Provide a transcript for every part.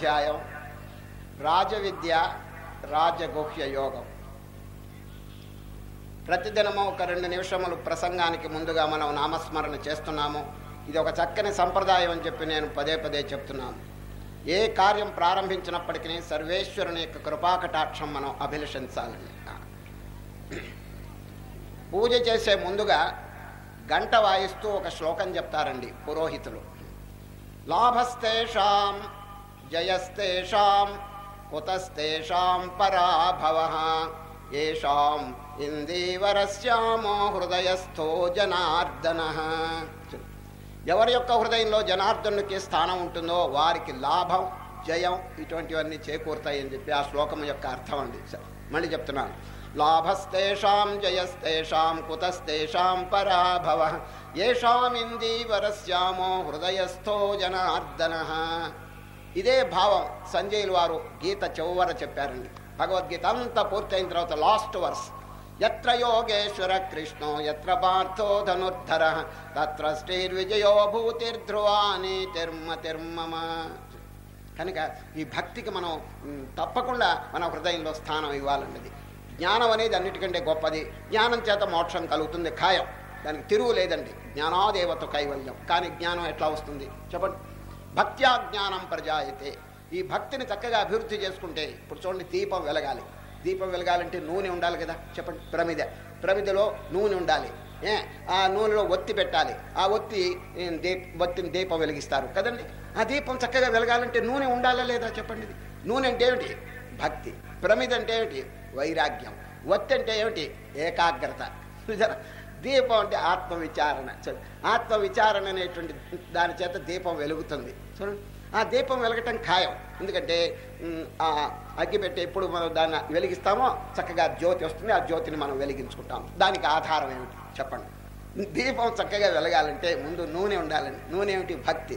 అధ్యాయం. రాజవిద్య రాజగుహ్య యోగం. ప్రతిదినము ఒక రెండు నిమిషములు ప్రసంగానికి ముందుగా మనం నామస్మరణ చేస్తున్నాము. ఇది ఒక చక్కని సంప్రదాయం అని చెప్పి నేను పదే పదే చెప్తున్నాను. ఏ కార్యం ప్రారంభించినప్పటికీ సర్వేశ్వరుని యొక్క కృపాకటాక్షం మనం అభిలషించాలని పూజ చేసే ముందుగా గంట వాయిస్తూ ఒక శ్లోకం చెప్తారండి పురోహితులు. లాభస్తేషాం జయస్తేషాం కుతస్తేషాం పరాభవ ఏషాం ఇందీవరస్యామో హృదయస్థో జనార్దన ఎవరి యొక్క హృదయంలో జనార్దనునికి స్థానం ఉంటుందో వారికి లాభం జయం ఇటువంటివన్నీ చేకూరుతాయని చెప్పి ఆ శ్లోకం యొక్క అర్థం అండి. మళ్ళీ చెప్తున్నాను. లాభస్తేషాం జయస్తేషాం కుతస్తేషాం పరాభవ. ఏషామిందీవరస్యామో హృదయస్థో జనార్దన. ఇదే భావం సంజయులు వారు గీత చౌవర చెప్పారండి. భగవద్గీత అంతా పూర్తయిన తర్వాత లాస్ట్ వర్స్. ఎత్ర యోగేశ్వర కృష్ణో ఎత్ర పార్థో ధనుర్ధర తత్ర శ్రీర్విజయో భూతిర్ధ్రువాని తిర్మ తిర్మమ. కనుక ఈ భక్తికి మనం తప్పకుండా మన హృదయంలో స్థానం ఇవ్వాలన్నది జ్ఞానం అనేది అన్నిటికంటే గొప్పది. జ్ఞానం చేత మోక్షం కలుగుతుంది ఖాయం. దానికి తిరుగు లేదండి. జ్ఞానాదేవత కైవల్యం. కానీ జ్ఞానం ఎట్లా వస్తుంది? చెప్పండి. భక్త్యా జ్ఞానం ప్రజాయితే. ఈ భక్తిని చక్కగా అభివృద్ధి చేసుకుంటే ఇప్పుడు చూడండి దీపం వెలగాలి. దీపం వెలగాలంటే నూనె ఉండాలి కదా? చెప్పండి ప్రమిద. ప్రమిదలో నూనె ఉండాలి. ఏ? ఆ నూనెలో ఒత్తి పెట్టాలి. ఆ ఒత్తి ఏ, ఒత్తిని దీపం వెలిగిస్తారు కదండి? ఆ దీపం చక్కగా వెలగాలంటే నూనె ఉండాలా లేదా చెప్పండి నూనె అంటే ఏమిటి? భక్తి. ప్రమిద అంటే ఏమిటి? వైరాగ్యం. ఒత్తి అంటే ఏమిటి? ఏకాగ్రత. దీపం అంటే ఆత్మ విచారణ ఆత్మ విచారణ అనేటువంటి దాని చేత దీపం వెలుగుతుంది. చూడండి ఆ దీపం వెలగటం ఖాయం. ఎందుకంటే ఆ అగ్గి పెట్టి ఎప్పుడు మనం దాన్ని వెలిగిస్తామో చక్కగా జ్యోతి వస్తుంది ఆ జ్యోతిని మనం వెలిగించుకుంటాం. దానికి ఆధారం ఏమిటి? చెప్పండి. దీపం చక్కగా వెలగాలంటే ముందు నూనె ఉండాలండి నూనె ఏమిటి? భక్తి.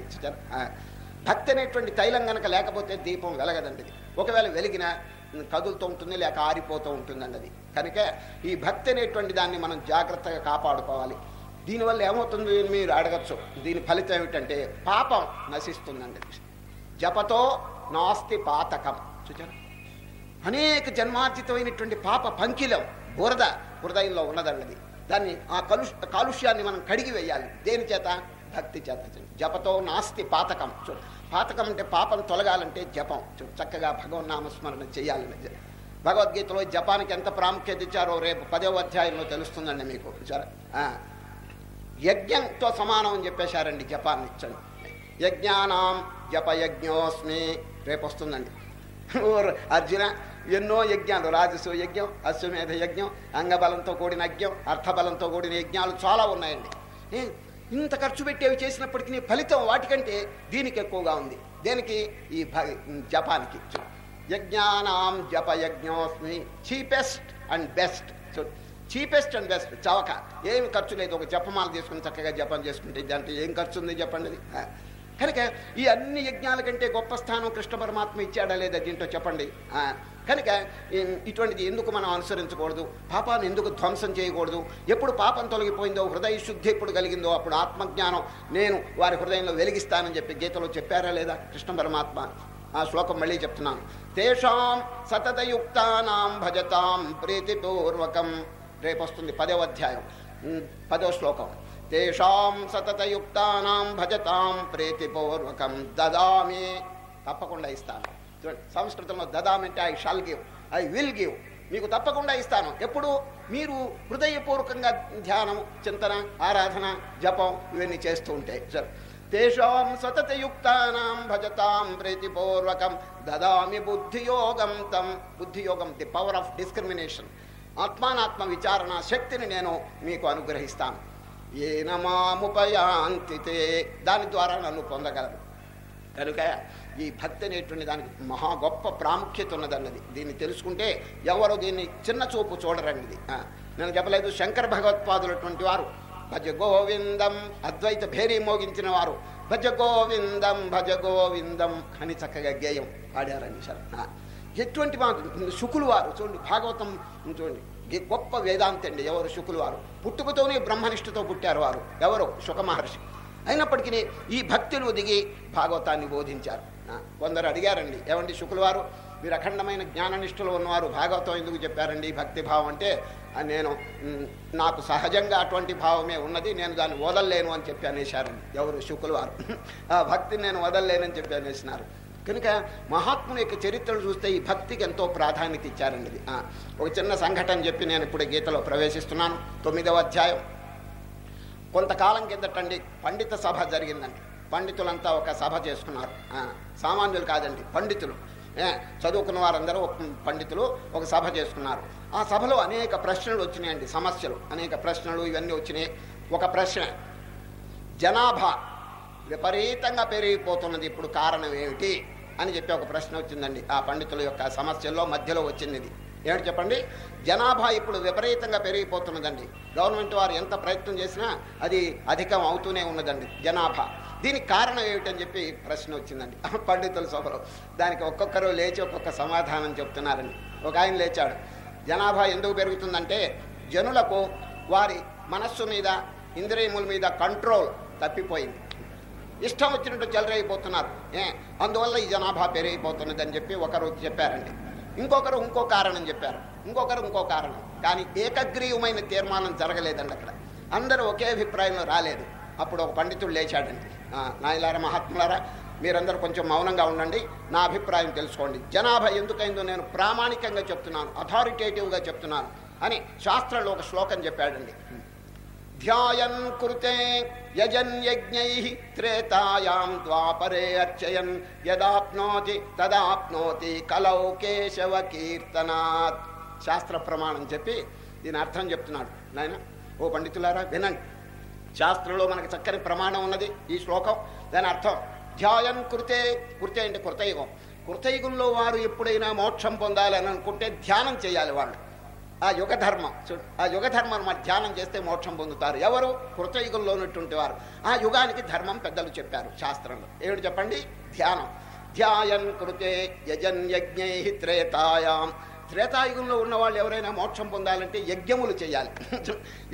భక్తి అనేటువంటి తైలం కనుక లేకపోతే దీపం వెలగదండి ఒకవేళ వెలిగిన కదులుతూ ఉంటుంది లేక ఆరిపోతూ ఉంటుందండి అది కనుక ఈ భక్తి అనేటువంటి దాన్ని మనం జాగ్రత్తగా కాపాడుకోవాలి. దీనివల్ల ఏమవుతుంది మీరు అడగచ్చు. దీని ఫలితం ఏమిటంటే పాపం నశిస్తుందండి జపతో నాస్తి పాతకం. చూచారు? అనేక జన్మార్జితమైనటువంటి పాప పంకిలం బురద హృదయంలో ఉన్నదండి దాన్ని ఆ కలుష కాలుష్యాన్ని మనం కడిగి వేయాలి. దేని చేత? భక్తి చేత జపతో నాస్తి పాతకం. చూడు పాతకం అంటే పాపం తొలగాలంటే జపం. చూడు చక్కగా భగవన్నామస్మరణ చేయాలి. భగవద్గీతలో జపానికి ఎంత ప్రాముఖ్యత ఇచ్చారో రేపు పదవ అధ్యాయంలో తెలుస్తుందండి మీకు. చూసారా? యజ్ఞంతో సమానం అని చెప్పేశారండి జపాన్ని ఇచ్చండి యజ్ఞానాం జప యజ్ఞోస్మి రేపు వస్తుందండి. అర్జున ఎన్నో యజ్ఞాలు రాజసు యజ్ఞం అశ్వమేధ యజ్ఞం అంగబలంతో కూడిన యజ్ఞం అర్థబలంతో కూడిన యజ్ఞాలు చాలా ఉన్నాయండి. ఇంత ఖర్చు పెట్టేవి చేసినప్పటికీ ఫలితం వాటికంటే దీనికి ఎక్కువగా ఉంది. దేనికి? ఈ జపానికి యజ్ఞానాం జప యజ్ఞోస్మి cheapest and best. Cheapest and best చవక. ఏం ఖర్చు లేదు ఒక జపమాల తీసుకుని చక్కగా జపం చేసుకుంటే దాంట్లో ఏం ఖర్చు ఉంది చెప్పండి కనుక ఈ అన్ని యజ్ఞాల కంటే గొప్ప స్థానం కృష్ణ పరమాత్మ ఇచ్చాడా లేదా దీంట్లో చెప్పండి? కనుక ఇటువంటిది ఎందుకు మనం అనుసరించకూడదు? పాపాన్ని ఎందుకు ధ్వంసం చేయకూడదు? ఎప్పుడు పాపం తొలగిపోయిందో హృదయ శుద్ధి ఎప్పుడు కలిగిందో అప్పుడు ఆత్మజ్ఞానం నేను వారి హృదయంలో వెలిగిస్తానని చెప్పి గీతలో చెప్పారా లేదా కృష్ణ పరమాత్మ? ఆ శ్లోకం మళ్ళీ చెప్తున్నాను. తేషాం సతతయుక్తానాం భజతాం ప్రీతిపూర్వకం. రేపు వస్తుంది పదవ అధ్యాయం. పదో పదవ శ్లోకం. తేషాం సతతయుక్తానాం భజతాం ప్రీతిపూర్వకం దదామి. తప్పకుండా ఇస్తాను. చూడండి సంస్కృతంలో దదామి అంటే I shall give I will give మీకు తప్పకుండా ఇస్తాను. ఎప్పుడు? మీరు హృదయపూర్వకంగా ధ్యానం చింతన ఆరాధన జపం ఇవన్నీ చేస్తూ ఉంటే. సరే తేషాం సతతయుక్తానాం భజతాం ప్రీతిపూర్వకం దదామి బుద్ధియోగం తం. బుద్ధియోగం ది పవర్ ఆఫ్ డిస్క్రిమినేషన్. ఆత్మానాత్మ విచారణ శక్తిని నేను మీకు అనుగ్రహిస్తాను. ఏన మాముపయాంతితే. దాని ద్వారా నన్ను పొందగలరు. కనుక ఈ భక్తి అనేటువంటి దానికి మహా గొప్ప ప్రాముఖ్యత ఉన్నదన్నది. దీన్ని తెలుసుకుంటే ఎవరు దీన్ని చిన్న చూపు చూడరండి ఇది. నేను చెప్పలేదు శంకర భగవత్పాదులటువంటి వారు. భజ గోవిందం అద్వైత భేరీ మోగించిన వారు. భజ గోవిందం భజ గోవిందం అని చక్కగా గేయం పాడారండి సార్ ఎటువంటి శుకులు వారు చూడండి భాగవతం చూడండి. గొప్ప వేదాంతి అండి ఎవరు శుకులు వారు పుట్టుకతోనే బ్రహ్మనిష్టతో పుట్టారు వారు. ఎవరు? శుక మహర్షి. అయినప్పటికీ ఈ భక్తులు దిగి భాగవతాన్ని బోధించారు. కొందరు అడిగారండి ఏమండి శుకులు వారు మీరు అఖండమైన జ్ఞాననిష్ఠులు ఉన్నవారు భాగవతం ఎందుకు చెప్పారండి? భక్తి భావం అంటే నేను నాకు సహజంగా అటువంటి భావమే ఉన్నది నేను దాన్ని వదలలేను అని చెప్పి అనేశారండి. ఎవరు? శుకులు వారు ఆ భక్తిని నేను వదలలేనని చెప్పి అనేసినారు. కనుక మహాత్ముని యొక్క చరిత్రలు చూస్తే ఈ భక్తికి ఎంతో ప్రాధాన్యత ఇచ్చారండి ఇది. ఒక చిన్న సంఘటన చెప్పి నేను ఇప్పుడు గీతలో ప్రవేశిస్తున్నాను. తొమ్మిదవ అధ్యాయం. కొంతకాలం కిందటండి పండిత సభ జరిగిందండి. పండితులంతా ఒక సభ చేసుకున్నారు. సామాన్యులు కాదండి పండితులు. చదువుకున్న వారందరూ ఒక పండితులు ఒక సభ చేసుకున్నారు. ఆ సభలో అనేక ప్రశ్నలు వచ్చినాయండి సమస్యలు. అనేక ప్రశ్నలు ఇవన్నీ వచ్చినాయి. ఒక ప్రశ్న జనాభా విపరీతంగా పెరిగిపోతున్నది ఇప్పుడు కారణం ఏమిటి అని చెప్పి ఒక ప్రశ్న వచ్చిందండి ఆ పండితుల యొక్క సమస్యల్లో మధ్యలో వచ్చింది ఇది. ఏమిటి చెప్పండి? జనాభా ఇప్పుడు విపరీతంగా పెరిగిపోతున్నదండి. గవర్నమెంట్ వారు ఎంత ప్రయత్నం చేసినా అది అధికం అవుతూనే ఉన్నదండి జనాభా. దీనికి కారణం ఏమిటని చెప్పి ప్రశ్న వచ్చిందండి. పండితుల సభలో దానికి ఒక్కొక్కరు లేచి ఒక్కొక్క సమాధానం చెప్తున్నారండి. ఒక ఆయన లేచాడు. జనాభా ఎందుకు పెరుగుతుందంటే జనులకు వారి మనస్సు మీద ఇంద్రియముల మీద కంట్రోల్ తప్పిపోయింది. ఇష్టం వచ్చినట్టు చెలరైపోతున్నారు ఏ అందువల్ల ఈ జనాభా పెరిగిపోతున్నదని చెప్పి ఒకరు చెప్పారండి. ఇంకొకరు ఇంకో కారణం చెప్పారు. ఇంకొకరు ఇంకో కారణం. కానీ ఏకగ్రీవమైన తీర్మానం జరగలేదండి అక్కడ. అందరూ ఒకే అభిప్రాయంలో రాలేదు. అప్పుడు ఒక పండితుడు లేచాడండి. నాయలారా మహాత్ములారా మీరందరూ కొంచెం మౌనంగా ఉండండి. నా అభిప్రాయం తెలుసుకోండి. జనాభా ఎందుకైందో నేను ప్రామాణికంగా చెప్తున్నాను. అథారిటేటివ్గా చెప్తున్నాను. అని శాస్త్రంలో ఒక శ్లోకం చెప్పాడండి. ధ్యాయన్ కృతే యజన్ యజ్ఞై త్రేతాయాం ద్వాపరే అర్చయన్ యదాప్నోతి తదాప్నోతి కలౌ కేశవ కీర్తనాత్ శాస్త్ర ప్రమాణం చెప్పి దీని అర్థం చెప్తున్నాడు నాయన. ఓ పండితులారా వినండి. శాస్త్రంలో మనకి చక్కని ప్రమాణం ఉన్నది ఈ శ్లోకం. దాని అర్థం ధ్యాయం కృతే కృతే అంటే కృతయుగం కృతయుగంలో వారు ఎప్పుడైనా మోక్షం పొందాలని అనుకుంటే ధ్యానం చేయాలి వాళ్ళు. ఆ యుగ ధర్మం చూడు ఆ యుగ ధర్మం మరి ధ్యానం చేస్తే మోక్షం పొందుతారు. ఎవరు? కృతయుగంలో ఉన్నటువంటి వారు ఆ యుగానికి ధర్మం పెద్దలు చెప్పారు శాస్త్రంలో. ఏమిటి చెప్పండి? ధ్యానం. ధ్యాయన్ కృతే యజన్ యజ్ఞై త్రేతాయాం. త్రేతాయుగంలో ఉన్న వాళ్ళు ఎవరైనా మోక్షం పొందాలంటే యజ్ఞములు చేయాలి.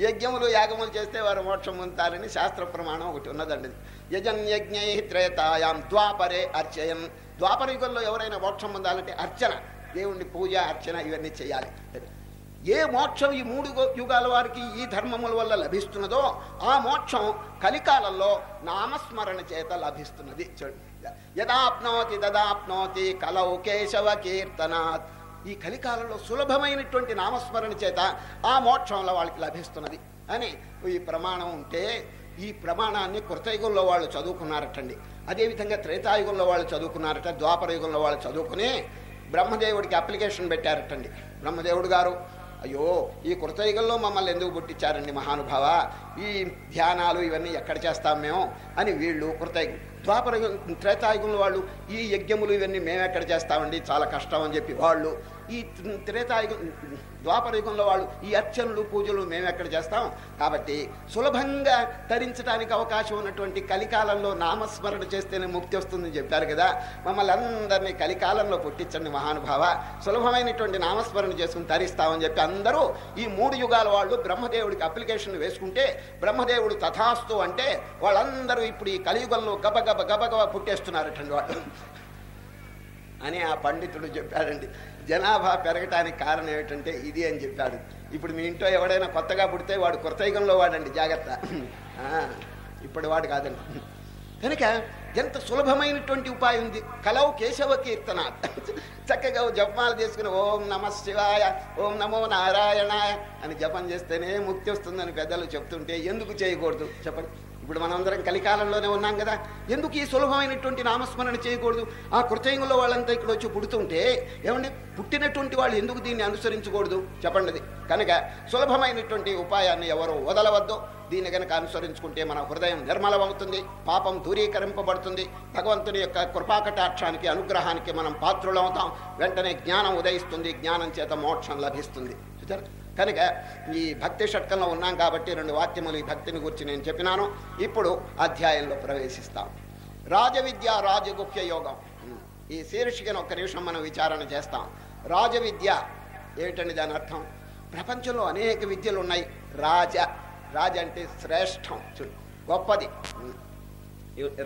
యజ్ఞములు యాగములు చేస్తే వారు మోక్షం పొందుతారని శాస్త్ర ప్రమాణం ఒకటి ఉన్నదండి. యజన్ యజ్ఞై త్రేతాయాం. ద్వాపరే అర్చయన్. ద్వాపర యుగంలో ఎవరైనా మోక్షం పొందాలంటే అర్చన. దేవుణ్ణి పూజ అర్చన ఇవన్నీ చేయాలి. ఏ మోక్షం ఈ మూడు యుగాల వారికి ఈ ధర్మముల వల్ల లభిస్తున్నదో ఆ మోక్షం కలికాలంలో నామస్మరణ చేత లభిస్తున్నది. యదాప్నోతి దదాప్నోతి కలౌ కేశవ కీర్తనాత్. ఈ కలికాలంలో సులభమైనటువంటి నామస్మరణ చేత ఆ మోక్షంలో వాళ్ళకి లభిస్తున్నది అని ఈ ప్రమాణం ఉంటే ఈ ప్రమాణాన్ని కృతయుగంలో వాళ్ళు చదువుకున్నారటండి. అదేవిధంగా త్రేతాయుగంలో వాళ్ళు చదువుకున్నారట ద్వాపర యుగంలో వాళ్ళు చదువుకుని బ్రహ్మదేవుడికి అప్లికేషన్ పెట్టారటండి. బ్రహ్మదేవుడు గారు అయ్యో ఈ కృతయుగంలో మమ్మల్ని ఎందుకు పుట్టించారండి మహానుభావ? ఈ ధ్యానాలు ఇవన్నీ ఎక్కడ చేస్తాం మేము? అని వీళ్ళు కృతయుగం ద్వాపర త్రేతాయుగంలో వాళ్ళు ఈ యజ్ఞములు ఇవన్నీ మేము ఎక్కడ చేస్తామండి? చాలా కష్టం అని చెప్పి వాళ్ళు ఈ త్రేతాయుగం ద్వాపరయుగంలో వాళ్ళు ఈ అర్చనలు పూజలు మేము ఎక్కడ చేస్తాం? కాబట్టి సులభంగా తరించడానికి అవకాశం ఉన్నటువంటి కలికాలంలో నామస్మరణ చేస్తేనే ముక్తి వస్తుందని చెప్పారు కదా. మమ్మల్ని అందరినీ కలికాలంలో పుట్టించండి మహానుభావ. సులభమైనటువంటి నామస్మరణ చేసుకుని తరిస్తామని చెప్పి అందరూ ఈ మూడు యుగాల వాళ్ళు బ్రహ్మదేవుడికి అప్లికేషన్ వేసుకుంటే బ్రహ్మదేవుడు తథాస్తు అంటే వాళ్ళందరూ ఇప్పుడు ఈ కలియుగంలో గబగబ గబగబ పుట్టేస్తున్నారటండి వాళ్ళు. అని ఆ పండితుడు చెప్పాడండి. జనాభా పెరగటానికి కారణం ఏమిటంటే ఇది అని చెప్పాడు. ఇప్పుడు మీ ఇంట్లో ఎవడైనా కొత్తగా పుడితే వాడు కృతయుగంలో వాడండి జాగ్రత్త. ఇప్పుడు వాడు కాదండి. కనుక ఎంత సులభమైనటువంటి ఉపాయం ఉంది. కలవు కేశవ కీర్తన చక్కగా జపాలు జపమాలు చేసుకుని ఓం నమ శివాయ ఓం నమో నారాయణాయ అని జపం చేస్తేనే ముక్తి వస్తుందని పెద్దలు చెప్తుంటే ఎందుకు చేయకూడదు? చెప్పండి. ఇప్పుడు మనందరం కలికాలంలోనే ఉన్నాం కదా. ఎందుకు ఈ సులభమైనటువంటి నామస్మరణ చేయకూడదు? ఆ కృతయంలో వాళ్ళంతా ఇక్కడ వచ్చి పుడుతుంటే ఏమండి? పుట్టినటువంటి వాళ్ళు ఎందుకు దీన్ని అనుసరించకూడదు? చెప్పండి అది. కనుక సులభమైనటువంటి ఉపాయాన్ని ఎవరు వదలవద్దు. దీన్ని కనుక అనుసరించుకుంటే మన హృదయం నిర్మలమవుతుంది పాపం దూరీకరింపబడుతుంది. భగవంతుని యొక్క కృపాకటాక్షానికి అనుగ్రహానికి మనం పాత్రులవుతాం వెంటనే జ్ఞానం ఉదయిస్తుంది జ్ఞానం చేత మోక్షం లభిస్తుంది. చూచారా కనుక ఈ భక్తి షట్కంలో ఉన్నాం కాబట్టి రెండు వాక్యములు ఈ భక్తిని గురించి నేను చెప్పినాను. ఇప్పుడు అధ్యాయంలో ప్రవేశిస్తాం. రాజవిద్య రాజగుహ్య యోగం. ఈ శీర్షికను ఒక్క నిమిషం మనం విచారణ చేస్తాం. రాజవిద్య ఏమిటండి దాని అర్థం? ప్రపంచంలో అనేక విద్యలు ఉన్నాయి రాజ రాజ అంటే శ్రేష్టం. చూ గొప్పది.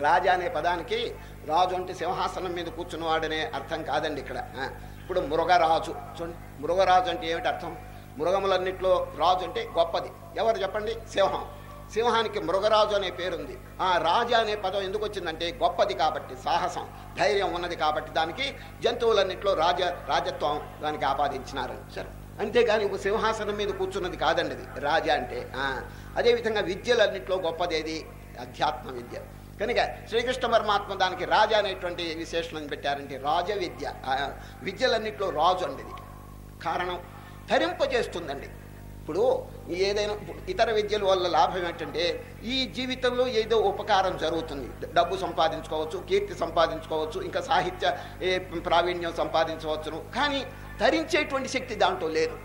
రాజా అనే పదానికి రాజు అంటే సింహాసనం మీద కూర్చున్నవాడనే అర్థం కాదండి ఇక్కడ. ఇప్పుడు మృగరాజు. చూడండి మృగరాజు అంటే ఏమిటి అర్థం? మృగములన్నిట్లో రాజు అంటే గొప్పది. ఎవరు చెప్పండి? సింహం. సింహానికి మృగరాజు అనే పేరుంది. ఆ రాజా అనే పదం ఎందుకు వచ్చిందంటే గొప్పది కాబట్టి సాహసం ధైర్యం ఉన్నది కాబట్టి దానికి జంతువులన్నిట్లో రాజ రాజత్వం దానికి ఆపాదించినారు సరే. అంతేగాని ఒక సింహాసనం మీద కూర్చున్నది కాదండి అది. రాజా అంటే అదేవిధంగా విద్యలన్నింటిలో గొప్పదేది అధ్యాత్మ విద్య. కనుక శ్రీకృష్ణ పరమాత్మ దానికి రాజా అనేటువంటి విశేషణం పెట్టారంటే రాజ విద్య. విద్యలన్నింటిలో రాజు అండి ఇది కారణం ధరింపజేస్తుందండి ఇప్పుడు ఏదైనా ఇతర విద్యల వల్ల లాభం ఏంటంటే ఈ జీవితంలో ఏదో ఉపకారం జరుగుతుంది. డబ్బు సంపాదించుకోవచ్చు కీర్తి సంపాదించుకోవచ్చు ఇంకా సాహిత్య ప్రావీణ్యం సంపాదించవచ్చును. కానీ ధరించేటువంటి శక్తి దాంట్లో లేదు.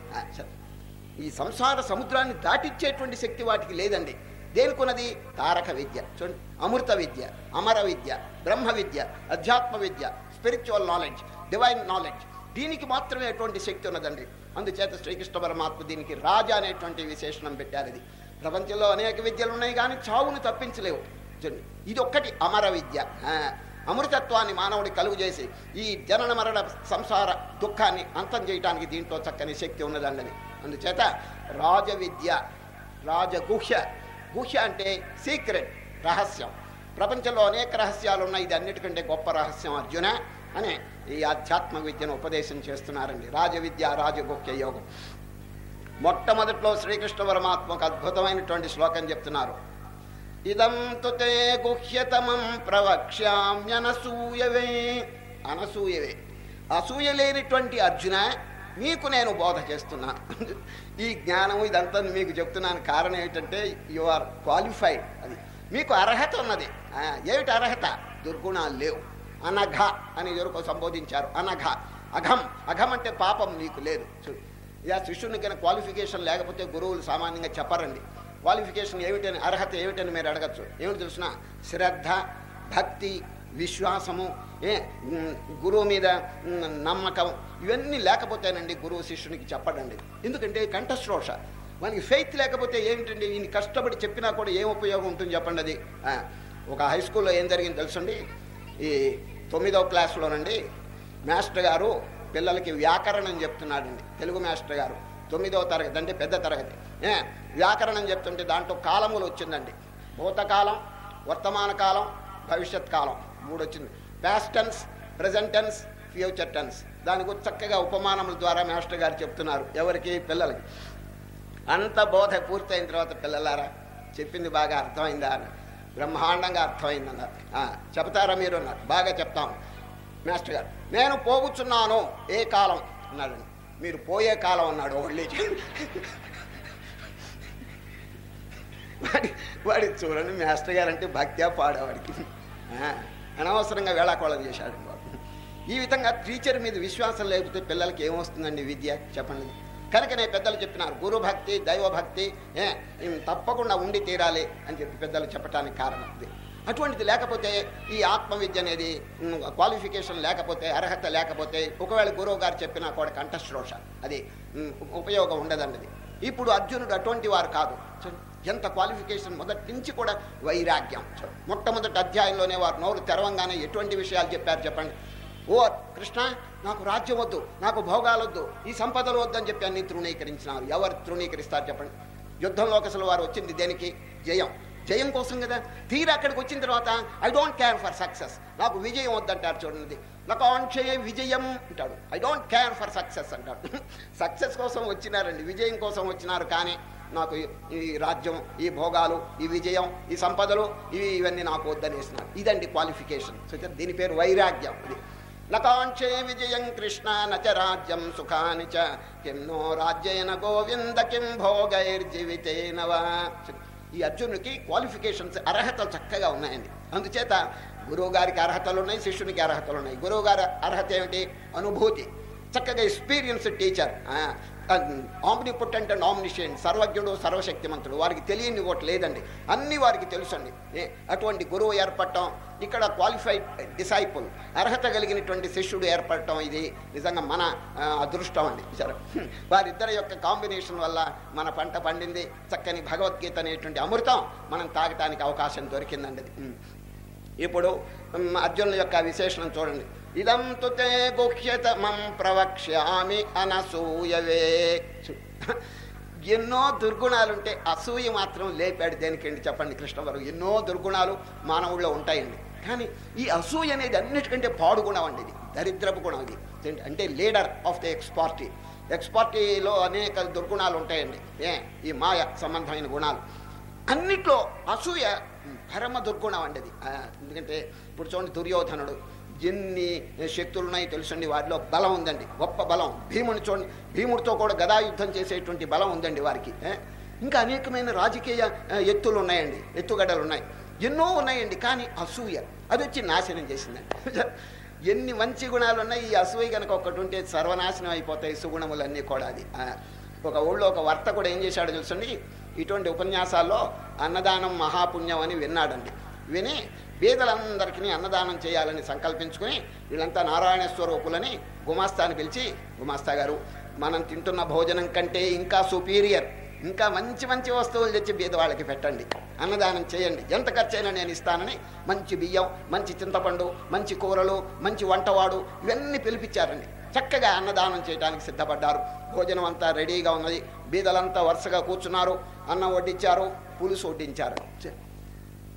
ఈ సంసార సముద్రాన్ని దాటించేటువంటి శక్తి వాటికి లేదండి. దేనికున్నది? తారక విద్య. చూడండి. అమృత విద్య అమర విద్య బ్రహ్మ విద్య అధ్యాత్మ విద్య స్పిరిచువల్ నాలెడ్జ్ డివైన్ నాలెడ్జ్ దీనికి మాత్రమే అటువంటి శక్తి ఉన్నదండి. అందుచేత శ్రీకృష్ణ పరమాత్మ దీనికి రాజా అనేటువంటి విశేషణం పెట్టారు ఇది. ప్రపంచంలో అనేక విద్యలు ఉన్నాయి కానీ చావును తప్పించలేవు. ఇది ఒక్కటి అమర విద్య. అమృతత్వాన్ని మానవుడి కలుగు చేసి ఈ జనన మరణ సంసార దుఃఖాన్ని అంతం చేయడానికి దీంట్లో చక్కని శక్తి ఉన్నదండి అందుచేత రాజ విద్య రాజగుహ్య గుహ్య అంటే సీక్రెట్ రహస్యం. ప్రపంచంలో అనేక రహస్యాలు ఉన్నాయి ఇది అన్నిటికంటే గొప్ప రహస్యం అర్జున. అని ఈ ఆధ్యాత్మ విద్యను ఉపదేశం చేస్తున్నారండి. రాజ విద్య యోగం. మొట్టమొదట్లో శ్రీకృష్ణ పరమాత్మకు అద్భుతమైనటువంటి శ్లోకం చెప్తున్నారు. ఇదం తుతే గుహ్యతమం ప్రవక్ష్యామ్యనసూయవే. అనసూయవే. అసూయ లేనిటువంటి అర్జున మీకు నేను బోధ చేస్తున్నాను ఈ జ్ఞానం ఇదంతా మీకు చెప్తున్నాను. కారణం ఏంటంటే యు ఆర్ క్వాలిఫైడ్ అది మీకు అర్హత ఉన్నది. ఏమిటి అర్హత? దుర్గుణాలు లేవు. అనఘ అని ఎవరికో సంబోధించారు. అనఘ. అఘం. అఘం అంటే పాపం నీకు లేదు. చూడు. ఇక క్వాలిఫికేషన్ లేకపోతే గురువులు సామాన్యంగా చెప్పరండి. క్వాలిఫికేషన్ ఏమిటని అర్హత ఏమిటని మీరు అడగచ్చు. ఏమిటి తెలిసిన? శ్రద్ధ భక్తి విశ్వాసము ఏ గురువు మీద నమ్మకం ఇవన్నీ లేకపోతేనండి గురువు శిష్యునికి చెప్పడండి. ఎందుకంటే కంఠశ్రోష మనకి ఫెయిత్ లేకపోతే ఏమిటండి? ఈయన కష్టపడి చెప్పినా కూడా ఏం ఉపయోగం ఉంటుంది చెప్పండి అది? ఒక హై స్కూల్లో ఏం జరిగింది తెలుసండి? ఈ తొమ్మిదో క్లాస్లోనండి. మాస్టర్ గారు పిల్లలకి వ్యాకరణం చెప్తున్నాడండి. తెలుగు మాస్టర్ గారు తొమ్మిదో తరగతి అంటే పెద్ద తరగతి. ఏ వ్యాకరణం చెప్తుంటే దాంట్లో కాలములు వచ్చిందండి. భూతకాలం వర్తమాన కాలం భవిష్యత్ కాలం మూడు వచ్చింది పాస్ట్ టెన్స్ ఫ్యూచర్ టెన్స్ దాని గురించి చక్కగా ఉపమానముల ద్వారా మాస్టర్ గారు చెప్తున్నారు ఎవరికి? పిల్లలకి. అంత బోధ పూర్తయిన తర్వాత పిల్లలారా చెప్పింది బాగా అర్థమైందా అని. బ్రహ్మాండంగా అర్థమైందన్నారు. చెప్తారా మీరు అన్నారు. బాగా చెప్తాం. మాస్టర్ గారు నేను పోగుచున్నాను ఏ కాలం? అన్నాడు. మీరు పోయే కాలం అన్నాడు ఓన్లీ వాడి వాడి చూడండి మాస్టర్ గారు అంటే భక్త్యా పాడేవాడికి అనవసరంగా వేళాకోళం చేశాడు బాబు. ఈ విధంగా టీచర్ మీద విశ్వాసం లేకపోతే పిల్లలకి ఏమొస్తుందండి విద్య? చెప్పండి. కనుకనే పెద్దలు చెప్పినారు గురుభక్తి దైవభక్తి ఏ, తప్పకుండా ఉండి తీరాలి అని చెప్పి పెద్దలు చెప్పడానికి కారణం అది. అటువంటిది లేకపోతే ఈ ఆత్మవిద్య అనేది క్వాలిఫికేషన్ లేకపోతే అర్హత లేకపోతే ఒకవేళ గురువు గారు చెప్పినా కూడా కంఠశ్రోష అది ఉపయోగం ఉండదన్నది. ఇప్పుడు అర్జునుడు అటువంటి వారు కాదు. ఎంత క్వాలిఫికేషన్ మొదటి నుంచి కూడా వైరాగ్యం. మొట్టమొదటి అధ్యాయంలోనే వారు నోరు తెరవంగానే ఎటువంటి విషయాలు చెప్పారు చెప్పండి. ఓ కృష్ణ నాకు రాజ్యం వద్దు నాకు భోగాలు వద్దు ఈ సంపదలు వద్దని చెప్పి అన్ని తృణీకరించినారు. ఎవరు తృణీకరిస్తారు చెప్పండి? యుద్ధంలోకి అసలు వారు వచ్చింది దేనికి? జయం. జయం కోసం కదా. తీరా అక్కడికి వచ్చిన తర్వాత I don't care for success నాకు విజయం వద్దంటారు చూడండి. నాకు విజయం అంటాడు. I don't care for success అంటాడు. సక్సెస్ కోసం వచ్చినారండి. విజయం కోసం వచ్చినారు కానీ నాకు ఈ- ఈ రాజ్యం ఈ భోగాలు ఈ విజయం ఈ సంపదలు ఇవి ఇవన్నీ నాకు వద్దనేసినారు. ఇదండి క్వాలిఫికేషన్ సో దీని పేరు వైరాగ్యం. ఇది నకాంక్షే విజయం కృష్ణ నచ రాజ్యం సుఖాని చ. కిం నో రాజ్యేన గోవింద కిం భోగైర్జీవితేన వా. ఈ అర్జునుడికి క్వాలిఫికేషన్స్ అర్హతలు చక్కగా ఉన్నాయండి. అందుచేత గురువుగారికి అర్హతలు ఉన్నాయి శిష్యునికి అర్హతలు ఉన్నాయి. గురువుగారి అర్హత ఏమిటి? అనుభూతి. చక్కగా experience teacher omnipotent and omniscient సర్వజ్ఞుడు సర్వశక్తిమంతుడు. వారికి తెలియని ఒకటి లేదండి. అన్ని వారికి తెలుసండి. అటువంటి గురువు ఏర్పడటం ఇక్కడ క్వాలిఫైడ్ డిసైపుల్ అర్హత కలిగినటువంటి శిష్యుడు ఏర్పడటం ఇది నిజంగా మన అదృష్టం అండి. వారిద్దరి యొక్క కాంబినేషన్ వల్ల మన పంట పండింది. చక్కని భగవద్గీత అనేటువంటి అమృతం మనం తాగటానికి అవకాశం దొరికిందండి ఇప్పుడు అర్జునుల యొక్క విశేషణం చూడండి. ఇదం తుతే గుహ్యతమం ప్రవక్ష్యామి అనసూయవే. ఎన్నో దుర్గుణాలుంటే అసూయ మాత్రం లేపాడు దేనికండి చెప్పండి కృష్ణవరం? ఎన్నో దుర్గుణాలు మానవుల్లో ఉంటాయండి. కానీ ఈ అసూయ అనేది అన్నిటికంటే పాడు గుణం అండి ఇది. దరిద్రపు గుణం ఇది. అంటే leader of the ex party ex పార్టీలో అనేక దుర్గుణాలు ఉంటాయండి ఏ? ఈ మాయ సంబంధమైన గుణాలు. అన్నిట్లో అసూయ పరమ దుర్గుణం అండి అది. ఎందుకంటే ఇప్పుడు చూడండి దుర్యోధనుడు. ఎన్ని శక్తులు ఉన్నాయి తెలుసండి? వారిలో బలం ఉందండి. గొప్ప బలం. భీముని చూడండి భీముడితో కూడా గదాయుద్ధం చేసేటువంటి బలం ఉందండి వారికి. ఇంకా అనేకమైన రాజకీయ ఎత్తులు ఉన్నాయండి. ఎత్తుగడలు ఉన్నాయి. ఎన్నో ఉన్నాయండి కానీ అసూయ. అది వచ్చి నాశనం చేసిందండి. ఎన్ని మంచి గుణాలు ఉన్నాయి ఈ అసూయ కనుక ఒకటి ఉంటే సర్వనాశనం అయిపోతాయి సుగుణములన్నీ కూడా అది. ఒక ఊళ్ళో ఒక వర్తకుడు ఏం చేశాడో చూసండి ఇటువంటి ఉపన్యాసాల్లో అన్నదానం మహాపుణ్యం అని విన్నాడండి. విని పేదలందరికీ అన్నదానం చేయాలని సంకల్పించుకుని వీళ్ళంతా నారాయణ స్వరూపులని గుమాస్తాని పిలిచి గుమాస్తా గారు మనం తింటున్న భోజనం కంటే ఇంకా సుపీరియర్ ఇంకా మంచి మంచి వస్తువులు తెచ్చి బీదవాళ్ళకి పెట్టండి. అన్నదానం చేయండి. ఎంత ఖర్చైనా నేను ఇస్తానని మంచి బియ్యం మంచి చింతపండు మంచి కూరలు మంచి వంటవాడు ఇవన్నీ పిలిపించారండి. చక్కగా అన్నదానం చేయడానికి సిద్ధపడ్డారు. భోజనం అంతా రెడీగా ఉన్నది. బీదలంతా వరుసగా కూర్చున్నారు. అన్నం వడ్డించారు పులుసు వడ్డించారు.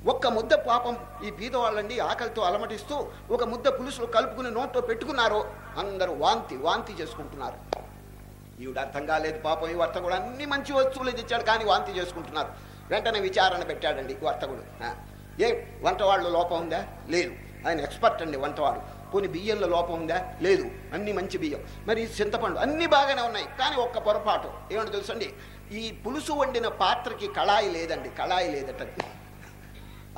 ఒక్క ముద్ద పాపం ఈ బీద వాళ్ళండి ఆకలితో అలమటిస్తూ ఒక ముద్ద పులుసులు కలుపుకుని నోట్లో పెట్టుకున్నారు అందరూ వాంతి వాంతి చేసుకుంటున్నారు. ఈవిడ అర్థం కాలేదు పాపం ఈ వర్తకుడు అన్ని మంచి వస్తువులు తెచ్చాడు కానీ వాంతి చేసుకుంటున్నారు. వెంటనే విచారణ పెట్టాడండి ఈ వర్తకుడు ఏ వంటవాళ్ళు లోపం ఉందా? లేదు. ఆయన ఎక్స్పర్ట్ అండి వంటవాడు. కొన్ని బియ్యంలో లోపం ఉందా? లేదు. అన్ని మంచి బియ్యం. మరి చింతపండు అన్ని బాగానే ఉన్నాయి కానీ ఒక్క పొరపాటు. ఏమంటే తెలుసండి? ఈ పులుసు వండిన పాత్రకి కళాయి లేదండి కళాయి లేదట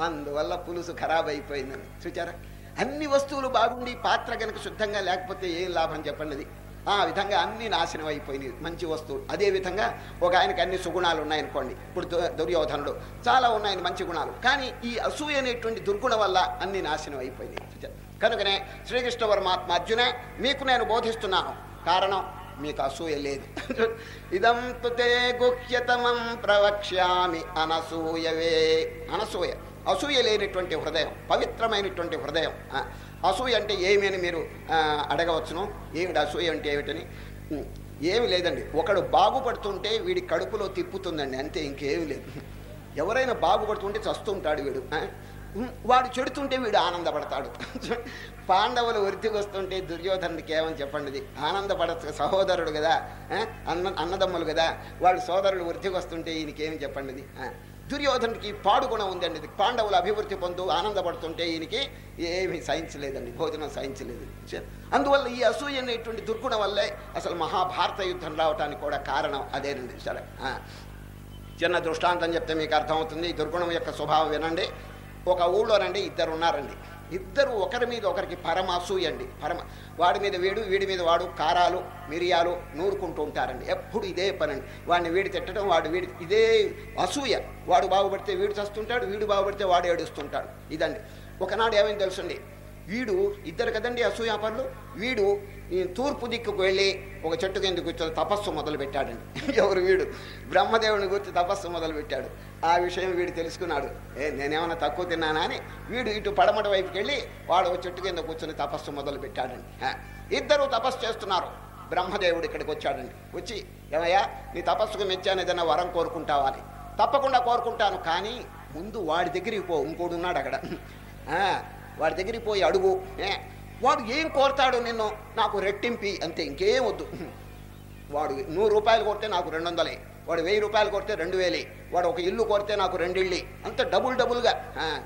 అందువల్ల పులుసు ఖరాబ్ అయిపోయిందని చూచారా? అన్ని వస్తువులు బాగుండి పాత్ర కనుక శుద్ధంగా లేకపోతే ఏం లాభం చెప్పండి ఆ విధంగా అన్ని నాశనం అయిపోయినాయి. మంచి వస్తువులు అదే విధంగా ఒక ఆయనకి అన్ని సుగుణాలు ఉన్నాయనుకోండి. ఇప్పుడు దు- దుర్యోధనుడు. చాలా ఉన్నాయని మంచి గుణాలు. కానీ ఈ అసూయ అనేటువంటి దుర్గుణం వల్ల అన్ని నాశనం అయిపోయినాయి. కనుకనే శ్రీకృష్ణ పరమాత్మ అర్జున మీకు నేను బోధిస్తున్నాను. కారణం మీకు అసూయ లేదు. ఇదం తే గుహ్యతమం ప్రవక్ష్యామి అనసూయవే. అనసూయ. అసూయ లేనటువంటి హృదయం పవిత్రమైనటువంటి హృదయం. అసూయ అంటే ఏమి అని మీరు అడగవచ్చును? ఏమిటి అసూయ అంటే ఏమిటని? ఏమి లేదండి. ఒకడు బాగుపడుతుంటే వీడి కడుపులో తిప్పుతుందండి అంతే ఇంకేమి లేదు. ఎవరైనా బాగుపడుతుంటే చస్తుంటాడు వీడు వాడు చెడుతుంటే వీడు ఆనందపడతాడు. పాండవులు వృత్తికి వస్తుంటే దుర్యోధనుడికి ఏమని చెప్పండి ఆనందపడ సహోదరుడు కదా అన్న అన్నదమ్ములు కదా వాడు సోదరుడు వృత్తికి వస్తుంటే ఈయనకేమి చెప్పండి దుర్యోధనుడికి పాడుగుణం ఉందండి ఇది పాండవులు అభివృద్ధి పొందు ఆనందపడుతుంటే ఈయనకి ఏమీ సైన్స్ లేదండి. భోజనం సహించలేదు లేదు. అందువల్ల ఈ అసూయ అనేటువంటి దుర్గుణం వల్లే అసలు మహాభారత యుద్ధం రావటానికి కూడా కారణం అదేనండి. సరే చిన్న దృష్టాంతం చెప్తే మీకు అర్థమవుతుంది. దుర్గుణం యొక్క స్వభావం వినండి. ఒక ఊళ్ళోనండి ఇద్దరు ఉన్నారండి ఇద్దరు ఒకరి మీద ఒకరికి పరమ పరమ వాడి మీద వీడు వీడి మీద వాడు కారాలు మిరియాలు నూరుకుంటూ ఉంటారండి. ఎప్పుడు ఇదే పనండి. వాడిని వీడి తిట్టడం వాడు వీడి ఇదే అసూయ. వాడు బాగుపడితే వీడు చస్తుంటాడు వీడు బాగుపడితే వాడు ఏడుస్తుంటాడు. ఇదండి. ఒకనాడు ఏమైంది తెలుసండి? వీడు ఇద్దరు కదండి అసూయాపరులు? వీడు తూర్పు దిక్కుకు వెళ్ళి ఒక చెట్టు కింద కూర్చొని తపస్సు మొదలు పెట్టాడండి. ఎవరు వీడు? బ్రహ్మదేవుని గురించి తపస్సు మొదలు పెట్టాడు. ఆ విషయం వీడు తెలుసుకున్నాడు. ఏ నేనేమన్నా తక్కువ తిన్నానా అని? వీడు ఇటు పడమట వైపుకి వెళ్ళి వాడు ఒక చెట్టు కింద కూర్చొని తపస్సు మొదలు పెట్టాడండి. ఇద్దరు తపస్సు చేస్తున్నారు. బ్రహ్మదేవుడు ఇక్కడికి వచ్చాడండి. వచ్చి ఏమయ్యా నీ తపస్సుకు మెచ్చాను ఏదైనా వరం కోరుకుంటావా అని? తప్పకుండా కోరుకుంటాను కానీ ముందు వాడి దగ్గరికి పో. ఇంకోడున్నాడు అక్కడ. వాడి దగ్గరికి పోయి అడుగు. వాడు ఏం కోరతాడు నిన్ను నాకు రెట్టింపి అంతే ఇంకేం వద్దు. వాడు నూరు రూపాయలు కొడితే నాకు రెండు వందలే వాడు వెయ్యి రూపాయలు కొడితే రెండు వేలే వాడు ఒక ఇల్లు కొడితే నాకు రెండిళ్ళి అంత డబుల్ డబుల్గా.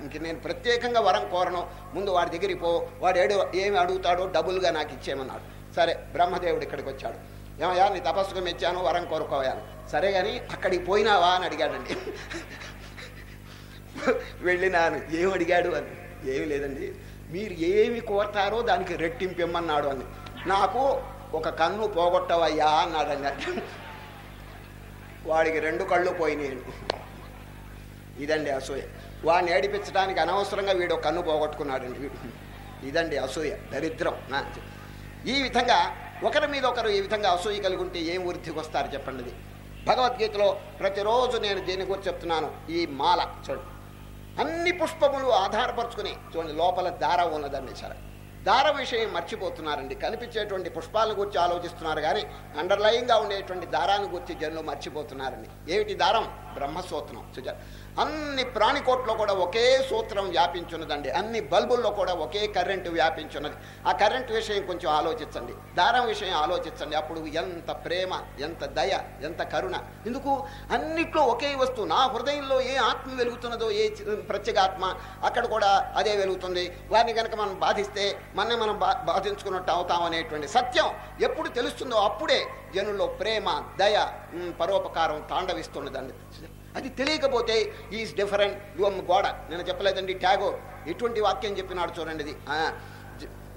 ఇంక నేను ప్రత్యేకంగా వరం కోరను. ముందు వాడి దగ్గరికి పో వాడు ఏడు ఏమి అడుగుతాడో డబుల్గా నాకు ఇచ్చేయమన్నాడు. సరే బ్రహ్మదేవుడు ఇక్కడికి వచ్చాడు ఏమయ్యా నీ తపస్సుకు మెచ్చాను వరం కోరుకోవాలి సరే కానీ అక్కడికి పోయినావా అని అడిగాడండి. వెళ్ళినాను. ఏం అడిగాడు అని. ఏమి లేదండి. మీరు ఏమి కోరతారో దానికి రెట్టింపు ఇమ్మన్నాడు అని నాకు ఒక కన్ను పోగొట్టవయ్యా అన్నాడండి వాడికి రెండు కళ్ళు పోయినాయండి ఇదండి అసూయ. వాడిని ఏడిపించడానికి అనవసరంగా వీడు ఒక కన్ను పోగొట్టుకున్నాడండి వీడు. ఇదండి అసూయ. దరిద్రం. నా ఈ విధంగా ఒకరి మీద ఒకరు ఈ విధంగా అసూయ కలిగి ఉంటే ఏం వృద్ధికి వస్తారు చెప్పండి. భగవద్గీతలో ప్రతిరోజు నేను దేని గురించి చెప్తున్నాను. ఈ మాల. చూడండి. అన్ని పుష్పములు ఆధారపరుచుకుని చూడండి లోపల దారం ఉన్నదండి సరే దార విషయం మర్చిపోతున్నారండి. కనిపించేటువంటి పుష్పాలను గురించి ఆలోచిస్తున్నారు కానీ అండర్లయింగ్గా ఉండేటువంటి దారాన్ని గురించి జనులు మర్చిపోతున్నారండి. ఏమిటి దారం బ్రహ్మసూత్రం. చూచారు అన్ని ప్రాణికోట్లో కూడా ఒకే సూత్రం వ్యాపించున్నదండి. అన్ని బల్బుల్లో కూడా ఒకే కరెంటు వ్యాపించున్నది. ఆ కరెంటు విషయం కొంచెం ఆలోచించండి. దారం విషయం ఆలోచించండి. అప్పుడు ఎంత ప్రేమ ఎంత దయ ఎంత కరుణ. ఎందుకు? అన్నిట్లో ఒకే వస్తువు. నా హృదయంలో ఏ ఆత్మ వెలుగుతున్నదో ఏ చి- ప్రత్యేగాత్మ అక్కడ కూడా అదే వెలుగుతుంది. వారిని కనుక మనం బాధిస్తే మనమే మనం బా బాధించుకున్నట్టు అవుతాం అనేటువంటి సత్యం ఎప్పుడు తెలుస్తుందో అప్పుడే జనుల్లో ప్రేమ దయ పరోపకారం తాండవిస్తున్నదండి అది తెలియకపోతే ఈజ్ డిఫరెంట్ యువమ్ గోడ. నేను చెప్పలేదండి ట్యాగోర్ ఎటువంటి వాక్యం చెప్పినాడు చూడండి ఇది.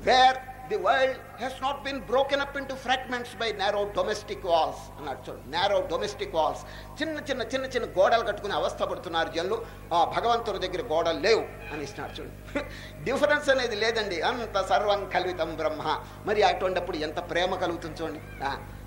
Where the world has not been broken up into fragments by narrow domestic walls అన్నాడు చూడండి. నేరో డొమెస్టిక్ వాల్స్ చిన్న చిన్న చిన్న చిన్న గోడలు కట్టుకుని అవస్థ పడుతున్నారు జనులు. ఆ భగవంతుని దగ్గర గోడలు లేవు అని ఇస్తున్నాడు చూడండి. డిఫరెన్స్ అనేది లేదండి. అంత సర్వం కల్వితం బ్రహ్మ. మరి అటువంటిప్పుడు ఎంత ప్రేమ కలుగుతుంది చూడండి.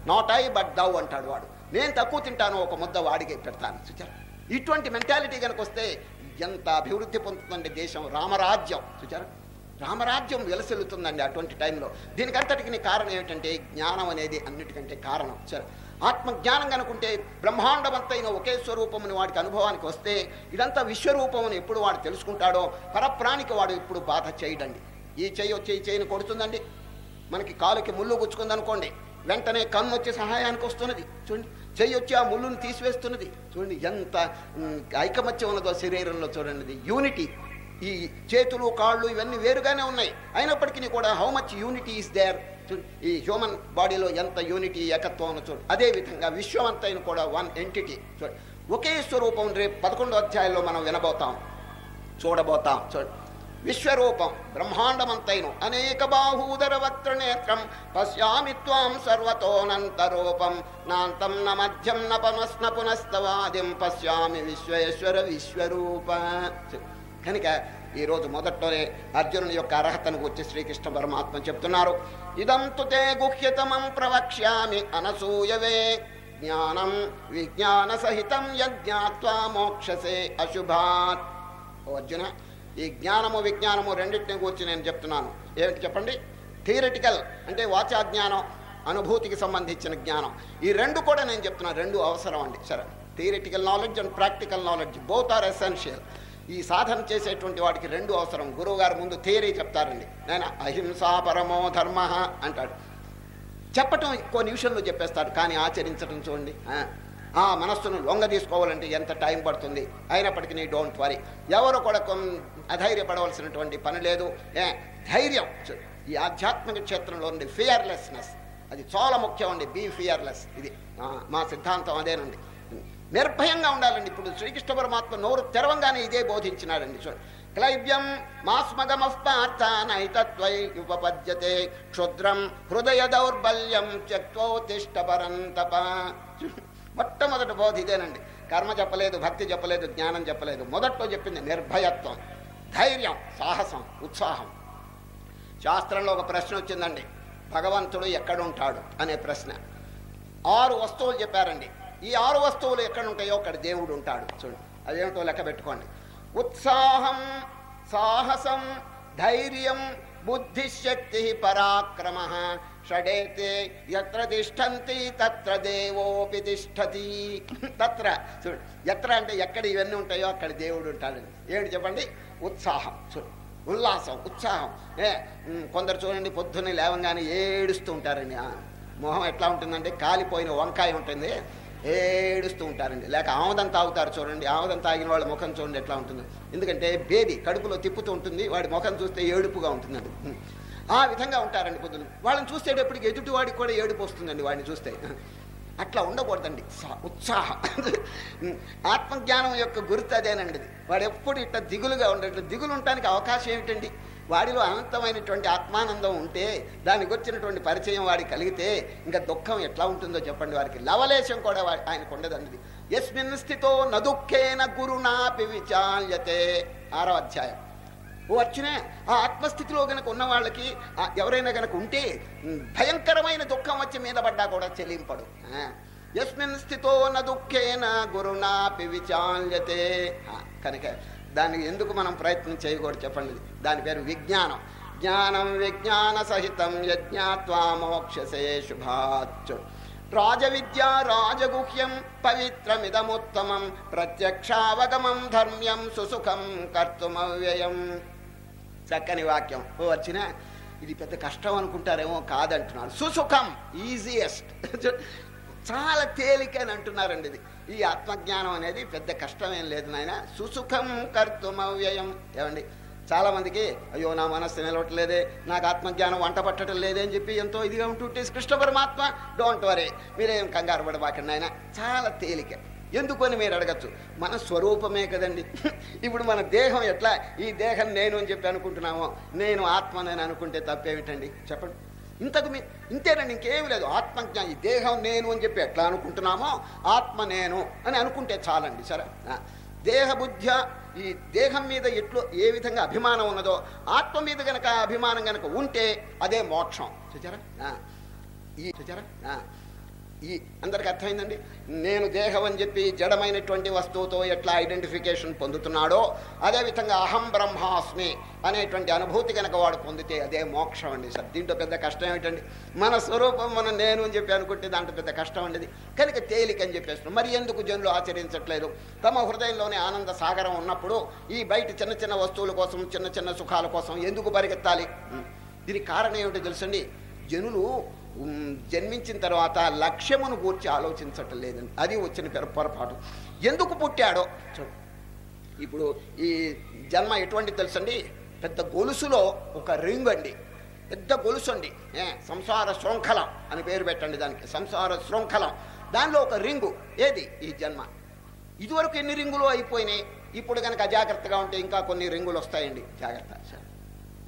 నాట్ ఐ బట్ దౌ అంటాడు వాడు. నేను తక్కువ తింటాను ఒక ముద్ద వాడికి పెడతాను. చూచారు ఇటువంటి మెంటాలిటీ కనుక వస్తే ఎంత అభివృద్ధి పొందుతుందండి దేశం రామరాజ్యం. చూచారు రామరాజ్యం వెలసెలుతుందండి అటువంటి టైంలో. దీనికంతటికి కారణం ఏమిటంటే జ్ఞానం అనేది అన్నిటికంటే కారణం. సరే ఆత్మజ్ఞానం కనుకుంటే బ్రహ్మాండవంతైన ఒకే స్వరూపముని వాడికి అనుభవానికి వస్తే ఇదంతా విశ్వరూపముని ఎప్పుడు వాడు తెలుసుకుంటాడో పరప్రాణికి వాడు ఇప్పుడు బాధ చేయడండి. ఈ చేయి వచ్చి ఈ చేయిని కొడుతుందండి. మనకి కాలుకి ముళ్ళు గుచ్చుకుందనుకోండి. వెంటనే కన్ను వచ్చి సహాయానికి వస్తున్నది. చూడండి చెయ్యి వచ్చి ఆ ముళ్ళుని తీసివేస్తున్నది. చూడండి ఎంత ఐకమత్యం ఉన్నదో శరీరంలో చూడండి. యూనిటీ ఈ చేతులు కాళ్ళు ఇవన్నీ వేరుగానే ఉన్నాయి. అయినప్పటికీ కూడా how much unity is there ఈ హ్యూమన్ బాడీలో ఎంత యూనిటీ ఏకత్వం ఉన్న చూడు అదే విధంగా విశ్వం అంతైన కూడా వన్ ఎంటిటీ చూడు ఒకే స్వరూపం రేపు పదకొండో అధ్యాయంలో మనం వినబోతాం చూడబోతాం. చూడండి విశ్వరూపం బ్రహ్మాండమంతైను. అనేక బాహూదర వక్ర నేత్రం పశ్యామి త్వాం సర్వతోనంతరూపం. నాంతం న మధ్యం న పనస్న పునస్తవాదిం పశ్యామి విశ్వేశ్వర విశ్వరూప. కనుక ఈరోజు మొదట్లోనే అర్జునుని యొక్క అర్హతను గురించి శ్రీకృష్ణ పరమాత్మ చెప్తున్నారు. ఇదంతు తే గుహ్యతమం ప్రవక్ష్యామి అనసూయవే. జ్ఞానం విజ్ఞాన సహితం యజ్ఞాత్వా మోక్షసే అశుభాత్. ఓ అర్జున ఈ జ్ఞానము విజ్ఞానము రెండింటిని గురించి నేను చెప్తున్నాను. ఏమిటి చెప్పండి? థియరిటికల్ అంటే వాచా జ్ఞానం అనుభూతికి సంబంధించిన జ్ఞానం. ఈ రెండు కూడా నేను చెప్తున్నాను రెండు అవసరం అండి. సరే theoretical knowledge and practical knowledge both are essential. ఈ సాధన చేసేటువంటి వాడికి రెండు అవసరం. గురువు గారు ముందు థియరీ చెప్తారండి. నేను అహింసా పరమో ధర్మ అంటాడు. చెప్పటం కొన్ని నిమిషంలో చెప్పేస్తాడు కానీ ఆచరించడం చూడండి. ఆ, మనస్సును లొంగ తీసుకోవాలంటే ఎంత టైం పడుతుంది? అయినప్పటికీ నీ డోంట్ వరీ ఎవరు కూడా అధైర్యపడవలసినటువంటి పని లేదు. ఏ ధైర్యం. ఈ ఆధ్యాత్మిక క్షేత్రంలో ఉంది ఫియర్లెస్నెస్ అది చాలా ముఖ్యం అండి. బీ ఫియర్లెస్ ఇది మా సిద్ధాంతం అదేనండి. నిర్భయంగా ఉండాలండి. ఇప్పుడు శ్రీకృష్ణ పరమాత్మ నోరు తెరవంగానే ఇదే బోధించినాడండి. చూడండి క్లైవ్యం మాస్మగమస్పార్థ ఉపపద్యతే. క్షుద్రం హృదయ దౌర్బల్యం త్యక్తోతిష్ట పరంతప. మొట్టమొదటి బోధ ఇదేనండి. కర్మ చెప్పలేదు భక్తి చెప్పలేదు జ్ఞానం చెప్పలేదు. మొదట్లో చెప్పింది నిర్భయత్వం ధైర్యం సాహసం ఉత్సాహం. శాస్త్రంలో ఒక ప్రశ్న వచ్చిందండి. భగవంతుడు ఎక్కడుంటాడు అనే ప్రశ్న. ఆరు వస్తువులు చెప్పారండి. ఈ ఆరు వస్తువులు ఎక్కడ ఉంటాయో అక్కడ దేవుడు ఉంటాడు. చూడండి అదేమిటో లెక్క పెట్టుకోండి. ఉత్సాహం సాహసం ధైర్యం బుద్ధిశక్తి పరాక్రమ షడేతే ఎత్ర తిష్టంతి తత్ర దేవోపి తిష్టతి తత్ర చూడు ఎత్ర అంటే ఎక్కడ ఇవన్నీ ఉంటాయో అక్కడ దేవుడు ఉంటాడు. ఏమిటి చెప్పండి? ఉత్సాహం చూడు ఉల్లాసం ఉత్సాహం. ఏ కొందరు చూడండి పొద్దున్నే లేవంగానే ఏడుస్తూ ఉంటారండి. మొహం ఎట్లా ఉంటుందంటే కాలిపోయిన వంకాయ ఉంటుంది ఏడుస్తూ ఉంటారండి. లేక ఆముదం తాగుతారు చూడండి ఆముదం తాగిన వాళ్ళ ముఖం చూడండి ఎట్లా ఉంటుంది. ఎందుకంటే బేబీ కడుపులో తిప్పుతూ ఉంటుంది వాడి ముఖం చూస్తే ఏడుపుగా ఉంటుందండి. ఆ విధంగా ఉంటారండి పొద్దున్న వాళ్ళని చూసేటప్పటికి ఎదుటివాడికి కూడా ఏడుపు వస్తుందండి వాడిని చూస్తే. అట్లా ఉండకూడదండి. ఉత్సాహం. ఆత్మజ్ఞానం యొక్క గుర్తు అదేనండి ఇది. వాడు ఎప్పుడు ఇట్లా దిగులుగా ఉండేట్లు దిగులు ఉండటానికి అవకాశం ఏమిటండి? వాడిలో అనంతమైనటువంటి ఆత్మానందం ఉంటే దానికి వచ్చినటువంటి పరిచయం వాడికి కలిగితే ఇంకా దుఃఖం ఎట్లా ఉంటుందో చెప్పండి వారికి. లవలేశం కూడా ఆయనకు ఉండదండి ఎస్మిన్ స్థితో నదుఃఖేన గురునాపి విచాల్యతే. ఆరో అధ్యాయం. ఓ అర్చునే ఆ ఆత్మస్థితిలో గనక ఉన్న వాళ్ళకి ఎవరైనా గనక ఉంటే భయంకరమైన దుఃఖం వచ్చి మీద పడ్డా కూడా చెల్లింపడు ఎస్మిన్ యస్మిన్ స్థితో న దుఃఖేన గురుణాపి విచాల్యతే. కనుక దానికి ఎందుకు మనం ప్రయత్నం చేయకూడదు చెప్పండి. దాని పేరు విజ్ఞానం. జ్ఞానం విజ్ఞాన సహితం యజ్ఞాత్వా మోక్షసే శుభాచు రాజవిద్య రాజగుహ్యం పవిత్రమిదముత్తమం. ప్రత్యక్షావగమం ధర్మ్యం సుసుఖం కర్తుమవ్యయం. చక్కని వాక్యం. ఓ వచ్చిన ఇది పెద్ద కష్టం అనుకుంటారేమో కాదంటున్నాడు. సుసుఖం ఈజియెస్ట్ చాలా తేలిక అని అంటున్నారండి ఇది. ఈ ఆత్మజ్ఞానం అనేది పెద్ద కష్టమేం లేదు నాయన. సుసుఖం కర్తుమవ్యయం ఏమండి? చాలామందికి అయ్యో నా మనస్సు నిలవట్లేదే నాకు ఆత్మజ్ఞానం వంట పట్టడం లేదే అని చెప్పి ఎంతో ఇదిగా ఉంటుంటే కృష్ణ పరమాత్మ డోంట్ వరీ మీరేం కంగారు పడబాకండి ఆయన చాలా తేలిక. ఎందుకని మీరు అడగచ్చు? మన స్వరూపమే కదండి. ఇప్పుడు మన దేహం ఎట్లా? ఈ దేహం నేను అని చెప్పి అనుకుంటున్నామో నేను ఆత్మనని అనుకుంటే తప్పేమిటండి? చెప్పండి. ఇంతకు మీ ఇంతేనండి ఇంకేమి లేదు. ఆత్మజ్ఞా ఈ దేహం నేను అని చెప్పి ఎట్లా అనుకుంటున్నామో ఆత్మ నేను అని అనుకుంటే చాలండి సరే? ఆ, దేహ ఈ దేహం మీద ఎట్లు ఏ విధంగా అభిమానం ఉన్నదో ఆత్మ మీద గనక అభిమానం గనక ఉంటే అదే మోక్షం. చూచారా? ఆ, ఈ చూచారా? ఆ, ఈ అందరికి అర్థమైందండి? నేను దేహం అని చెప్పి జడమైనటువంటి వస్తువుతో ఎట్లా ఐడెంటిఫికేషన్ పొందుతున్నాడో అదేవిధంగా అహం బ్రహ్మాస్మి అనేటువంటి అనుభూతి కనుక వాడు పొందితే అదే మోక్షం అండి సార్. దీంట్లో పెద్ద కష్టం ఏమిటండి? మన స్వరూపం మనం నేను అని చెప్పి అనుకుంటే దాంట్లో పెద్ద కష్టం ఉండేది. కనుక తేలిక అని చెప్పేస్తున్నాం మరి ఎందుకు జనులు ఆచరించట్లేదు? తమ హృదయంలోనే ఆనంద సాగరం ఉన్నప్పుడు ఈ బయట చిన్న చిన్న వస్తువుల కోసం చిన్న చిన్న సుఖాల కోసం ఎందుకు పరిగెత్తాలి? దీనికి కారణం ఏమిటో తెలుసండి? జనులు జన్మించిన తర్వాత లక్ష్యమును గూర్చి ఆలోచించటం లేదండి. అది వచ్చిన పొరపాటు. ఎందుకు పుట్టాడో చూడు. ఇప్పుడు ఈ జన్మ ఎటువంటి తెలుసండి? పెద్ద గొలుసులో ఒక రింగ్ అండి. పెద్ద గొలుసు అండి. సంసార శృంఖలం అని పేరు పెట్టండి దానికి. సంసార శృంఖలం. దానిలో ఒక రింగు. ఏది? ఈ జన్మ. ఇదివరకు ఎన్ని రింగులు అయిపోయినాయి? ఇప్పుడు కనుక అజాగ్రత్తగా ఉంటే ఇంకా కొన్ని రింగులు వస్తాయండి. జాగ్రత్త.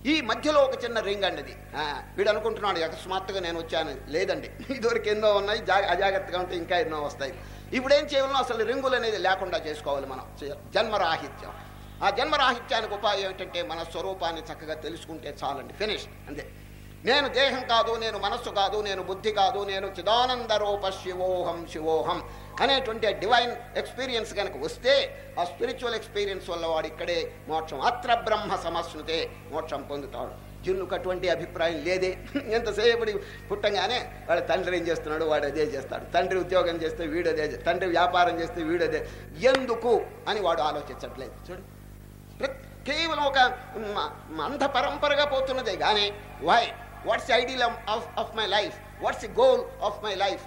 ఈ మధ్యలో ఒక చిన్న రింగ్ అండి ఇది ఆ, వీడు అనుకుంటున్నాడు అకస్మాత్తుగా నేను వచ్చాను. లేదండి. ఇదివరకు ఎన్నో ఉన్నాయి అజాగ్రత్తగా ఉంటే ఇంకా ఎన్నో వస్తాయి. ఇప్పుడు ఏం చేయాలో అసలు రింగులు అనేది లేకుండా చేసుకోవాలి మనం. జన్మరాహిత్యం. ఆ జన్మరాహిత్యానికి ఉపాయం ఏమిటంటే మన స్వరూపాన్ని చక్కగా తెలుసుకుంటే చాలండి. ఫినిష్. అంతే. నేను దేహం కాదు నేను మనస్సు కాదు నేను బుద్ధి కాదు నేను చిదానంద రూప శివోహం శివోహం. అనేటువంటి డివైన్ ఎక్స్పీరియన్స్ కనుక వస్తే ఆ స్పిరిచువల్ ఎక్స్పీరియన్స్ వల్ల వాడు ఇక్కడే మోక్షం అత్ర బ్రహ్మ సమస్నుతే మోక్షం పొందుతాడు. జున్నుకు అటువంటి అభిప్రాయం లేదే. ఎంతసేపటి పుట్టంగానే వాడు తండ్రి ఏం చేస్తున్నాడు? వాడు అదే చేస్తాడు. తండ్రి ఉద్యోగం చేస్తే వీడు అదే తండ్రి వ్యాపారం చేస్తే వీడు అదే. ఎందుకు అని వాడు ఆలోచించట్లేదు. చూడు. కేవలం ఒక అంధ పరంపరగా పోతున్నదే. కానీ why what's ideal of of my life what's the goal of my life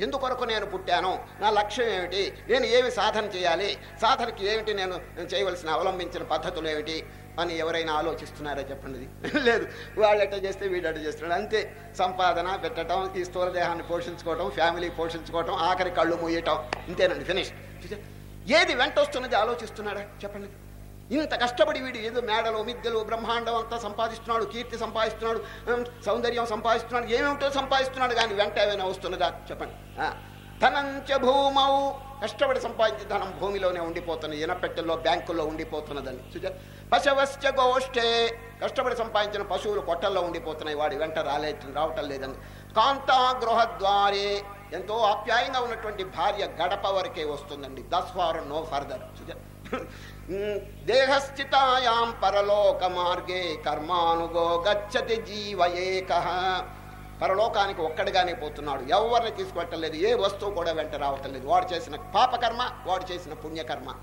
ఎందుకొరకు నేను పుట్టాను? నా లక్ష్యం ఏమిటి? నేను ఏమి సాధన చేయాలి? సాధనకి ఏమిటి నేను చేయవలసిన అవలంబించిన పద్ధతులు ఏమిటి? అని ఎవరైనా ఆలోచిస్తున్నారా చెప్పండి. లేదు వాళ్ళు ఎట్ట చేస్తే వీడు అట్ట చేస్తున్నాడు అంతే. సంపాదన పెట్టడం ఈ స్థూల దేహాన్ని పోషించుకోవటం ఫ్యామిలీ పోషించుకోవటం ఆఖరి కళ్ళు మూయటం. ఇంతేనండి ఫినిష్ ఏది వెంట వస్తున్నది ఆలోచిస్తున్నాడా? చెప్పండి. ఇంత కష్టపడి వీడు ఏదో మేడలు మిద్దెలు బ్రహ్మాండం అంతా సంపాదిస్తున్నాడు కీర్తి సంపాదిస్తున్నాడు సౌందర్యం సంపాదిస్తున్నాడు ఏమేమిటో సంపాదిస్తున్నాడు కానీ వెంట ఏమైనా వస్తున్నదా చెప్పండి. ధనంచ భూమౌ. కష్టపడి సంపాదించి ధనం భూమిలోనే ఉండిపోతున్నది ఇనపెట్టెల్లో బ్యాంకుల్లో ఉండిపోతున్నదని. చూచా పశవశ్చ గోష్ఠే. కష్టపడి సంపాదించిన పశువులు కొట్టల్లో ఉండిపోతున్నాయి. వాడి వెంట రాలే రావటం లేదని. కాంతా గృహద్వారే ఎంతో ఆప్యాయంగా ఉన్నటువంటి భార్య గడప వరకే వస్తుందండి. దస్ ఫార్ నో ఫర్దర్ చూచా దేహస్థితాయాం పరలోక మార్గే కర్మానుగో గచ్చతి జీవ ఏక. పరలోకానికి ఒక్కడిగానే పోతున్నాడు. ఎవరిని తీసుకెళ్ళలేదు ఏ వస్తువు కూడా వెంట రావటం లేదు. వాడు చేసిన పాపకర్మ వాడు చేసిన పుణ్యకర్మ.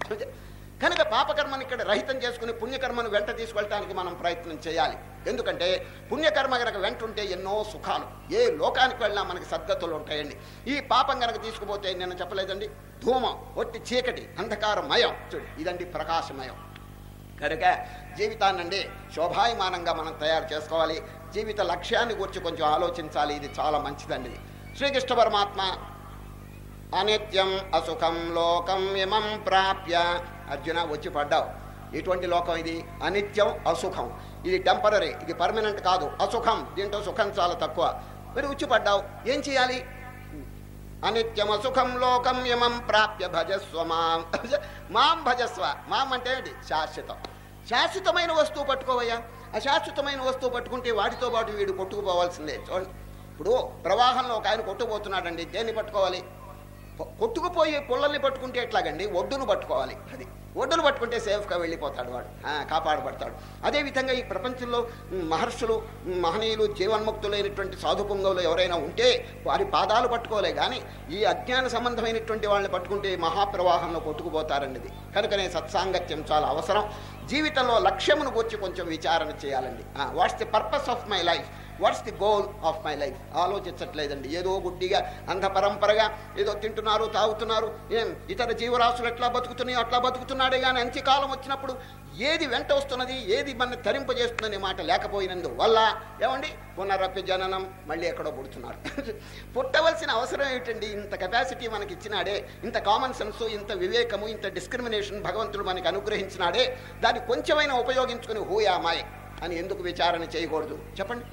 కనుక పాపకర్మని ఇక్కడ రహితం చేసుకుని పుణ్యకర్మను వెంట తీసుకెళ్ళటానికి మనం ప్రయత్నం చేయాలి. ఎందుకంటే పుణ్యకర్మ గనక వెంట ఉంటే ఎన్నో సుఖాలు. ఏ లోకానికి వెళ్ళినా మనకి సద్గతులు ఉంటాయండి. ఈ పాపం గనక తీసుకుపోతే నేను చెప్పలేదండి. ధూమం ఒట్టి చీకటి అంధకారమయం. చూడు ఇదండి ప్రకాశమయం. కనుక జీవితాన్నండి శోభాయమానంగా మనం తయారు చేసుకోవాలి. జీవిత లక్ష్యాన్ని గురించి కొంచెం ఆలోచించాలి. ఇది చాలా మంచిదండి. శ్రీకృష్ణ పరమాత్మ అనిత్యం అసుఖం లోకం ఇమం ప్రాప్య అర్జున వచ్చి పడ్డావు. ఎటువంటి లోకం ఇది అనిత్యం అసుఖం. ఇది టెంపరీ ఇది పర్మనెంట్ కాదు. అసుఖం దీంట్లో సుఖం చాలా తక్కువ. మరి వచ్చి పడ్డావు. ఏం చేయాలి? అనిత్యం అసుఖం లోకం యమం ప్రాప్య భజస్వ మాం. మాం భజస్వ. మాం అంటే ఏంటి? శాశ్వతం. శాశ్వతమైన వస్తువు పట్టుకోవయ్యా. అశాశ్వతమైన వస్తువు పట్టుకుంటే వాటితో పాటు వీడు కొట్టుకుపోవాల్సిందే. చూడండి. ఇప్పుడు ప్రవాహంలో ఒక ఆయన కొట్టుకుపోతున్నాడండి. దేన్ని పట్టుకోవాలి? కొట్టుకుపోయి పుల్లల్ని పట్టుకుంటే ఎట్లాగండి? ఒడ్డును పట్టుకోవాలి. అది. ఒడ్డును పట్టుకుంటే సేఫ్గా వెళ్ళిపోతాడు వాడు. కాపాడబడతాడు. అదేవిధంగా ఈ ప్రపంచంలో మహర్షులు మహనీయులు జీవన్ముక్తులైనటువంటి సాధుపుంగవులు ఎవరైనా ఉంటే వారి పాదాలు పట్టుకోలే కానీ ఈ అజ్ఞాన సంబంధమైనటువంటి వాళ్ళని పట్టుకుంటే మహాప్రవాహంలో కొట్టుకుపోతారండి ఇది. కనుకనే సత్సాంగత్యం చాలా అవసరం. జీవితంలో లక్ష్యమును గురించి కొంచెం విచారణ చేయాలండి. What's the purpose of my life. What's the goal of my life ఆలోచించట్లేదండి. ఏదో గుడ్డిగా అంధ పరంపరగా ఏదో తింటున్నారు తాగుతున్నారు. ఏం ఇతర జీవరాశులు ఎట్లా బతుకుతున్నాయో అట్లా బతుకుతున్నాడే కానీ అంత్యకాలం వచ్చినప్పుడు ఏది వెంట వస్తున్నది ఏది మన తరింపజేస్తుందనే మాట లేకపోయినందు వల్ల ఏమండి? పునరపి జననం మళ్ళీ ఎక్కడో పుడుతున్నారు. పుట్టవలసిన అవసరం ఏమిటండి? ఇంత కెపాసిటీ మనకి ఇచ్చినాడే ఇంత కామన్ సెన్స్ ఇంత వివేకము ఇంత డిస్క్రిమినేషన్ భగవంతుడు మనకి అనుగ్రహించినాడే దాన్ని కొంచెమైనా ఉపయోగించుకుని హూయామాయ్ అని ఎందుకు విచారణ చేయకూడదు? చెప్పండి.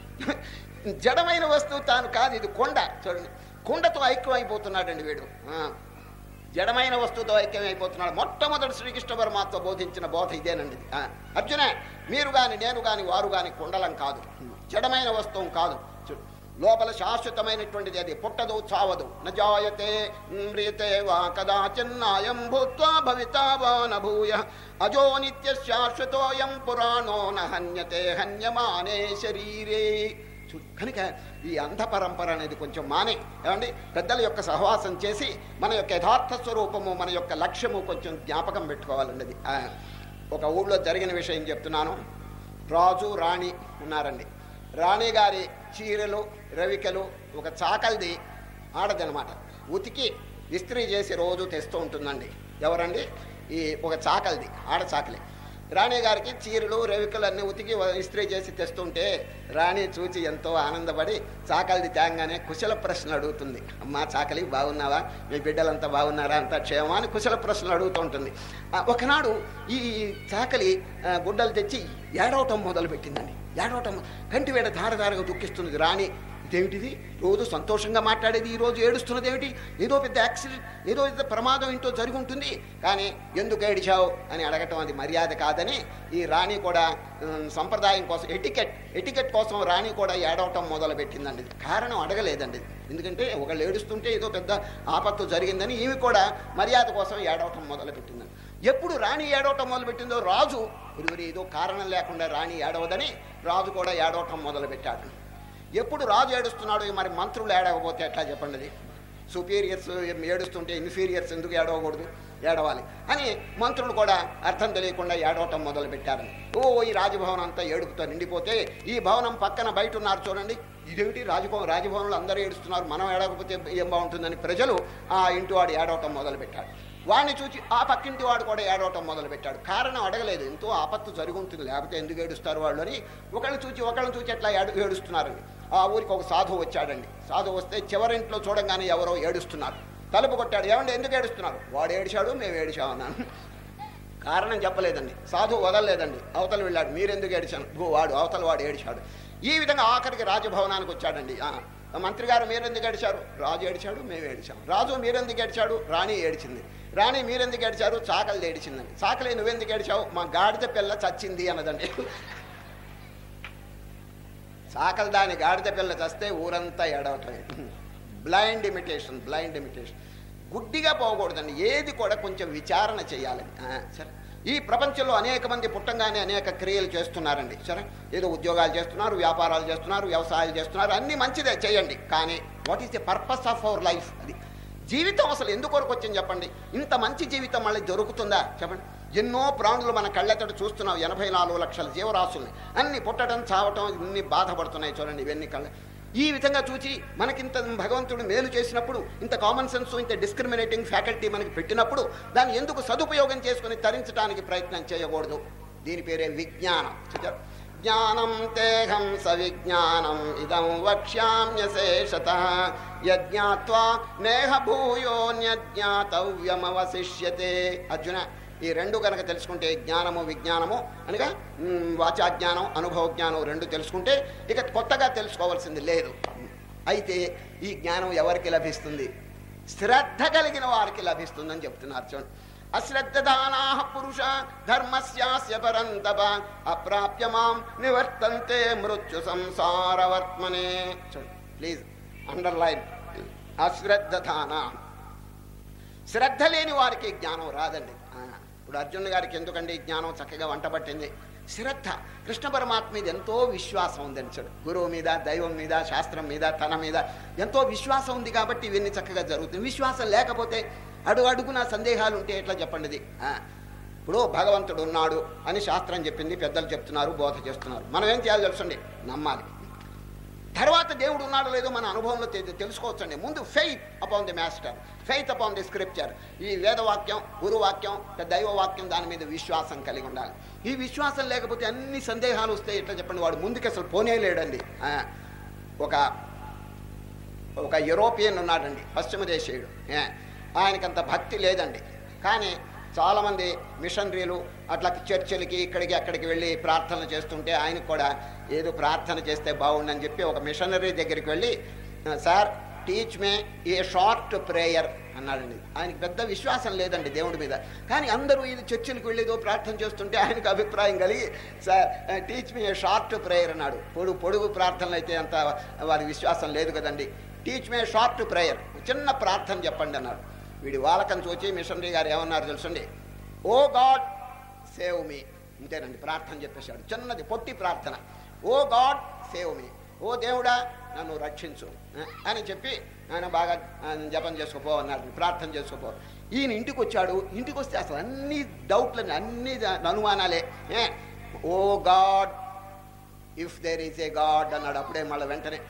జడమైన వస్తువు తాను కాదు ఇది కొండ చూడండి కొండతో ఐక్యం అయిపోతున్నాడండి వీడు ఆ. జడమైన వస్తువుతో ఐక్యం అయిపోతున్నాడు మొట్టమొదటి శ్రీకృష్ణ పరమాత్మ బోధించిన బోధ ఇదేనండి ఇది. ఆ. అర్జున మీరు కాని నేను కానీ వారు కానీ కుండలం కాదు జడమైన వస్తువు కాదు లోపల శాశ్వతమైనటువంటిది అది. పుట్టదు చావదు. నజాయతే మ్రియతే వా కదాచిన్నాయం భూత్వా భవితా వా అజో నిత్య శాశ్వతోయం పురాణో నహన్యతే హన్యమానే శరీరే. కనుక ఈ అంధ పరంపర అనేది కొంచెం మానే. ఏమండి? పెద్దల యొక్క సహవాసం చేసి మన యొక్క యథార్థ స్వరూపము మన యొక్క లక్ష్యము కొంచెం జ్ఞాపకం పెట్టుకోవాలండి ఒక ఊళ్ళో జరిగిన విషయం చెప్తున్నాను. రాజు రాణి ఉన్నారండి. రాణి గారి చీరలు రవికలు ఒక చాకల్ది ఆడదనమాట. ఉతికి ఇస్త్రీ చేసి రోజు తెస్తూ ఉంటుందండి. ఎవరండి? ఈ ఒక చాకలిది ఆడ చాకలి. రాణి గారికి చీరలు రవికలు అన్నీ ఉతికి ఇస్త్రీ చేసి తెస్తుంటే రాణి చూచి ఎంతో ఆనందపడి చాకలిది తేంగానే కుశల ప్రశ్నలు అడుగుతుంది. అమ్మా చాకలి బాగున్నావా? మీ బిడ్డలంతా బాగున్నారా? అంతా క్షేమా అని కుశల ప్రశ్నలు అడుగుతూ ఉంటుంది. ఒకనాడు ఈ చాకలి గుడ్డలు తెచ్చి ఏడవటం మొదలుపెట్టిందండి. ఏడవటం కంటి వేడ ధారధారగా దుఃఖిస్తుంది రాణి. ఇదేమిటిది రోజు సంతోషంగా మాట్లాడేది ఈరోజు ఏడుస్తున్నది ఏమిటి? ఏదో పెద్ద యాక్సిడెంట్ ఏదో పెద్ద ప్రమాదం ఏంటో జరిగి ఉంటుంది. కానీ ఎందుకు ఏడిచావు అని అడగటం అది మర్యాద కాదని ఈ రాణి కూడా సంప్రదాయం కోసం ఎటికెట్ ఎటికెట్ కోసం రాణి కూడా ఏడవటం మొదలుపెట్టిందండి. కారణం అడగలేదండి. ఎందుకంటే ఒకళ్ళు ఏడుస్తుంటే ఏదో పెద్ద ఆపత్తు జరిగిందని ఈమె కూడా మర్యాద కోసం ఏడవటం మొదలుపెట్టిందండి. ఎప్పుడు రాణి ఏడవటం మొదలుపెట్టిందో రాజు ఇరువురు ఏదో కారణం లేకుండా రాణి ఏడవదని రాజు కూడా ఏడవటం మొదలుపెట్టాడు. ఎప్పుడు రాజు ఏడుస్తున్నాడు మరి మంత్రులు ఏడవకపోతే ఎట్లా చెప్పండి అది? సుపీరియర్స్ ఏడుస్తుంటే ఇన్ఫీరియర్స్ ఎందుకు ఏడవకూడదు? ఏడవాలి. అని మంత్రులు కూడా అర్థం తెలియకుండా ఏడవటం మొదలు పెట్టారు ఓ ఈ రాజభవనం అంతా ఏడుపుతో నిండిపోతే ఈ భవనం పక్కన బయట ఉన్నారు చూడండి. ఇదేమిటి? రాజభవన్ రాజభవనంలో అందరూ ఏడుస్తున్నారు. మనం ఏడవకపోతే ఏం బాగుంటుందని ప్రజలు ఆ ఇంటి వాడు ఏడవటం మొదలుపెట్టాడు వాడిని చూచి ఆ పక్కింటి వాడు కూడా ఏడవటం మొదలు పెట్టాడు కారణం అడగలేదు. ఎంతో ఆపత్తు జరుగుతుంది లేకపోతే ఎందుకు ఏడుస్తారు వాళ్ళు అని ఒకళ్ళు చూచి ఒకళ్ళని చూచి ఎట్లా ఏడు ఏడుస్తున్నారని. ఆ ఊరికి ఒక సాధువు వచ్చాడండి. సాధువు వస్తే చివరింట్లో చూడంగానే ఎవరో ఏడుస్తున్నారు. తలుపు కొట్టాడు. ఏమంటే ఎందుకు ఏడుస్తున్నారు? వాడు ఏడిచాడు మేము ఏడిచామన్నాను కారణం చెప్పలేదండి. సాధువు వదలలేదండి. అవతల వెళ్ళాడు. మీరెందుకు ఏడిచాను "ఓ, వాడు అవతల వాడు ఏడిచాడు. ఈ విధంగా ఆఖరికి రాజభవనానికి వచ్చాడండి. ఆ, మంత్రి గారు మీరెందుకు ఏడిచారు? రాజు ఏడిచాడు మేము ఏడిచాం. రాజు మీరెందుకు ఏడిచాడు? రాణి ఏడిచింది. రాణి మీరెందుకు ఏడిచారు? చాకలి ఏడిచిందని. చాకలి నువ్వెందుకు ఏడిచావు? మా గాడిద పిల్ల చచ్చింది అన్నదండి. చాకలి దాని గాడిద పిల్ల చస్తే ఊరంతా ఏడవట్లేదు బ్లైండ్ ఇమిటేషన్ బ్లైండ్ ఇమిటేషన్. గుడ్డిగా పోకూడదండి. ఏది కూడా కొంచెం విచారణ చేయాలి. సరే. ఈ ప్రపంచంలో అనేక మంది పుట్టంగానే అనేక క్రియలు చేస్తున్నారండి. సరే. ఏదో ఉద్యోగాలు చేస్తున్నారు వ్యాపారాలు చేస్తున్నారు వ్యవసాయాలు చేస్తున్నారు. అన్నీ మంచిదే. చేయండి. కానీ what is the purpose of our life అది. జీవితం అసలు ఎందుకొరకు వచ్చింది చెప్పండి? ఇంత మంచి జీవితం మళ్ళీ దొరుకుతుందా? చెప్పండి. ఎన్నో ప్రాణులు మన కళ్ళెత్తడు చూస్తున్నాం ఎనభై నాలుగు లక్షల జీవరాశుల్ని. అన్ని పుట్టడం చావటం ఇన్ని బాధపడుతున్నాయి చూడండి ఇవన్నీ కళ్ళ ఈ విధంగా చూచి మనకింత భగవంతుడు మేలు చేసినప్పుడు ఇంత కామన్ సెన్స్ ఇంత డిస్క్రిమినేటింగ్ ఫ్యాకల్టీ మనకి పెట్టినప్పుడు దాన్ని ఎందుకు సదుపయోగం చేసుకుని తరించడానికి ప్రయత్నం చేయకూడదు? దీని పేరే విజ్ఞానం. చూచారు? జ్ఞానం తేహం సవిజ్ఞానం ఇదం వక్ష్యామ్యశేషత. యజ్ఞాత్వా నేహ భూయోన్యజ్ఞాతవ్యమవశిష్యతే అర్జున ఈ రెండు కనుక తెలుసుకుంటే జ్ఞానము విజ్ఞానము అనగా వాచాజ్ఞానం అనుభవ జ్ఞానం రెండు తెలుసుకుంటే ఇక కొత్తగా తెలుసుకోవాల్సింది లేదు. అయితే ఈ జ్ఞానం ఎవరికి లభిస్తుంది? శ్రద్ధ కలిగిన వారికి లభిస్తుందని చెప్తున్నారు చూడండి అశ్రద్ధదానా పురుష ధర్మస్యాస్య పరంతప అప్రాప్య మాం నివర్తంతే మృత్యు సంసారవర్త్మనే. చూడండి ప్లీజ్ అండర్లైన్ అశ్రద్ధదానా శ్రద్ధ లేని వారికి జ్ఞానం రాదండి. ఇప్పుడు అర్జునుడి గారికి ఎందుకండి జ్ఞానం చక్కగా వంట పట్టింది? శ్రద్ధ. కృష్ణ పరమాత్మ మీద ఎంతో విశ్వాసం ఉందని చూడు గురువు మీద దైవం మీద శాస్త్రం మీద తన మీద ఎంతో విశ్వాసం ఉంది కాబట్టి ఇవన్నీ చక్కగా జరుగుతుంది. విశ్వాసం లేకపోతే అడుగు అడుగున సందేహాలు ఉంటే ఎట్లా చెప్పండి ఇది ఆ, ఇప్పుడు భగవంతుడు ఉన్నాడు అని శాస్త్రం చెప్పింది పెద్దలు చెప్తున్నారు బోధ చేస్తున్నారు. మనం ఏం చేయాలి తెలుసండి? నమ్మాలి. తర్వాత దేవుడు ఉన్నాడో లేదో మన అనుభవంలో తెలుసుకోవచ్చండి. ముందు faith upon the master faith upon the scripture ఈ వేదవాక్యం గురువాక్యం దైవవాక్యం దాని మీద విశ్వాసం కలిగి ఉండాలి. ఈ విశ్వాసం లేకపోతే అన్ని సందేహాలు వస్తాయి. ఎట్లా చెప్పండి? వాడు ముందుకు అసలు పోనే లేడండి. ఒక ఒక యూరోపియన్ ఉన్నాడండి పశ్చిమ దేశీయుడు. ఆయనకంత భక్తి లేదండి. కానీ చాలామంది మిషనరీలు అట్లా చర్చిలకి ఇక్కడికి అక్కడికి వెళ్ళి ప్రార్థనలు చేస్తుంటే ఆయనకు కూడా ఏదో ప్రార్థన చేస్తే బాగుండని చెప్పి ఒక మిషనరీ దగ్గరికి వెళ్ళి sir teach me a short prayer అన్నాడండి. ఆయనకి పెద్ద విశ్వాసం లేదండి దేవుడి మీద. కానీ అందరూ ఇది చర్చిలకు వెళ్ళేదో ప్రార్థన చేస్తుంటే ఆయనకు అభిప్రాయం కలిగి sir teach me a short prayer అన్నాడు. పొడుగు పొడుగు ప్రార్థనలు అయితే అంత వారి విశ్వాసం లేదు కదండి. టీచ్ మే షార్ట్ ప్రేయర్ చిన్న ప్రార్థన చెప్పండి అన్నాడు. వీడి వాలకం చూచి మిషనరీ గారు ఏమన్నారు తెలుసండి? Oh oh God save me ఇంతేనండి ప్రార్థన చెప్పేశాడు. చిన్నది పొట్టి ప్రార్థన. ఓ గాడ్ సేవ్ మీ ఓ దేవుడా నన్ను రక్షించు. అని చెప్పి ఆయన బాగా జపం చేసుకోపో అన్నాడు. ప్రార్థన చేసుకోపో. ఈయన ఇంటికి వచ్చాడు. ఇంటికి వస్తే అసలు అన్ని డౌట్లని అన్ని అనుమానాలే. ఓ God if there is a God అన్నాడు. అప్పుడే మళ్ళీ వెంటనే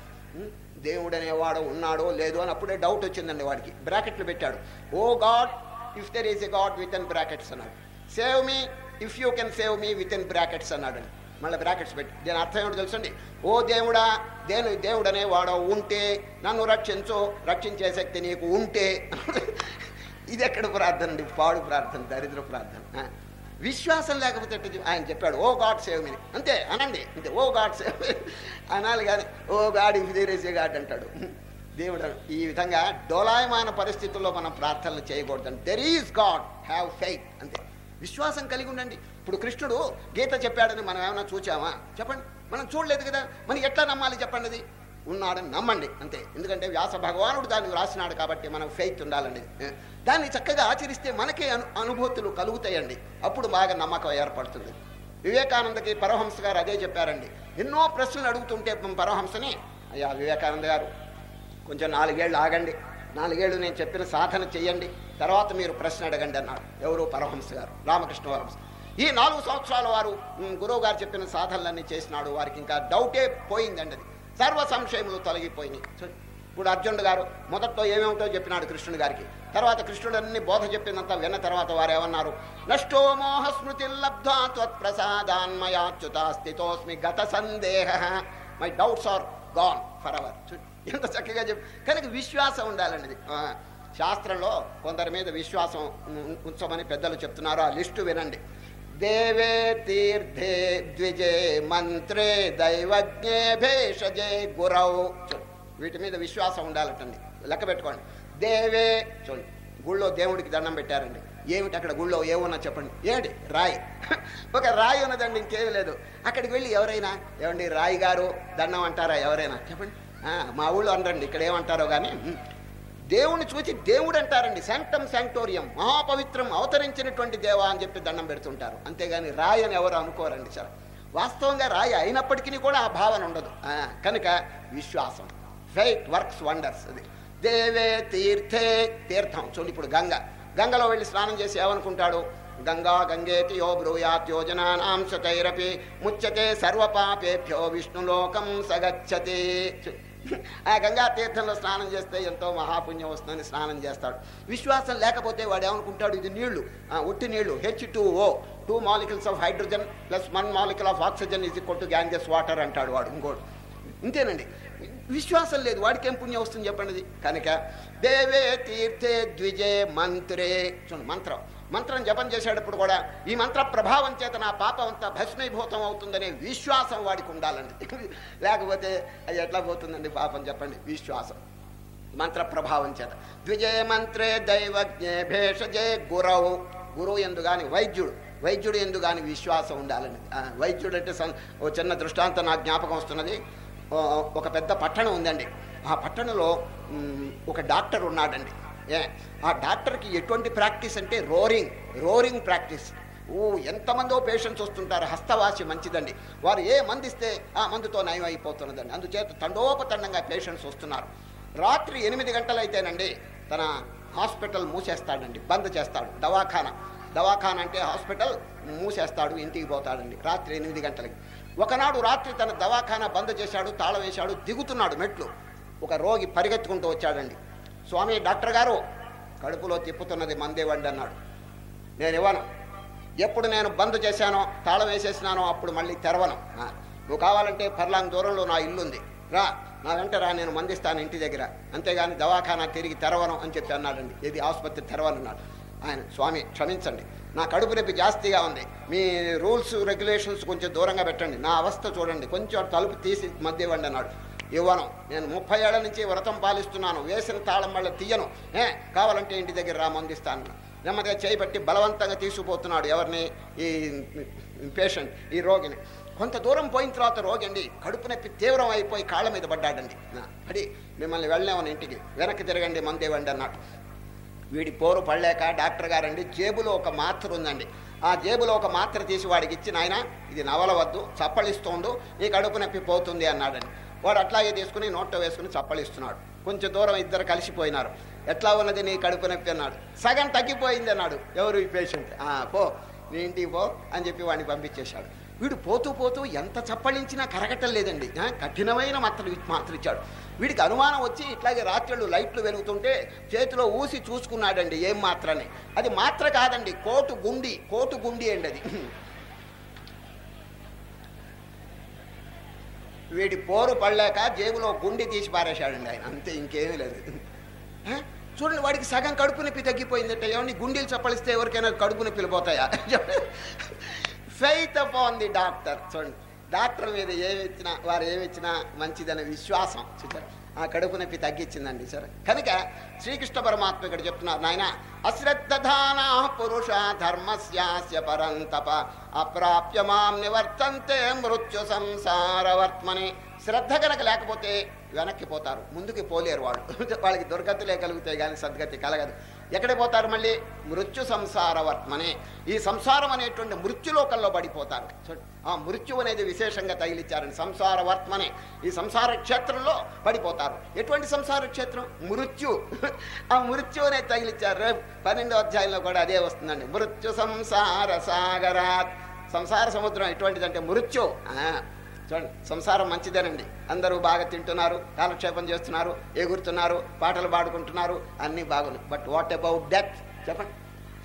దేవుడు అనేవాడు ఉన్నాడో లేదో అని అప్పుడే డౌట్ వచ్చిందండి వాడికి. బ్రాకెట్లు పెట్టాడు. ఓ God if there is a God within brackets అన్నాడు. Save me if you can save me within brackets అన్నాడు మళ్ళీ బ్రాకెట్స్ పెట్టి. దీని అర్థం ఏమిటో తెలుసండి? ఓ దేవుడా దేని దేవుడనే వాడో ఉంటే నన్ను రక్షించు రక్షించే శక్తి నీకు ఉంటే. ఇది ఎక్కడ ప్రార్థన అండి? పాడు ప్రార్థన దరిద్ర ప్రార్థన. విశ్వాసం లేకపోతే ఆయన చెప్పాడు ఓ గాడ్ సేవ్ మీ. అంతే అనండి. అంతే ఓ గాడ్ సేవ్ అనాలి కానీ ఓ God if there is God అంటాడు. దేవుడు ఈ విధంగా డోలాయమాన పరిస్థితుల్లో మనం ప్రార్థనలు చేయకూడదు there is God have faith అంతే. విశ్వాసం కలిగి ఉండండి. ఇప్పుడు కృష్ణుడు గీత చెప్పాడని మనం ఏమైనా చూచామా? చెప్పండి. మనం చూడలేదు కదా. మనం ఎట్లా నమ్మాలి చెప్పండి అది? ఉన్నాడని నమ్మండి అంతే. ఎందుకంటే వ్యాస భగవానుడు దాన్ని రాసినాడు కాబట్టి మనం ఫెయిత్ ఉండాలండి. దాన్ని చక్కగా ఆచరిస్తే మనకే అను అనుభూతులు కలుగుతాయండి. అప్పుడు బాగా నమ్మకం ఏర్పడుతుంది. వివేకానందకి పరమహంస గారు అదే చెప్పారండి. ఎన్నో ప్రశ్నలు అడుగుతుంటే పరమహంసని అయ్యా వివేకానంద గారు కొంచెం నాలుగేళ్ళు ఆగండి. నాలుగేళ్ళు నేను చెప్పిన సాధన చెయ్యండి. తర్వాత మీరు ప్రశ్న అడగండి అన్నాడు ఎవరు? పరమహంస గారు రామకృష్ణ పరమహంస. ఈ నాలుగు సంవత్సరాల వారు గురువు గారు చెప్పిన సాధనలన్నీ చేసినాడు. వారికి ఇంకా డౌటే పోయిందండి అది. సర్వ సంశయములు తొలగిపోయినాయి. ఇప్పుడు అర్జునుడు గారు మొదట్లో ఏమేమిటో చెప్పినాడు కృష్ణుడు గారికి. తర్వాత కృష్ణుడు అన్ని బోధ చెప్పినంత విన్న తర్వాత వారు ఏమన్నారు? నష్టో మోహ స్మృతి లబ్ధ్వా త్వత్ప్రసాదాన్మయాచ్యుత స్థితోస్మి గత సందేహ. My doubts are gone forever ఎంత చక్కగా చెప్పి కనుక విశ్వాసం ఉండాలండి శాస్త్రంలో కొందరి మీద విశ్వాసం ఉం- ఉంచమని పెద్దలు చెప్తున్నారు. ఆ లిస్టు వినండి. దేవే తీర్థే ద్విజే మంత్రే దైవజ్ఞే భేషజే గురవు వీటి మీద విశ్వాసం ఉండాలటండి. లెక్క పెట్టుకోండి. దేవే చూడండి గుళ్ళో దేవుడికి దండం పెట్టారండి. ఏమిటి అక్కడ గుళ్ళో ఏమున్నా చెప్పండి. ఏమిటి? రాయి. ఒక రాయి ఉన్నదండి ఇంకేం లేదు. అక్కడికి వెళ్ళి ఎవరైనా ఏమండి రాయి గారు దండం అంటారా ఎవరైనా? చెప్పండి. మా ఊళ్ళో అనరండి ఇక్కడ ఏమంటారో కానీ దేవుని చూచి దేవుడు అంటారండి శాంక్టమ్ శాంక్టోరియం. మహాపవిత్రం అవతరించినటువంటి దేవా అని చెప్పి దండం పెడుతుంటారు. అంతేగాని రాయి అని ఎవరు అనుకోరండి సార్. వాస్తవంగా రాయి అయినప్పటికీ కూడా ఆ భావన ఉండదు. కనుక విశ్వాసం. ఫైట్ వర్క్స్ వండర్స్ అది. దేవే తీర్థే తీర్థం. చూడు ఇప్పుడు గంగ. గంగలో వెళ్ళి స్నానం చేసి ఏమనుకుంటాడు? గంగా గంగేతి యో బ్రూయాత్ యోజనానాం శతైరపి ముచ్యతే సర్వపాపేభ్యో విష్ణులోకం సగచ్చతే. ఆ గంగా తీర్థంలో స్నానం చేస్తే ఎంతో మహాపుణ్యం వస్తుందని స్నానం చేస్తాడు. విశ్వాసం లేకపోతే వాడు ఏమనుకుంటాడు? ఇది నీళ్ళు. ఒట్టి ఉట్టి నీళ్ళు H two O two molecules of hydrogen plus one molecule of oxygen ఇది కొట్టు గ్యాంజెస్ వాటర్ అంటాడు వాడు ఇంకోటి ఇంతేనండి. విశ్వాసం లేదు. వాడికి ఏం పుణ్యం వస్తుంది చెప్పండి కనుక దేవే తీర్థే ద్విజే మంత్రే. చూడండి మంత్రం. మంత్రం జపం చేసేటప్పుడు కూడా ఈ మంత్ర ప్రభావం చేత నా పాపం అంతా భస్మీభూతం అవుతుందనే విశ్వాసం వాడికి ఉండాలండి. లేకపోతే అది ఎట్లా పోతుందండి పాపం చెప్పండి? విశ్వాసం. మంత్ర ప్రభావం చేత. ద్విజయ మంత్రే దైవజ్ఞే భేషజే గురవు గురువు ఎందు కానీ వైద్యుడు. వైద్యుడు ఎందు కానీ విశ్వాసం ఉండాలండి. వైద్యుడు అంటే ఓ చిన్న దృష్టాంతం నా జ్ఞాపకం వస్తున్నది. ఒక పెద్ద పట్టణం ఉందండి. ఆ పట్టణంలో ఒక డాక్టర్ ఉన్నాడండి. ఏ ఆ డాక్టర్కి ఎటువంటి ప్రాక్టీస్ అంటే రోరింగ్ రోరింగ్ ప్రాక్టీస్. ఓ ఎంతమందో పేషెంట్స్ వస్తుంటారు హస్తవాసి మంచిదండి. వారు ఏ మంది ఇస్తే ఆ మందుతో నయం అయిపోతున్నదండి. అందుచేత తండోపతండంగా పేషెంట్స్ వస్తున్నారు. రాత్రి ఎనిమిది గంటలైతేనండి తన హాస్పిటల్ మూసేస్తాడండి బంద్ చేస్తాడు. దవాఖానా దవాఖానా అంటే హాస్పిటల్ మూసేస్తాడు ఇంటికి పోతాడండి రాత్రి ఎనిమిది గంటలకి. ఒకనాడు రాత్రి తన దవాఖానా బంద్ చేశాడు తాళ వేశాడు దిగుతున్నాడు మెట్లు. ఒక రోగి పరిగెత్తుకుంటూ వచ్చాడండి. స్వామి డాక్టర్ గారు కడుపులో తిప్పుతున్నది మందేవండి అన్నాడు. నేను ఇవ్వను. ఎప్పుడు నేను బంద్ చేశానో తాళం వేసేసినానో అప్పుడు మళ్ళీ తెరవను. నువ్వు కావాలంటే పర్లాంగ్ దూరంలో నా ఇల్లుంది. రా నా వెంట రా నేను మందిస్తాను ఇంటి దగ్గర. అంతేగాని దవాఖానా తిరిగి తెరవను అని చెప్పి అన్నాడండి. ఏది ఆసుపత్రి తెరవనన్నాడు ఆయన స్వామి క్షమించండి. నా కడుపు నొప్పి జాస్తిగా ఉంది. మీ రూల్స్ రెగ్యులేషన్స్ కొంచెం దూరంగా పెట్టండి. నా అవస్థ చూడండి. కొంచెం తలుపు తీసి మధ్య ఇవ్వండి అన్నాడు. ఇవ్వను. నేను ముప్పై ఏళ్ళ నుంచి వ్రతం పాలిస్తున్నాను. వేసిన తాళం మళ్ళీ తీయను. ఏ కావాలంటే ఇంటి దగ్గర రా మందిస్తాను. నెమ్మదిగా చేయబట్టి బలవంతంగా తీసుకుపోతున్నాడు ఎవరిని? ఈ పేషెంట్ ఈ రోగిని. కొంత దూరం పోయిన తర్వాత రోగి అండి కడుపు నొప్పి తీవ్రం అయిపోయి కాళ్ళ మీద పడ్డాడండి. అడి పడి మిమ్మల్ని వెళ్ళామని ఇంటికి వెనక్కి తిరగండి మందేవండి అన్నాడు. వీడి పోరు పడలేక డాక్టర్ గారండి జేబులో ఒక మాత్ర ఉందండి. ఆ జేబులో ఒక మాత్ర తీసి వాడికి ఇచ్చి నాయన ఇది నవలవద్దు చప్పలిస్తోండు నీ కడుపు నొప్పి పోతుంది అన్నాడండి. వాడు అట్లాగే తీసుకుని నోట్లో వేసుకుని చప్పలిస్తున్నాడు కొంచెం దూరం ఇద్దరు కలిసిపోయినారు. ఎట్లా ఉన్నది నీ కడుపు నొప్పి అన్నాడు. సగం తగ్గిపోయింది అన్నాడు. ఎవరు ఈ పేషెంట్ "ఆ, పో నీ ఇంటికి పో అని చెప్పి వాడిని పంపించేశాడు. వీడు పోతూ పోతూ ఎంత చప్పలించినా కరగటం లేదండి. కఠినమైన మాత్రలు మాత్రం ఇచ్చాడు. వీడికి అనుమానం వచ్చి ఇట్లాగే రాత్రులు లైట్లు వెలుగుతుంటే చేతిలో ఊసి చూసుకున్నాడండి ఏం మాత్రని. అది మాత్ర కాదండి కోటు గుండి కోటు గుండి అండి అది. వీడి పోరు పడలేక జేబులో గుండి తీసి పారేశాడండి ఆయన. అంతే ఇంకేమీ లేదు. చూడండి వాడికి సగం కడుపు నొప్పి తగ్గిపోయిందంటే. ఏమన్నా గుండీలు చప్పలిస్తే ఎవరికైనా కడుపు నొప్పిలు పోతాయా? ఫెయిత్ అపాన్ ది డాక్టర్ చూడండి డాక్టర్ మీద ఏమి ఇచ్చినా వారు ఏమి ఇచ్చినా మంచిదనే విశ్వాసం. చూచారు ఆ కడుపు నొప్పి తగ్గించిందండి సరే. కనుక శ్రీకృష్ణ పరమాత్మ ఇక్కడ చెప్తున్నారు నాయన అశ్రద్ధధాన పురుష ధర్మస్యాస్య పరంతప అప్రాప్య మాం నివర్తంతే మృత్యు సంసారవర్త్మని శ్రద్ధ కనుక లేకపోతే వెనక్కి పోతారు ముందుకు పోలేరు వాళ్ళు. వాళ్ళకి దుర్గతులే కలుగుతాయి కానీ సద్గతి కలగదు. ఎక్కడికి పోతారు మళ్ళీ? మృత్యు సంసార వర్త్మనే. ఈ సంసారం అనేటువంటి మృత్యులోకంలో పడిపోతారు. చూడండి, ఆ మృత్యు అనేది విశేషంగా తగిలిచ్చారని సంసార వర్త్మనే. ఈ సంసార క్షేత్రంలో పడిపోతారు. ఎటువంటి సంసార క్షేత్రం? మృత్యు. ఆ మృత్యు అనేది తగిలిచ్చారు పన్నెండో అధ్యాయంలో కూడా అదే వస్తుందండి. మృత్యు సంసార సాగరాత్. సంసార సముద్రం ఎటువంటిదంటే మృత్యు. ఆ, చూడండి. సంసారం మంచిదేనండి. అందరూ బాగా తింటున్నారు కాలక్షేపం చేస్తున్నారు ఎగురుతున్నారు పాటలు పాడుకుంటున్నారు అన్నీ బాగున్నాయి. బట్ వాట్ అబౌట్ డెత్ చెప్పండి.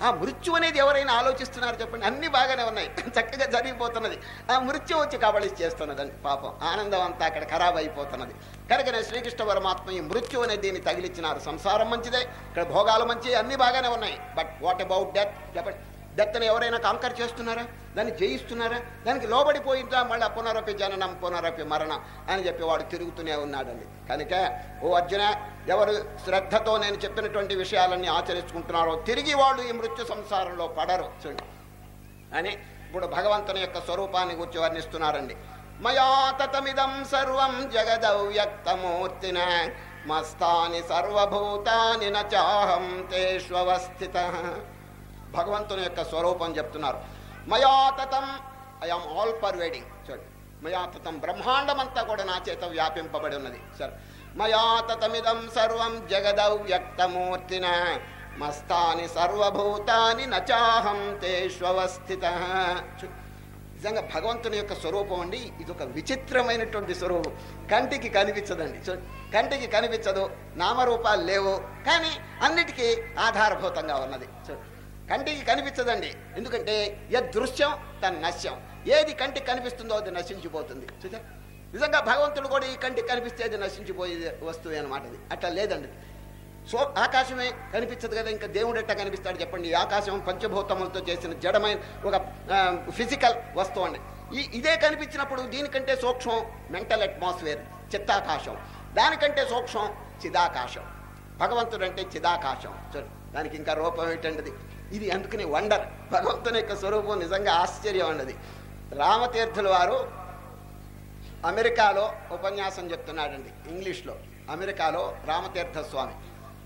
ఆ మృత్యు అనేది ఎవరైనా ఆలోచిస్తున్నారు చెప్పండి. అన్నీ బాగానే ఉన్నాయి. చక్కగా జరిగిపోతున్నది. ఆ మృత్యు వచ్చి కబళి చేస్తున్నదండి పాపం. ఆనందం అంతా అక్కడ ఖరాబ్ అయిపోతున్నది. కనుకనే శ్రీకృష్ణ పరమాత్మ ఈ మృత్యు అనేది దీన్ని తగిలిచ్చినారు. సంసారం మంచిదే ఇక్కడ భోగాలు మంచి అన్నీ బాగానే ఉన్నాయి. బట్ వాట్ అబౌట్ డెత్ చెప్పండి. డెత్ని ఎవరైనా కాంకర్ చేస్తున్నారా? దాన్ని జయిస్తున్నారా? దానికి లోబడిపోయిందా మళ్ళీ పునరపి జననం పునరపి మరణం అని చెప్పి వాడు తిరుగుతూనే ఉన్నాడండి. కనుక ఓ అర్జున ఎవరు శ్రద్ధతో నేను చెప్పినటువంటి విషయాలన్నీ ఆచరించుకుంటున్నారో తిరిగి వాళ్ళు ఈ మృత్యు సంసారంలో పడరు. చూడండి. అని ఇప్పుడు భగవంతుని యొక్క స్వరూపాన్ని గురించి వర్ణిస్తున్నారండి. మయా తతమిదం సర్వం జగదవ్యక్తమూర్తిన మస్తాని సర్వభూతాని నాహం తేష్వస్థిత భగవంతుని యొక్క స్వరూపం చెప్తున్నారు. మయాతతం ఐఆమ్ ఆల్ పర్వేడింగ్ చూడండి మయాతతం బ్రహ్మాండమంతా కూడా నా చేత వ్యాపింపబడి ఉన్నది. సరే మయాతతమిదం సర్వం జగదవ్యక్తమూర్తిన మస్తాని సర్వభూతాని నచాహం తేష్వస్థిత నిజంగా భగవంతుని యొక్క స్వరూపం అండి ఇది ఒక విచిత్రమైనటువంటి స్వరూపం. కంటికి కనిపించదండి. చూ కంటికి కనిపించదు నామరూపాలు లేవు కానీ అన్నిటికీ ఆధారభూతంగా ఉన్నది. చూడు కంటికి కనిపించదండి. ఎందుకంటే యదృశ్యం తన నశ్యం. ఏది కంటికి కనిపిస్తుందో అది నశించిపోతుంది. చూసా నిజంగా భగవంతుడు కూడా ఈ కంటికి కనిపిస్తే అది నశించిపోయే వస్తువు అనమాట అది. అట్లా లేదండి. సో ఆకాశమే కనిపించదు కదా ఇంకా దేవుడు ఎట్టా కనిపిస్తాడు చెప్పండి. ఆకాశం పంచభూతములతో చేసిన జడమైన ఒక ఫిజికల్ వస్తువు అండి. ఈ ఇదే కనిపించినప్పుడు దీనికంటే సూక్ష్మం మెంటల్ అట్మాస్ఫియర్ చిత్తాకాశం. దానికంటే సూక్ష్మం చిదాకాశం. భగవంతుడు అంటే చిదాకాశం. చూడు దానికి ఇంకా రూపం ఏంటంటే ఇది అందుకని వండర్. భగవంతుని యొక్క స్వరూపం నిజంగా ఆశ్చర్యం అన్నది. రామతీర్థుల వారు అమెరికాలో ఉపన్యాసం చెప్తున్నాడండి ఇంగ్లీష్లో. అమెరికాలో రామతీర్థ స్వామి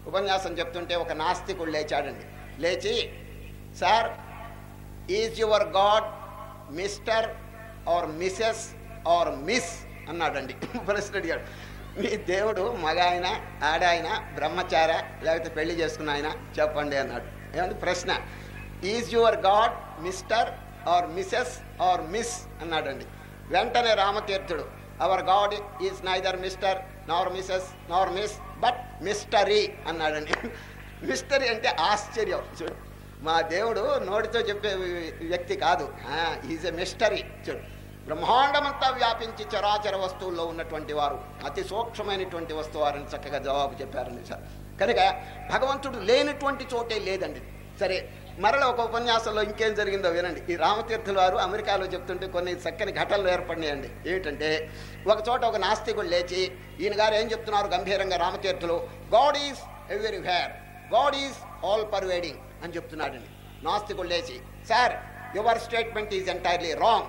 ఉపన్యాసం చెప్తుంటే ఒక నాస్తికుడు లేచాడండి. లేచి sir is your God mister or missus or miss అన్నాడండి. ప్రశ్న అడిగాడు మీ దేవుడు మగ ఆయన ఆడాయన బ్రహ్మచార లేకపోతే పెళ్ళి చేసుకున్న ఆయన చెప్పండి అన్నాడు. ఏమంది ప్రశ్న. Is your God mister or missus or miss అన్నాడండి. వెంటనే రామతీర్థుడు our God is neither mister nor missus nor miss but mystery అన్నాడండి. మిస్టరీ అంటే ఆశ్చర్యం. చూడు మా దేవుడు నోటితో చెప్పే వ్యక్తి కాదు. ఈజ్ ఎ మిస్టరీ చూడు బ్రహ్మాండమంతా వ్యాపించి చరాచర వస్తువుల్లో ఉన్నటువంటి వారు అతి సూక్ష్మమైనటువంటి వస్తువు వారని చక్కగా జవాబు చెప్పారండి సార్. కనుక భగవంతుడు లేనటువంటి చోటే లేదండి. సరే మరల ఒక ఉపన్యాసంలో ఇంకేం జరిగిందో వినండి. ఈ రామతీర్థుల వారు అమెరికాలో చెప్తుంటే కొన్ని చక్కని ఘటనలు ఏర్పడినాయండి. ఏమిటంటే ఒక చోట ఒక నాస్తికుడు లేచి ఈయన గారు ఏం చెప్తున్నారు గంభీరంగా రామతీర్థులు? God is everywhere God is all pervading అని చెప్తున్నాడండి. నాస్తికుడు లేచి sir your statement is entirely wrong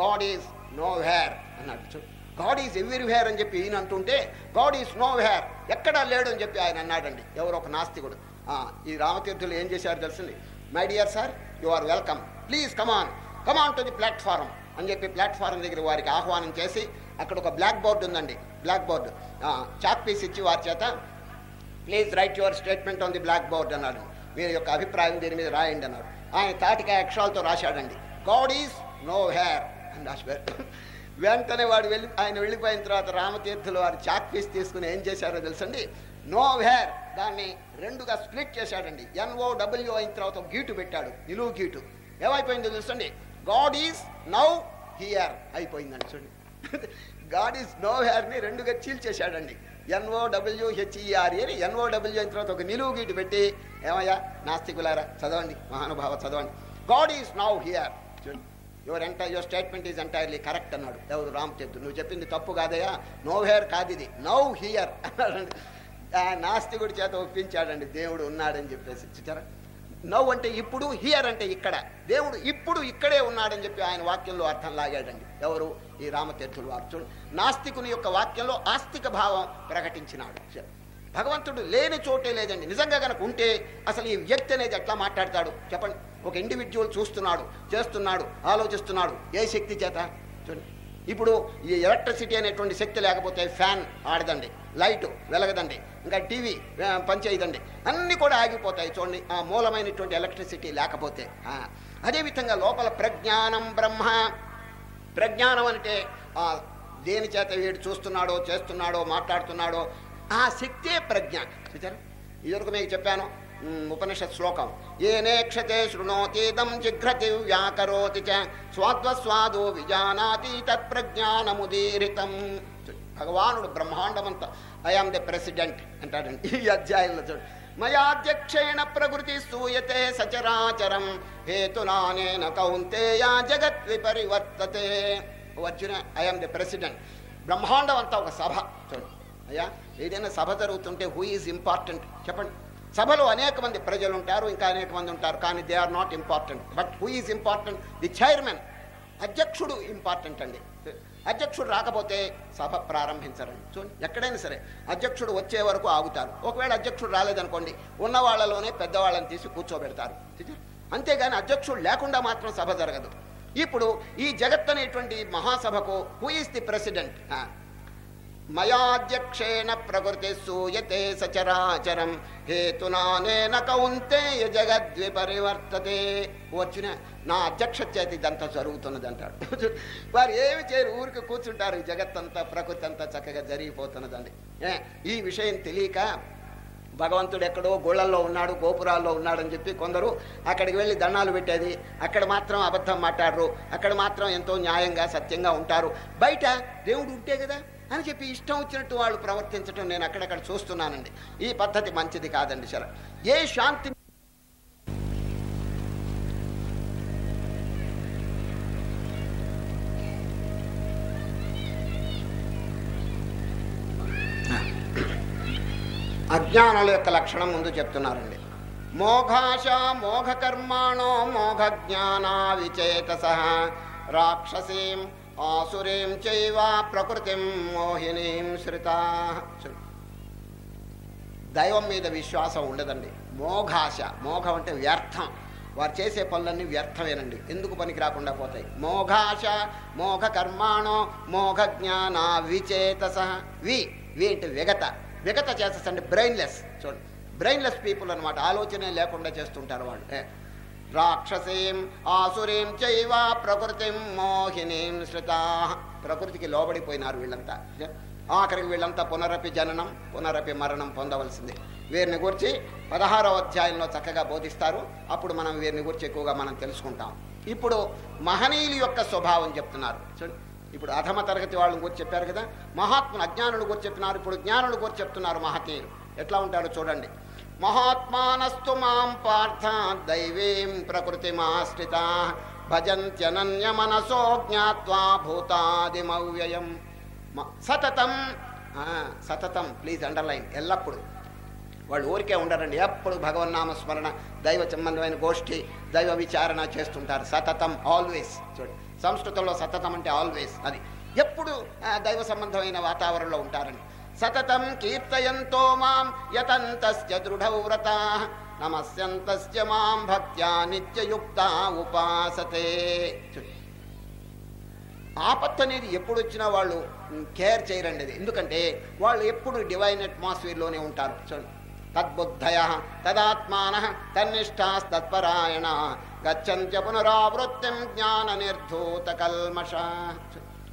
God is nowhere అన్నాడు. గాడ్ ఈజ్ ఎవ్రీవేర్ అని చెప్పి ఈయన అంటుంటే గాడ్ ఈజ్ నో వేర్ ఎక్కడా లేడు అని చెప్పి ఆయన అన్నాడండి. ఎవరో ఒక నాస్తికుడు. ఈ రామతీర్థులు ఏం చేశారు తెలిసింది my dear sir you are welcome please come on come on to the platform అని చెప్పి ప్లాట్ఫారం దగ్గర వారికి ఆహ్వానం చేసి అక్కడ ఒక బ్లాక్ బోర్డు ఉందండి. బ్లాక్ బోర్డు చాక్ పీస్ ఇచ్చి వారి చేత please write your statement on the blackboard అన్నాడు. మీరు యొక్క అభిప్రాయం దీని మీద రాయండి అన్నారు. ఆయన తాటికాయ అక్షరాలతో రాశాడండి. గాడ్ ఈజ్ నో హేర్ అని రాశారు వెంటనే వాడు వెళ్ళి ఆయన వెళ్ళిపోయిన తర్వాత రామతీర్థులు వారు చాక్ పీస్ తీసుకుని ఏం చేశారో తెలుసండి? నో వేర్ దాన్ని రెండుగా స్ప్లిట్ చేశాడండి. ఎన్ఓ డబ్ల్యూ అయిన తర్వాత ఒక గీటు పెట్టాడు. నిలువు గీటు. ఏమైపోయిందో తెలుసండి? గాడ్ ఈజ్ నౌ హియర్ అయిపోయిందండి చూడండి. గాడ్ ఈజ్ నో హేర్ని రెండుగా చీల్చేశాడండి N O W H E R అని ఎన్ఓ డబ్ల్యూ అయిన తర్వాత ఒక నిలువు గీటు పెట్టి ఏమయ్యా? నాస్తికులారా చదవండి. మహానుభావ చదవండి. God is now here your ఎంట your statement is entirely correct అన్నాడు. ఎవరు? రామతీర్థు నువ్వు చెప్పింది తప్పు కాదయా నో హెయిర్ కాదు ఇది. నౌ హియర్ అన్నాడండి నాస్తికుడి చేత ఒప్పించాడండి. దేవుడు ఉన్నాడని చెప్పేసి. చూచారా నవ్వు అంటే ఇప్పుడు హియర్ అంటే ఇక్కడ. దేవుడు ఇప్పుడు ఇక్కడే ఉన్నాడని చెప్పి ఆయన వాక్యంలో అర్థం లాగాడండి. ఎవరు? ఈ రామతీర్థుడు వారు. చూడు నాస్తికుని యొక్క వాక్యంలో ఆస్తిక భావం ప్రకటించినాడు. భగవంతుడు లేని చోటే లేదండి. నిజంగా కనుక ఉంటే అసలు ఈ వ్యక్తి అనేది ఎట్లా మాట్లాడతాడు? చెప్పండి. ఒక ఇండివిజువల్ చూస్తున్నాడు చేస్తున్నాడు ఆలోచిస్తున్నాడు. ఏ శక్తి చేత? చూడండి. ఇప్పుడు ఈ ఎలక్ట్రిసిటీ అనేటువంటి శక్తి లేకపోతే ఫ్యాన్ ఆడదండి. లైట్ వెలగదండి. ఇంకా టీవీ పనిచేయదండి. అన్నీ కూడా ఆగిపోతాయి చూడండి. ఆ మూలమైనటువంటి ఎలక్ట్రిసిటీ లేకపోతే. అదేవిధంగా లోపల ప్రజ్ఞానం బ్రహ్మ. ప్రజ్ఞానం అంటే దేని చేత వీడు చూస్తున్నాడో చేస్తున్నాడో మాట్లాడుతున్నాడో ఆ శక్తే ప్రజ్ఞ. చూచారా ఇదివరకు మీకు చెప్పాను ఉపనిషత్ శ్లోకం. ఏనేక్షతే శృణోతీదం జిఘ్రతి వ్యాకరోతి చ స్వాద్వస్వాదో విజానాతి తత్ప్రజ్ఞానముదీరితం భగవానుడు బ్రహ్మాండమంతా ఐఆమ్ ది ప్రెసిడెంట్ అంటాడండి. ఈ అధ్యాయంలో చూడు. మయాధ్యక్షేణ ప్రకృతి సూయతే సచరాచరం హేతునానేన కౌంతేయా జగత్ విపరివర్తతే. Arjuna I am the president. బ్రహ్మాండం అంతా ఒక సభ. చూడు. అయ్యా ఏదైనా సభ జరుగుతుంటే హూ ఈజ్ ఇంపార్టెంట్ చెప్పండి. సభలో అనేక మంది ప్రజలు ఉంటారు ఇంకా అనేక మంది ఉంటారు కానీ they are not important but who is important the chairman అధ్యక్షుడు ఇంపార్టెంట్ అండి. అధ్యక్షుడు రాకపోతే సభ ప్రారంభించరండి. చూడండి ఎక్కడైనా సరే అధ్యక్షుడు వచ్చే వరకు ఆగుతారు. ఒకవేళ అధ్యక్షుడు రాలేదనుకోండి ఉన్న వాళ్ళలోనే పెద్దవాళ్ళని తీసి కూర్చోబెడతారు. అంతేగాని అధ్యక్షుడు లేకుండా మాత్రం సభ జరగదు. ఇప్పుడు ఈ జగత్ అనేటువంటి మహాసభకు హూ ఈస్ ది ప్రెసిడెంట్ మయాధ్యక్షేణ ప్రకృతి సూయతే సచరాచరం. హేతునానేన కౌంతేయ జగద్విపరివర్తతే. వచ్చిన నా అధ్యక్ష చేతి ఇదంతా జరుగుతున్నది అంటాడు వారు ఏమి చేయరు ఊరికి కూర్చుంటారు ఈ జగత్తంతా ప్రకృతి అంతా చక్కగా జరిగిపోతున్నదండి. ఈ విషయం తెలియక భగవంతుడు ఎక్కడో గుళ్ళల్లో ఉన్నాడు గోపురాల్లో ఉన్నాడని చెప్పి కొందరు అక్కడికి వెళ్ళి దండాలు పెట్టేది. అక్కడ మాత్రం అబద్ధం మాట్లాడరు. అక్కడ మాత్రం ఎంతో న్యాయంగా సత్యంగా ఉంటారు. బయట దేవుడు ఉంటే కదా అని చెప్పి ఇష్టం వచ్చినట్టు వాళ్ళు ప్రవర్తించడం నేను అక్కడక్కడ చూస్తున్నానండి. ఈ పద్ధతి మంచిది కాదండి సరే. ఏ శాంతి అజ్ఞానుల యొక్క లక్షణం ముందు చెప్తున్నారండి. మోఘాశ మోఘకర్మాణో మోఘ జ్ఞానా విచేతస రాక్షసీం ఆసురీం చైవ ప్రకృతిం మోహినీం శ్రితా. దైవం మీద విశ్వాసం ఉండదండి. మోఘాశ. మోఘం అంటే వ్యర్థం. వారు చేసే పనులన్నీ వ్యర్థమేనండి. ఎందుకు పనికి రాకుండా పోతాయి? మోఘాశ మోఘ కర్మాణో మోఘ జ్ఞాన విచేతస వి వి అంటే విగత. విగత చేసేసండి బ్రెయిన్లెస్ చూడండి. బ్రెయిన్లెస్ పీపుల్ అనమాట ఆలోచనే లేకుండా చేస్తుంటారు వాళ్ళు. రాక్షసీం ఆసురీం చైవ ప్రకృతిం మోహినీం శ్రుతా ప్రకృతికి లోబడిపోయినారు వీళ్ళంతా. ఆఖరికి వీళ్ళంతా పునరపి జననం పునరపి మరణం పొందవలసింది. వీరిని గురించి పదహారవ అధ్యాయంలో చక్కగా బోధిస్తారు. అప్పుడు మనం వీరిని గురించి ఎక్కువగా మనం తెలుసుకుంటాం. ఇప్పుడు మహనీయుల యొక్క స్వభావం చెప్తున్నారు. చూడండి ఇప్పుడు అధమ తరగతి వాళ్ళని గురించి చెప్పారు కదా మహాత్ములు అజ్ఞానులు గురించి చెప్పినారు ఇప్పుడు జ్ఞానులు గురించి చెప్తున్నారు మహతీయులు. ఎట్లా ఉంటారో చూడండి. మహాత్మానస్తు మాం పార్థ దైవీం ప్రకృతిమాశ్రిత భజంత్యనన్య మనసో జ్ఞాత్వా భూతాదిమవ్యయం. సతతం సతతం ప్లీజ్ అండర్లైన్ ఎల్లప్పుడు. వాళ్ళు ఊరికే ఉండరండి ఎప్పుడు భగవన్నామ స్మరణ దైవ సంబంధమైన గోష్ఠి దైవ విచారణ చేస్తుంటారు. సతతం ఆల్వేస్ చూడండి సంస్కృతంలో సతతం అంటే ఆల్వేస్ అది. ఎప్పుడు దైవ సంబంధమైన వాతావరణంలో ఉంటారండి. సతతం కీర్తయంతో మాం యతంతస్య దృఢ వ్రత నమస్యంతస్య మాం భక్త్యా నిత్యయుక్త ఉపాసతే. ఆపత్తు అనేది ఎప్పుడు వచ్చినా వాళ్ళు కేర్ చేయరండి అది. ఎందుకంటే వాళ్ళు ఎప్పుడు డివైన్ అట్మాస్ఫియర్లోనే ఉంటారు. చూడండి. తద్బుద్ధయ తదాత్మాన తన్నిష్టాస్తత్పరాయణ గచ్చంత్య పునరావృత్తిం జ్ఞాన నిర్ధూత కల్మష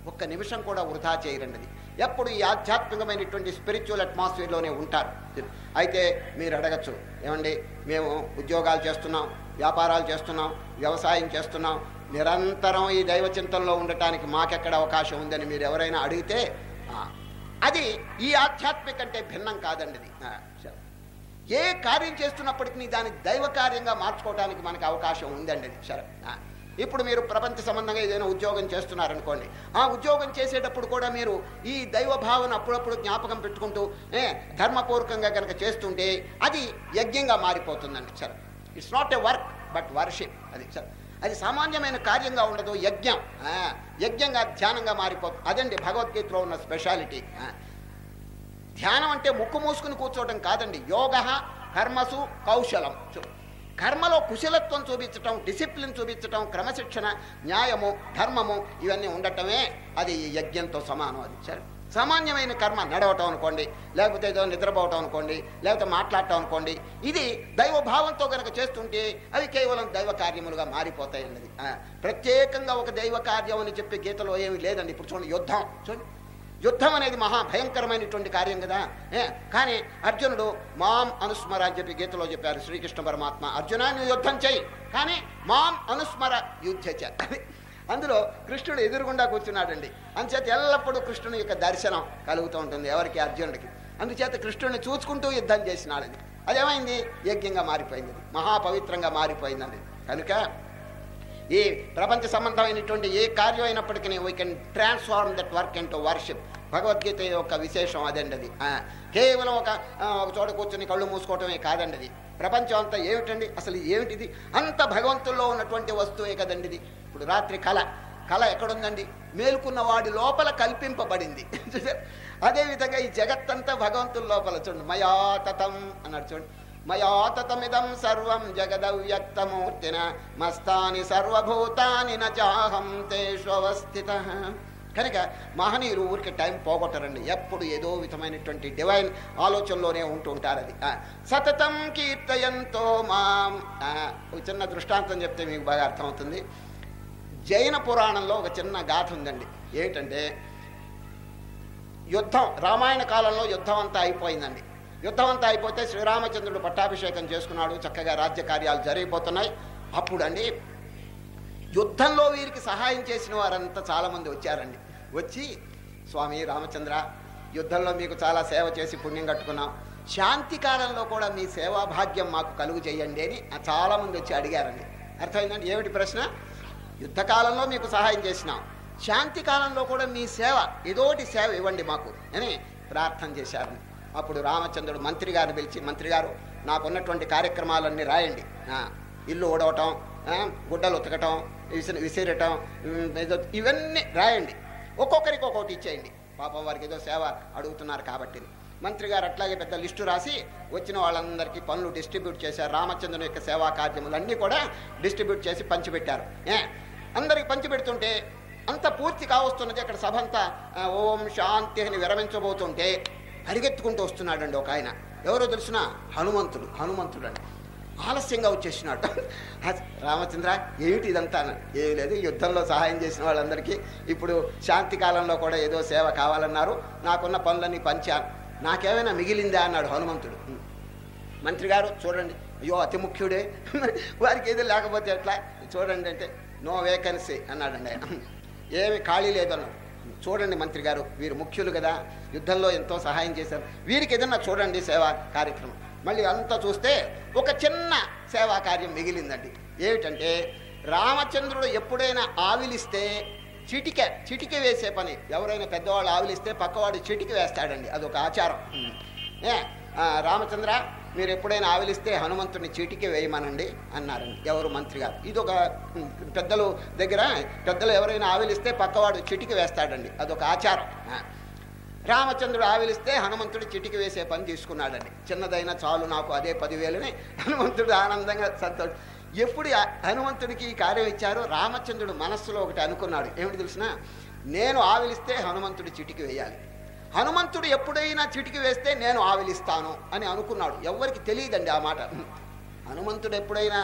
ఒక్క నిమిషం కూడా వృధా చేయరండి ఎప్పుడు ఈ ఆధ్యాత్మికమైనటువంటి స్పిరిచువల్ అట్మాస్ఫియర్లోనే ఉంటారు. అయితే మీరు అడగచ్చు ఏమండి మేము ఉద్యోగాలు చేస్తున్నాం వ్యాపారాలు చేస్తున్నాం వ్యవసాయం చేస్తున్నాం నిరంతరం ఈ దైవ చింతనలో ఉండటానికి మాకెక్కడ అవకాశం ఉందని మీరు ఎవరైనా అడిగితే అది ఈ ఆధ్యాత్మిక అంటే భిన్నం కాదండి అది. ఏ కార్యం చేస్తున్నప్పటికీ దాన్ని దైవ కార్యంగా మార్చుకోవడానికి మనకు అవకాశం ఉందండి ఇది సరే. ఇప్పుడు మీరు ప్రపంచ సంబంధంగా ఏదైనా ఉద్యోగం చేస్తున్నారనుకోండి ఆ ఉద్యోగం చేసేటప్పుడు కూడా మీరు ఈ దైవ భావన అప్పుడప్పుడు జ్ఞాపకం పెట్టుకుంటూ ఏ, ధర్మపూర్వకంగా కనుక చేస్తుంటే అది యజ్ఞంగా మారిపోతుందండి sir. It's not a work but worship అది సార్. అది సామాన్యమైన కార్యంగా ఉండదు యజ్ఞం. యజ్ఞంగా ధ్యానంగా మారిపోతుంది అదండి భగవద్గీతలో ఉన్న స్పెషాలిటీ ధ్యానం అంటే ముక్కు మూసుకుని కూర్చోవడం కాదండి యోగ కర్మసు కౌశలం. చూ. కర్మలో కుశలత్వం చూపించటం డిసిప్లిన్ చూపించటం క్రమశిక్షణ న్యాయము ధర్మము ఇవన్నీ ఉండటమే అది ఈ యజ్ఞంతో సమానం అది. సరే? సామాన్యమైన కర్మ నడవటం అనుకోండి లేకపోతే ఏదో నిద్రపోవటం అనుకోండి లేకపోతే మాట్లాడటం అనుకోండి ఇది దైవభావంతో కనుక చేస్తుంటే అవి కేవలం దైవ కార్యములుగా మారిపోతాయి అన్నది. ప్రత్యేకంగా ఒక దైవ కార్యం అని చెప్పి గీతలో ఏమీ లేదండి. ఇప్పుడు చూడండి యుద్ధం. చూడండి. యుద్ధం అనేది మహా భయంకరమైనటువంటి కార్యం కదా. కానీ అర్జునుడు మాం అనుస్మర అని చెప్పి గీతలో చెప్పారు శ్రీకృష్ణ పరమాత్మ. అర్జున నువ్వు యుద్ధం చేయి కానీ మాం అనుస్మర యుద్ధ అందులో కృష్ణుడు ఎదురుగుండా కూర్చున్నాడండి. అందుచేత ఎల్లప్పుడూ కృష్ణుని యొక్క దర్శనం కలుగుతూ ఉంటుంది ఎవరికి? అర్జునుడికి. అందుచేత కృష్ణుడిని చూసుకుంటూ యుద్ధం చేసినాడని అదేమైంది? యజ్ఞంగా మారిపోయింది. మహాపవిత్రంగా మారిపోయిందండి. కనుక ఏ ప్రపంచ సంబంధమైనటువంటి ఏ కార్యం అయినప్పటికీ we can transform that work into worship Bhagavad Gita యొక్క విశేషం అదండి అది కేవలం ఒక ఒక చోట కూర్చొని కళ్ళు మూసుకోవటమే కాదండి అది ప్రపంచం అంతా ఏమిటండి? అసలు ఏమిటిది? అంత భగవంతుల్లో ఉన్నటువంటి వస్తువే కదండి ఇది ఇప్పుడు రాత్రి కళ. కళ ఎక్కడుందండి? మేలుకున్న వాడి లోపల కల్పింపబడింది. అదేవిధంగా ఈ జగత్తంతా భగవంతుల లోపల చూడండి. మయాతతం అన్నాడు చూడండి. మయా తతమిదం సర్వం జగదవ్యక్తమూర్తిన మస్తాని సర్వభూతాని నాహం తేష్వస్థిత. కనుక మహనీయులు ఊరికి టైం పోగొట్టరండి. ఎప్పుడు ఏదో విధమైనటువంటి డివైన్ ఆలోచనలోనే ఉంటూ ఉంటారు అది. ఆ, సతతం కీర్తయంతో మాం. ఒక చిన్న దృష్టాంతం చెప్తే మీకు బాగా అర్థమవుతుంది. జైన పురాణంలో ఒక చిన్న గాథ ఉందండి. ఏంటంటే యుద్ధం రామాయణ కాలంలో యుద్ధం అంతా అయిపోయిందండి. యుద్ధం అంతా అయిపోతే శ్రీరామచంద్రుడు పట్టాభిషేకం చేసుకున్నాడు చక్కగా రాజ్య కార్యాలు జరిగిపోతున్నాయి. అప్పుడండి యుద్ధంలో వీరికి సహాయం చేసిన వారంతా చాలామంది వచ్చారండి. వచ్చి స్వామి రామచంద్ర యుద్ధంలో మీకు చాలా సేవ చేసి పుణ్యం కట్టుకున్నాం. శాంతి కాలంలో కూడా మీ సేవా భాగ్యం మాకు కలుగు చేయండి అని చాలామంది వచ్చి అడిగారండి. అర్థమైందండి? ఏమిటి ప్రశ్న? యుద్ధకాలంలో మీకు సహాయం చేసినాం. శాంతి కాలంలో కూడా మీ సేవ ఏదోటి సేవ ఇవ్వండి మాకు అని ప్రార్థన చేశారు. అప్పుడు రామచంద్రుడు మంత్రి గారిని పిలిచి మంత్రి గారు నాకున్నటువంటి కార్యక్రమాలన్నీ రాయండి. ఇల్లు ఊడవటం గుడ్డలు ఉతకటం విసి విసిరటం ఇవన్నీ రాయండి. ఒక్కొక్కరికి ఒక్కొక్కటి ఇచ్చేయండి. పాపం వారికి ఏదో సేవ అడుగుతున్నారు కాబట్టి. మంత్రి గారు అట్లాగే పెద్ద లిస్టు రాసి వచ్చిన వాళ్ళందరికీ పనులు డిస్ట్రిబ్యూట్ చేశారు. రామచంద్రుని యొక్క సేవా కార్యములన్నీ కూడా డిస్ట్రిబ్యూట్ చేసి పంచిపెట్టారు. ఏ అందరికి పంచిపెడుతుంటే అంత పూర్తి కావస్తున్నది అక్కడ సభ అంతా. ఓం శాంతి అని విరమించబోతుంటే పరిగెత్తుకుంటూ వస్తున్నాడండి ఒక ఆయన. ఎవరో తెలిసిన? హనుమంతుడు. హనుమంతుడు అండి ఆలస్యంగా వచ్చేసినాడు. రామచంద్ర ఏమిటి ఇదంతా? ఏమి ఏం లేదు. యుద్ధంలో సహాయం చేసిన వాళ్ళందరికీ ఇప్పుడు శాంతి కాలంలో కూడా ఏదో సేవ కావాలన్నారు. నాకున్న పనులన్నీ పంచాను నాకేమైనా మిగిలిందా? అన్నాడు హనుమంతుడు. మంత్రి గారు చూడండి. అయ్యో అతి ముఖ్యుడే. వారికి ఏదో లేకపోతే ఎట్లా? చూడండి అంటే నో వేకెన్సీ అన్నాడండి ఆయన. ఏమి ఖాళీ లేదన్నాడు చూడండి మంత్రి గారు వీరు ముఖ్యులు కదా యుద్ధంలో ఎంతో సహాయం చేశారు. వీరికి ఏదన్నా చూడండి సేవా కార్యక్రమం. మళ్ళీ అంతా చూస్తే ఒక చిన్న సేవా కార్యం మిగిలిందండి. ఏమిటంటే రామచంద్రుడు ఎప్పుడైనా ఆవిలిస్తే చిటిక చిటిక వేసే పని. ఎవరైనా పెద్దవాళ్ళు ఆవిలిస్తే పక్కవాడు చిటిక వేస్తాడండి. అదొక ఆచారం. రామచంద్ర మీరు ఎప్పుడైనా ఆవిలిస్తే హనుమంతుడిని చీటికి వేయమనండి అన్నారండి. ఎవరు మంత్రి గారు? ఇది ఒక పెద్దలు దగ్గర పెద్దలు ఎవరైనా ఆవిలిస్తే పక్కవాడు చిటికి వేస్తాడండి. అదొక ఆచారం. రామచంద్రుడు ఆవిలిస్తే హనుమంతుడు చిటికి వేసే పని తీసుకున్నాడండి. చిన్నదైనా చాలు నాకు అదే పదివేలని. హనుమంతుడు ఆనందంగా సంతోష ఎప్పుడు హనుమంతుడికి ఈ కార్యం ఇచ్చారో రామచంద్రుడు మనస్సులో ఒకటి అనుకున్నాడు. ఏమిటి తెలిసిన? నేను ఆవిలిస్తే హనుమంతుడు చిటికి వేయాలి. హనుమంతుడు ఎప్పుడైనా చిటికి వేస్తే నేను ఆవిలిస్తాను అని అనుకున్నాడు. ఎవరికి తెలియదండి ఆ మాట. హనుమంతుడు ఎప్పుడైనా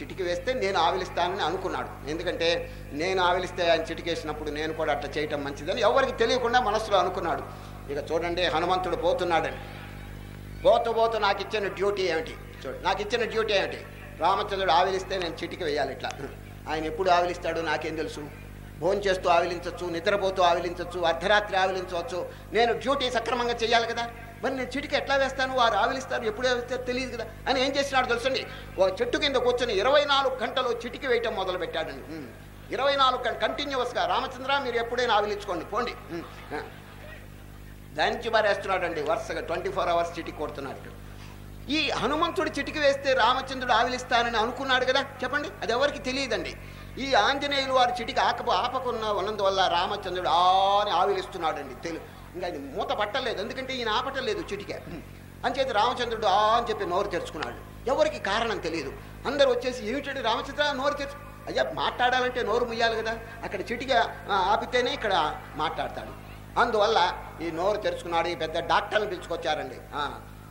చిటికి వేస్తే నేను ఆవిలిస్తానని అనుకున్నాడు. ఎందుకంటే నేను ఆవిలిస్తే ఆయన చిటికేసినప్పుడు నేను కూడా అట్లా చేయటం మంచిదని ఎవరికి తెలియకుండా మనసులో అనుకున్నాడు. ఇక చూడండి హనుమంతుడు పోతున్నాడని. పోతూ పోతూ నాకు ఇచ్చిన డ్యూటీ ఏమిటి? చూడు నాకు ఇచ్చిన డ్యూటీ ఏమిటి? రామచంద్రుడు ఆవిలిస్తే నేను చిటికి వేయాలి ఇట్లా. ఆయన ఎప్పుడు ఆవిలిస్తాడో నాకేం తెలుసు? భోంచేస్తూ ఆవిలించవచ్చు నిద్రపోతూ ఆవిలించవచ్చు అర్ధరాత్రి ఆవిలించవచ్చు. నేను డ్యూటీ సక్రమంగా చేయాలి కదా. మరి నేను చిటికి ఎట్లా వేస్తాను? వారు ఆవిలిస్తారు ఎప్పుడు వేస్తారు తెలియదు కదా. అని ఏం చేసినాడు తెలుసండి? ఒక చెట్టు కింద కూర్చొని ఇరవై నాలుగు గంటలు చిటికి వేయటం మొదలు పెట్టాడండి ఇరవై నాలుగు గంటలు కంటిన్యూస్గా రామచంద్ర మీరు ఎప్పుడైనా ఆవిలించుకోండి పోండి. ఉమ్. ఆ. దంచి మారేస్తున్నాడండి వరుసగా ట్వంటీ ఫోర్ అవర్స్ చిటికి కొడుతున్నాడు ఈ హనుమంతుడు చిటికి వేస్తే రామచంద్రుడు ఆవిలిస్తానని అనుకున్నాడు కదా? చెప్పండి అది ఎవరికి తెలియదండి? ఈ ఆంజనేయులు వారి చిటికి ఆకపు ఆపకున్న ఉన్నందువల్ల రామచంద్రుడు ఆని ఆవిలిస్తున్నాడండి. తెలు ఇంకా మూత పట్టలేదు. ఎందుకంటే ఈయన ఆపటలేదు చిటికే. అంచేత రామచంద్రుడు ఆ అని చెప్పి నోరు తెరుచుకున్నాడు. ఎవరికి కారణం తెలియదు అందరు వచ్చేసి ఏమిటండి రామచంద్ర? నోరు తెరుచు అయ్యా మాట్లాడాలంటే నోరు ముయ్యాలి కదా. అక్కడ చిటిగా ఆపితేనే ఇక్కడ మాట్లాడతాడు. అందువల్ల ఈ నోరు తెరుచుకున్నాడు. ఈ పెద్ద డాక్టర్ని పిలుచుకొచ్చారండి.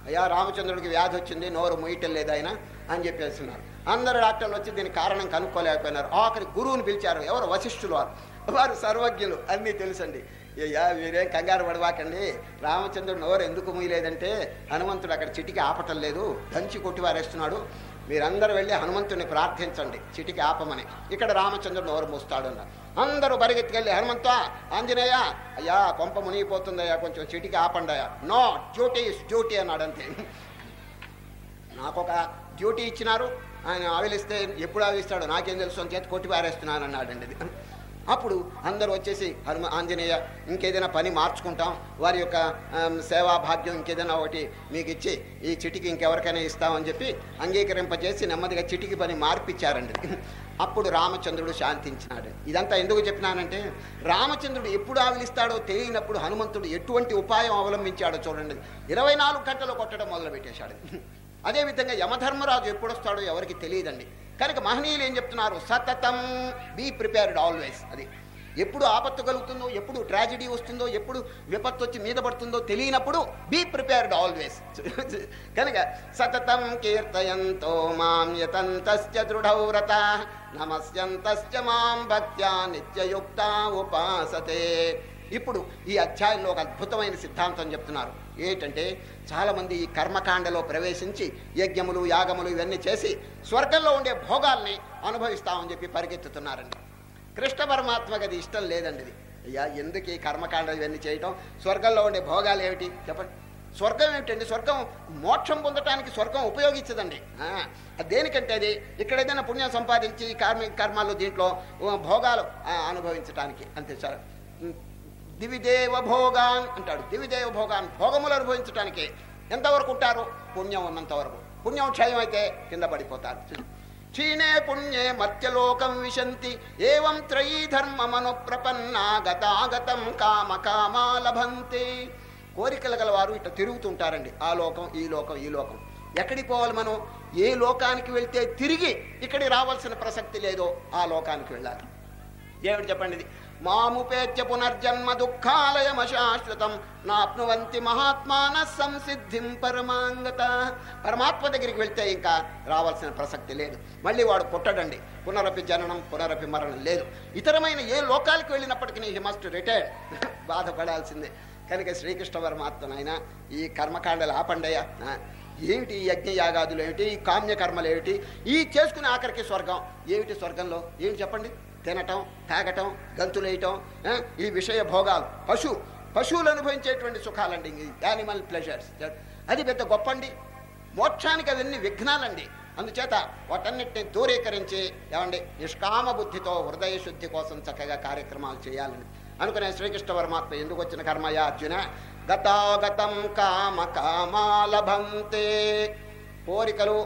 అయ్యా రామచంద్రుడికి వ్యాధి వచ్చింది. నోరు ముయ్యటం లేదు ఆయన అని చెప్పేస్తున్నారు. అందరు డాక్టర్లు వచ్చి దీని కారణం కనుక్కోలేకపోయినారు. ఆఖరి గురువుని పిలిచారు. ఎవరు? వశిష్ఠులు వారు. వారు సర్వజ్ఞులు. అన్నీ తెలుసండి. అయ్యా మీరేం కంగారు పడవాకండి. రామచంద్రుడు నోరు ఎందుకు ముయ్యలేదంటే హనుమంతుడు అక్కడ చిటికి ఆపటం లేదు. దంచి కొట్టివారేస్తున్నాడు. మీరందరూ వెళ్ళి హనుమంతుడిని ప్రార్థించండి. చిటికి ఆపమని. ఇక్కడ రామచంద్రుడు నోరు మూస్తాడు అన్నారు అందరూ పరిగెత్తికెళ్ళి హనుమంత ఆంజనేయ అయ్యా కొంప మునిగిపోతుందయ్యా కొంచెం చిటికి ఆపండయ్యా నో డ్యూటీ ఇస్ డ్యూటీ అన్నాడు అంతే నాకు ఒక డ్యూటీ ఇచ్చినారు. ఆయన ఆవిలిస్తే ఎప్పుడు ఆవిలిస్తాడో నాకేం తెలుసు అని చేతి కొట్టి పారేస్తున్నాను అన్నాడండి ఇది. అప్పుడు అందరూ వచ్చేసి హనుమ ఆంజనేయ ఇంకేదైనా పని మార్చుకుంటాం వారి యొక్క సేవాభాగ్యం సేవా భాగ్యం ఇంకేదైనా ఒకటి మీకు ఇచ్చి ఈ చిటికి ఇంకెవరికైనా ఇస్తామని చెప్పి అంగీకరింపజేసి నెమ్మదిగా చిటికి పని మార్పిచ్చారండి అప్పుడు రామచంద్రుడు శాంతించినాడు. ఇదంతా ఎందుకు చెప్పినానంటే రామచంద్రుడు ఎప్పుడు ఆవిలిస్తాడో తెలియనప్పుడు హనుమంతుడు ఎటువంటి ఉపాయం అవలంబించాడో చూడండి. ఇరవై నాలుగు గంటలు కొట్టడం మొదలుపెట్టేశాడు. అదేవిధంగా యమధర్మరాజు ఎప్పుడొస్తాడో ఎవరికి తెలియదండి. కనుక మహనీయులు ఏం చెప్తున్నారు? సతతం బీ ప్రిపేర్డ్ ఆల్వేస్ అది ఎప్పుడు ఆపత్తు కలుగుతుందో ఎప్పుడు ట్రాజిడీ వస్తుందో ఎప్పుడు విపత్తు వచ్చి మీద పడుతుందో తెలియనప్పుడు బీ ప్రిపేర్డ్ ఆల్వేస్ కనుక సతతం కీర్తయంతో మాం యతంతశ్చ దృఢవ్రత నమస్యంతశ్చ మాం భక్త్యా నిత్యయుక్త ఉపాసతే. ఇప్పుడు ఈ అధ్యాయంలో ఒక అద్భుతమైన సిద్ధాంతం చెప్తున్నారు. ఏంటంటే చాలామంది ఈ కర్మకాండలో ప్రవేశించి యజ్ఞములు యాగములు ఇవన్నీ చేసి స్వర్గంలో ఉండే భోగాల్ని అనుభవిస్తామని చెప్పి పరిగెత్తుతున్నారండి. కృష్ణ పరమాత్మకి అది ఇష్టం లేదండి ఇది. అయ్యా ఎందుకు ఈ కర్మకాండ ఇవన్నీ చేయటం? స్వర్గంలో ఉండే భోగాలు ఏమిటి? చెప్పండి. స్వర్గం ఏమిటండి? స్వర్గం మోక్షం పొందటానికి స్వర్గం ఉపయోగించదండి. దేనికంటే అది? ఇక్కడ ఏదైనా పుణ్యం సంపాదించి కార్మిక కర్మాలు దీంట్లో భోగాలు అనుభవించటానికి. అంతే సార్. దివిదేవ భోగాన్ అంటాడు. దివిదేవ భోగాన్ భోగములు అనుభవించటానికి ఎంతవరకు ఉంటారు? పుణ్యం ఉన్నంత వరకు పుణ్యం క్షయం అయితే కింద పడిపోతారు. క్షీణే పుణ్యే మత్యలోకం విశంతి. ఏవం త్రయీ ధర్మమను ప్రపన్నా గతాగతం కామ కామా లభంతే కోరికలు గలవారు ఇట్లా తిరుగుతుంటారండి. ఆ లోకం ఈ లోకం ఈ లోకం. ఎక్కడికి పోవాలి మనం? ఏ లోకానికి వెళ్తే తిరిగి ఇక్కడికి రావాల్సిన ప్రసక్తి లేదో ఆ లోకానికి వెళ్ళాలి. ఏమిటి చెప్పండి ఇది మాముపేత్య పునర్జన్మ దుఃఖాలయమశాశ్వతం. నాప్నువంతి మహాత్మాన సంసిద్ధిం పరమాంగత. పరమాత్మ దగ్గరికి వెళ్తే ఇంకా రావాల్సిన ప్రసక్తి లేదు. మళ్ళీ వాడు పుట్టడండి. పునరపి జననం పునరపి మరణం లేదు. ఇతరమైన ఏ లోకాలకు వెళ్ళినప్పటికీ హీ మస్ట్ రిటైర్డ్ బాధపడాల్సిందే. కనుక శ్రీకృష్ణ పరమాత్మనైన ఈ కర్మకాండలు ఆపండయ్య. ఏమిటి ఈ యజ్ఞయాగాదులు ఏమిటి? ఈ కామ్యకర్మలు ఏమిటి? ఈ చేసుకునే ఆఖరికి స్వర్గం. ఏమిటి స్వర్గంలో? ఏమి చెప్పండి? తినటం తాగటం గంతులేయటం ఈ విషయ భోగాలు. పశు పశువులు అనుభవించేటువంటి సుఖాలండి యానిమల్ ప్లెజర్స్ అది పెద్ద గొప్ప అండి మోక్షానికి అవన్నీ విఘ్నాలండి. అందుచేత వాటన్నిటిని దూరీకరించి ఏమండి నిష్కామ బుద్ధితో హృదయ శుద్ధి కోసం చక్కగా కార్యక్రమాలు చేయాలని అనుకునే శ్రీకృష్ణ పరమాత్మ ఎందుకు వచ్చిన కర్మయ అర్జున? గతాగతం కామ కామాలభంతే. కోరికలు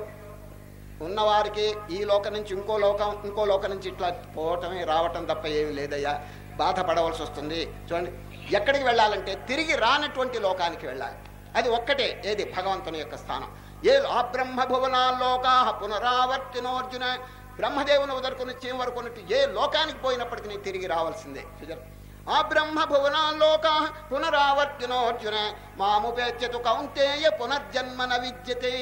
ఉన్నవారికి ఈ లోకం నుంచి ఇంకో లోకం ఇంకో లోకం నుంచి ఇట్లా పోవటమే రావటం తప్ప ఏమీ లేదయ్యా. బాధపడవలసి వస్తుంది. చూడండి ఎక్కడికి వెళ్ళాలంటే తిరిగి రానటువంటి లోకానికి వెళ్ళాలి. అది ఒక్కటే ఏది? భగవంతుని యొక్క స్థానం. ఏ ఆ బ్రహ్మ భువనాల్లోకా పునరావర్తినోర్జున బ్రహ్మదేవుని వదలుకొని చీమ వరకు ఉన్నట్టు ఏ లోకానికి పోయినప్పటికీ నీ తిరిగి రావాల్సిందే. ఆ బ్రహ్మ భువనాల్లోక పునరావర్తినోర్జున మాముపేత్యతు కౌంతేయ పునర్జన్మన విద్యతే.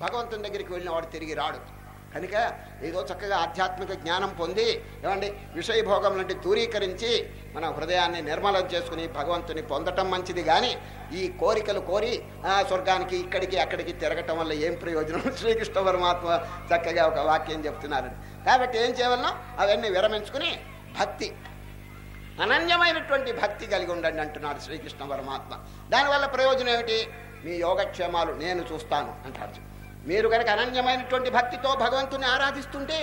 భగవంతుని దగ్గరికి వెళ్ళిన వాడు తిరిగి రాడు. కనుక ఏదో చక్కగా ఆధ్యాత్మిక జ్ఞానం పొంది ఏమండి విషయభోగం నుండి దూరీకరించి మన హృదయాన్ని నిర్మలం చేసుకుని భగవంతుని పొందటం మంచిది. కానీ ఈ కోరికలు కోరి ఆ స్వర్గానికి ఇక్కడికి అక్కడికి తిరగటం వల్ల ఏం ప్రయోజనం? శ్రీకృష్ణ పరమాత్మ చక్కగా ఒక వాక్యం చెప్తున్నారు. కాబట్టి ఏం చేయవలనో? అవన్నీ విరమించుకుని భక్తి అనన్యమైనటువంటి భక్తి కలిగి ఉండండి అంటున్నాడు శ్రీకృష్ణ పరమాత్మ. దానివల్ల ప్రయోజనం ఏమిటి? మీ యోగక్షేమాలు నేను చూస్తాను అంటాడు. మీరు కనుక అనన్యమైనటువంటి భక్తితో భగవంతుని ఆరాధిస్తుంటే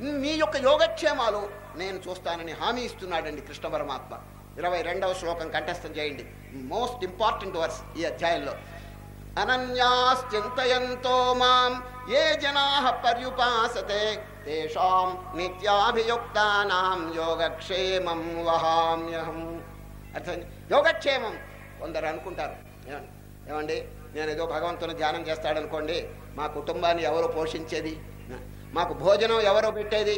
మీ యొక్క యోగక్షేమాలు నేను చూస్తానని హామీ ఇస్తున్నాడండి కృష్ణ పరమాత్మ. ఇరవై రెండవ శ్లోకం కంఠస్థం చేయండి. మోస్ట్ ఇంపార్టెంట్ వర్స్ ఈ అధ్యాయంలో. అనన్యాశ్చింతయంతో మాం ఏ జనా పర్యుపాసతే తేషాం నిత్యాభియుక్తానాం యోగక్షేమం వహామ్యహం. అర్థం యోగక్షేమం కొందరు అనుకుంటారు. ఏమండి? ఏమండి? నేను ఏదో భగవంతుని ధ్యానం చేస్తాడనుకోండి మా కుటుంబాన్ని ఎవరు పోషించేది? మాకు భోజనం ఎవరు పెట్టేది?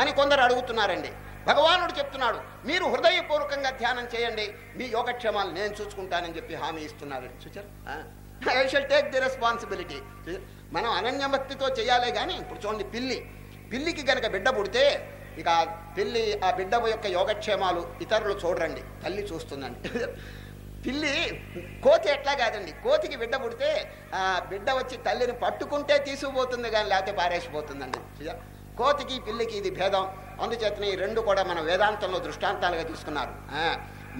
అని కొందరు అడుగుతున్నారండి. భగవానుడు చెప్తున్నాడు మీరు హృదయపూర్వకంగా ధ్యానం చేయండి మీ యోగక్షేమాలు నేను చూసుకుంటానని చెప్పి హామీ ఇస్తున్నారు చూచారు I shall take the responsibility మనం అనన్యభక్తితో చేయాలే కానీ ఇప్పుడు చూడండి పిల్లి. పిల్లికి గనక బిడ్డ పుడితే ఇక పిల్లి ఆ బిడ్డ యొక్క యోగక్షేమాలు ఇతరులు చూడరండి. తల్లి చూస్తుందండి. పిల్లి కోతి ఎట్లా కాదండి? కోతికి బిడ్డ పుడితే ఆ బిడ్డ వచ్చి తల్లిని పట్టుకుంటే తీసుకుపోతుంది కానీ లేకపోతే పారేసిపోతుందండి. కోతికి పిల్లికి ఇది భేదం. అందుచేతనే ఈ రెండు కూడా మన వేదాంతంలో దృష్టాంతాలుగా తీసుకున్నారు.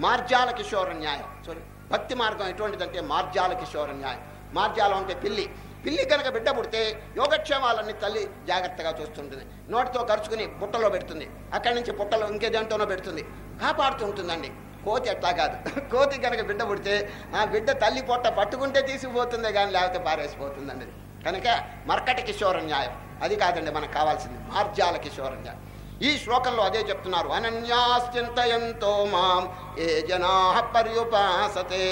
మార్జాల కిషోర న్యాయం. సారీ భక్తి మార్గం ఎటువంటిదంటే మార్జాల కిషోర న్యాయం. మార్జాలం అంటే పిల్లి. పిల్లి కనుక బిడ్డ పుడితే యోగక్షేమాలన్నీ తల్లి జాగ్రత్తగా చూస్తుంటుంది. నోటితో కరుచుకుని బుట్టలో పెడుతుంది. అక్కడి నుంచి పుట్టలో ఇంకేదేంటోనో పెడుతుంది. కాపాడుతూ ఉంటుందండి. కోతి ఎట్లా కాదు. కోతి కనుక బిడ్డ పుడితే ఆ బిడ్డ తల్లి పొట్ట పట్టుకుంటే తీసుకుపోతుందే కానీ లేకపోతే పారేసిపోతుందండి కనుక మర్కట కిశోర న్యాయం. అది కాదండి మనకు కావాల్సింది మార్జాల కిశోర న్యాయం. ఈ శ్లోకంలో అదే చెప్తున్నారు. అనన్యాశ్చింతయంతో మాం ఏ జనా పర్యుపాసతే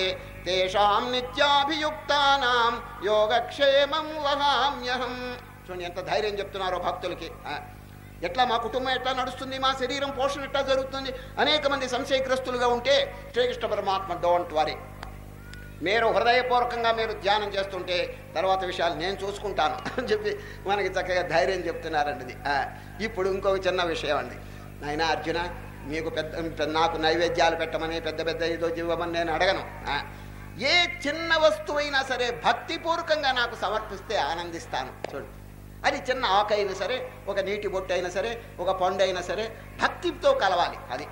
తేషాం నిత్యాభియుక్తానాం యోగక్షేమం వహామ్యహం. చూడండి ఎంత ధైర్యం చెప్తున్నారో భక్తులకి. ఎట్లా మా కుటుంబం ఎట్లా నడుస్తుంది మా శరీరం పోషణ ఎట్లా జరుగుతుంది? అనేక మంది సంశయగ్రస్తులుగా ఉంటే శ్రీకృష్ణ పరమాత్మ డోంట్ వరీ మీరు హృదయపూర్వకంగా మీరు ధ్యానం చేస్తుంటే తర్వాత విషయాలు నేను చూసుకుంటాను అని చెప్పి మనకి చక్కగా ధైర్యం చెప్తున్నారండి ఆ, ఇప్పుడు ఇంకొక చిన్న విషయం అండి. నాయన అర్జున మీకు పెద్ద నాకు నైవేద్యాలు పెట్టమని పెద్ద పెద్ద ఏదో ఇవ్వమని నేను అడగను. ఆ, ఏ చిన్న వస్తువైనా సరే భక్తిపూర్వకంగా నాకు సమర్పిస్తే ఆనందిస్తాను. చూడు. అది చిన్న ఆకు అయినా సరే ఒక నీటి బొట్టు అయినా సరే ఒక పండు అయినా సరే భక్తితో కలవాలి. అది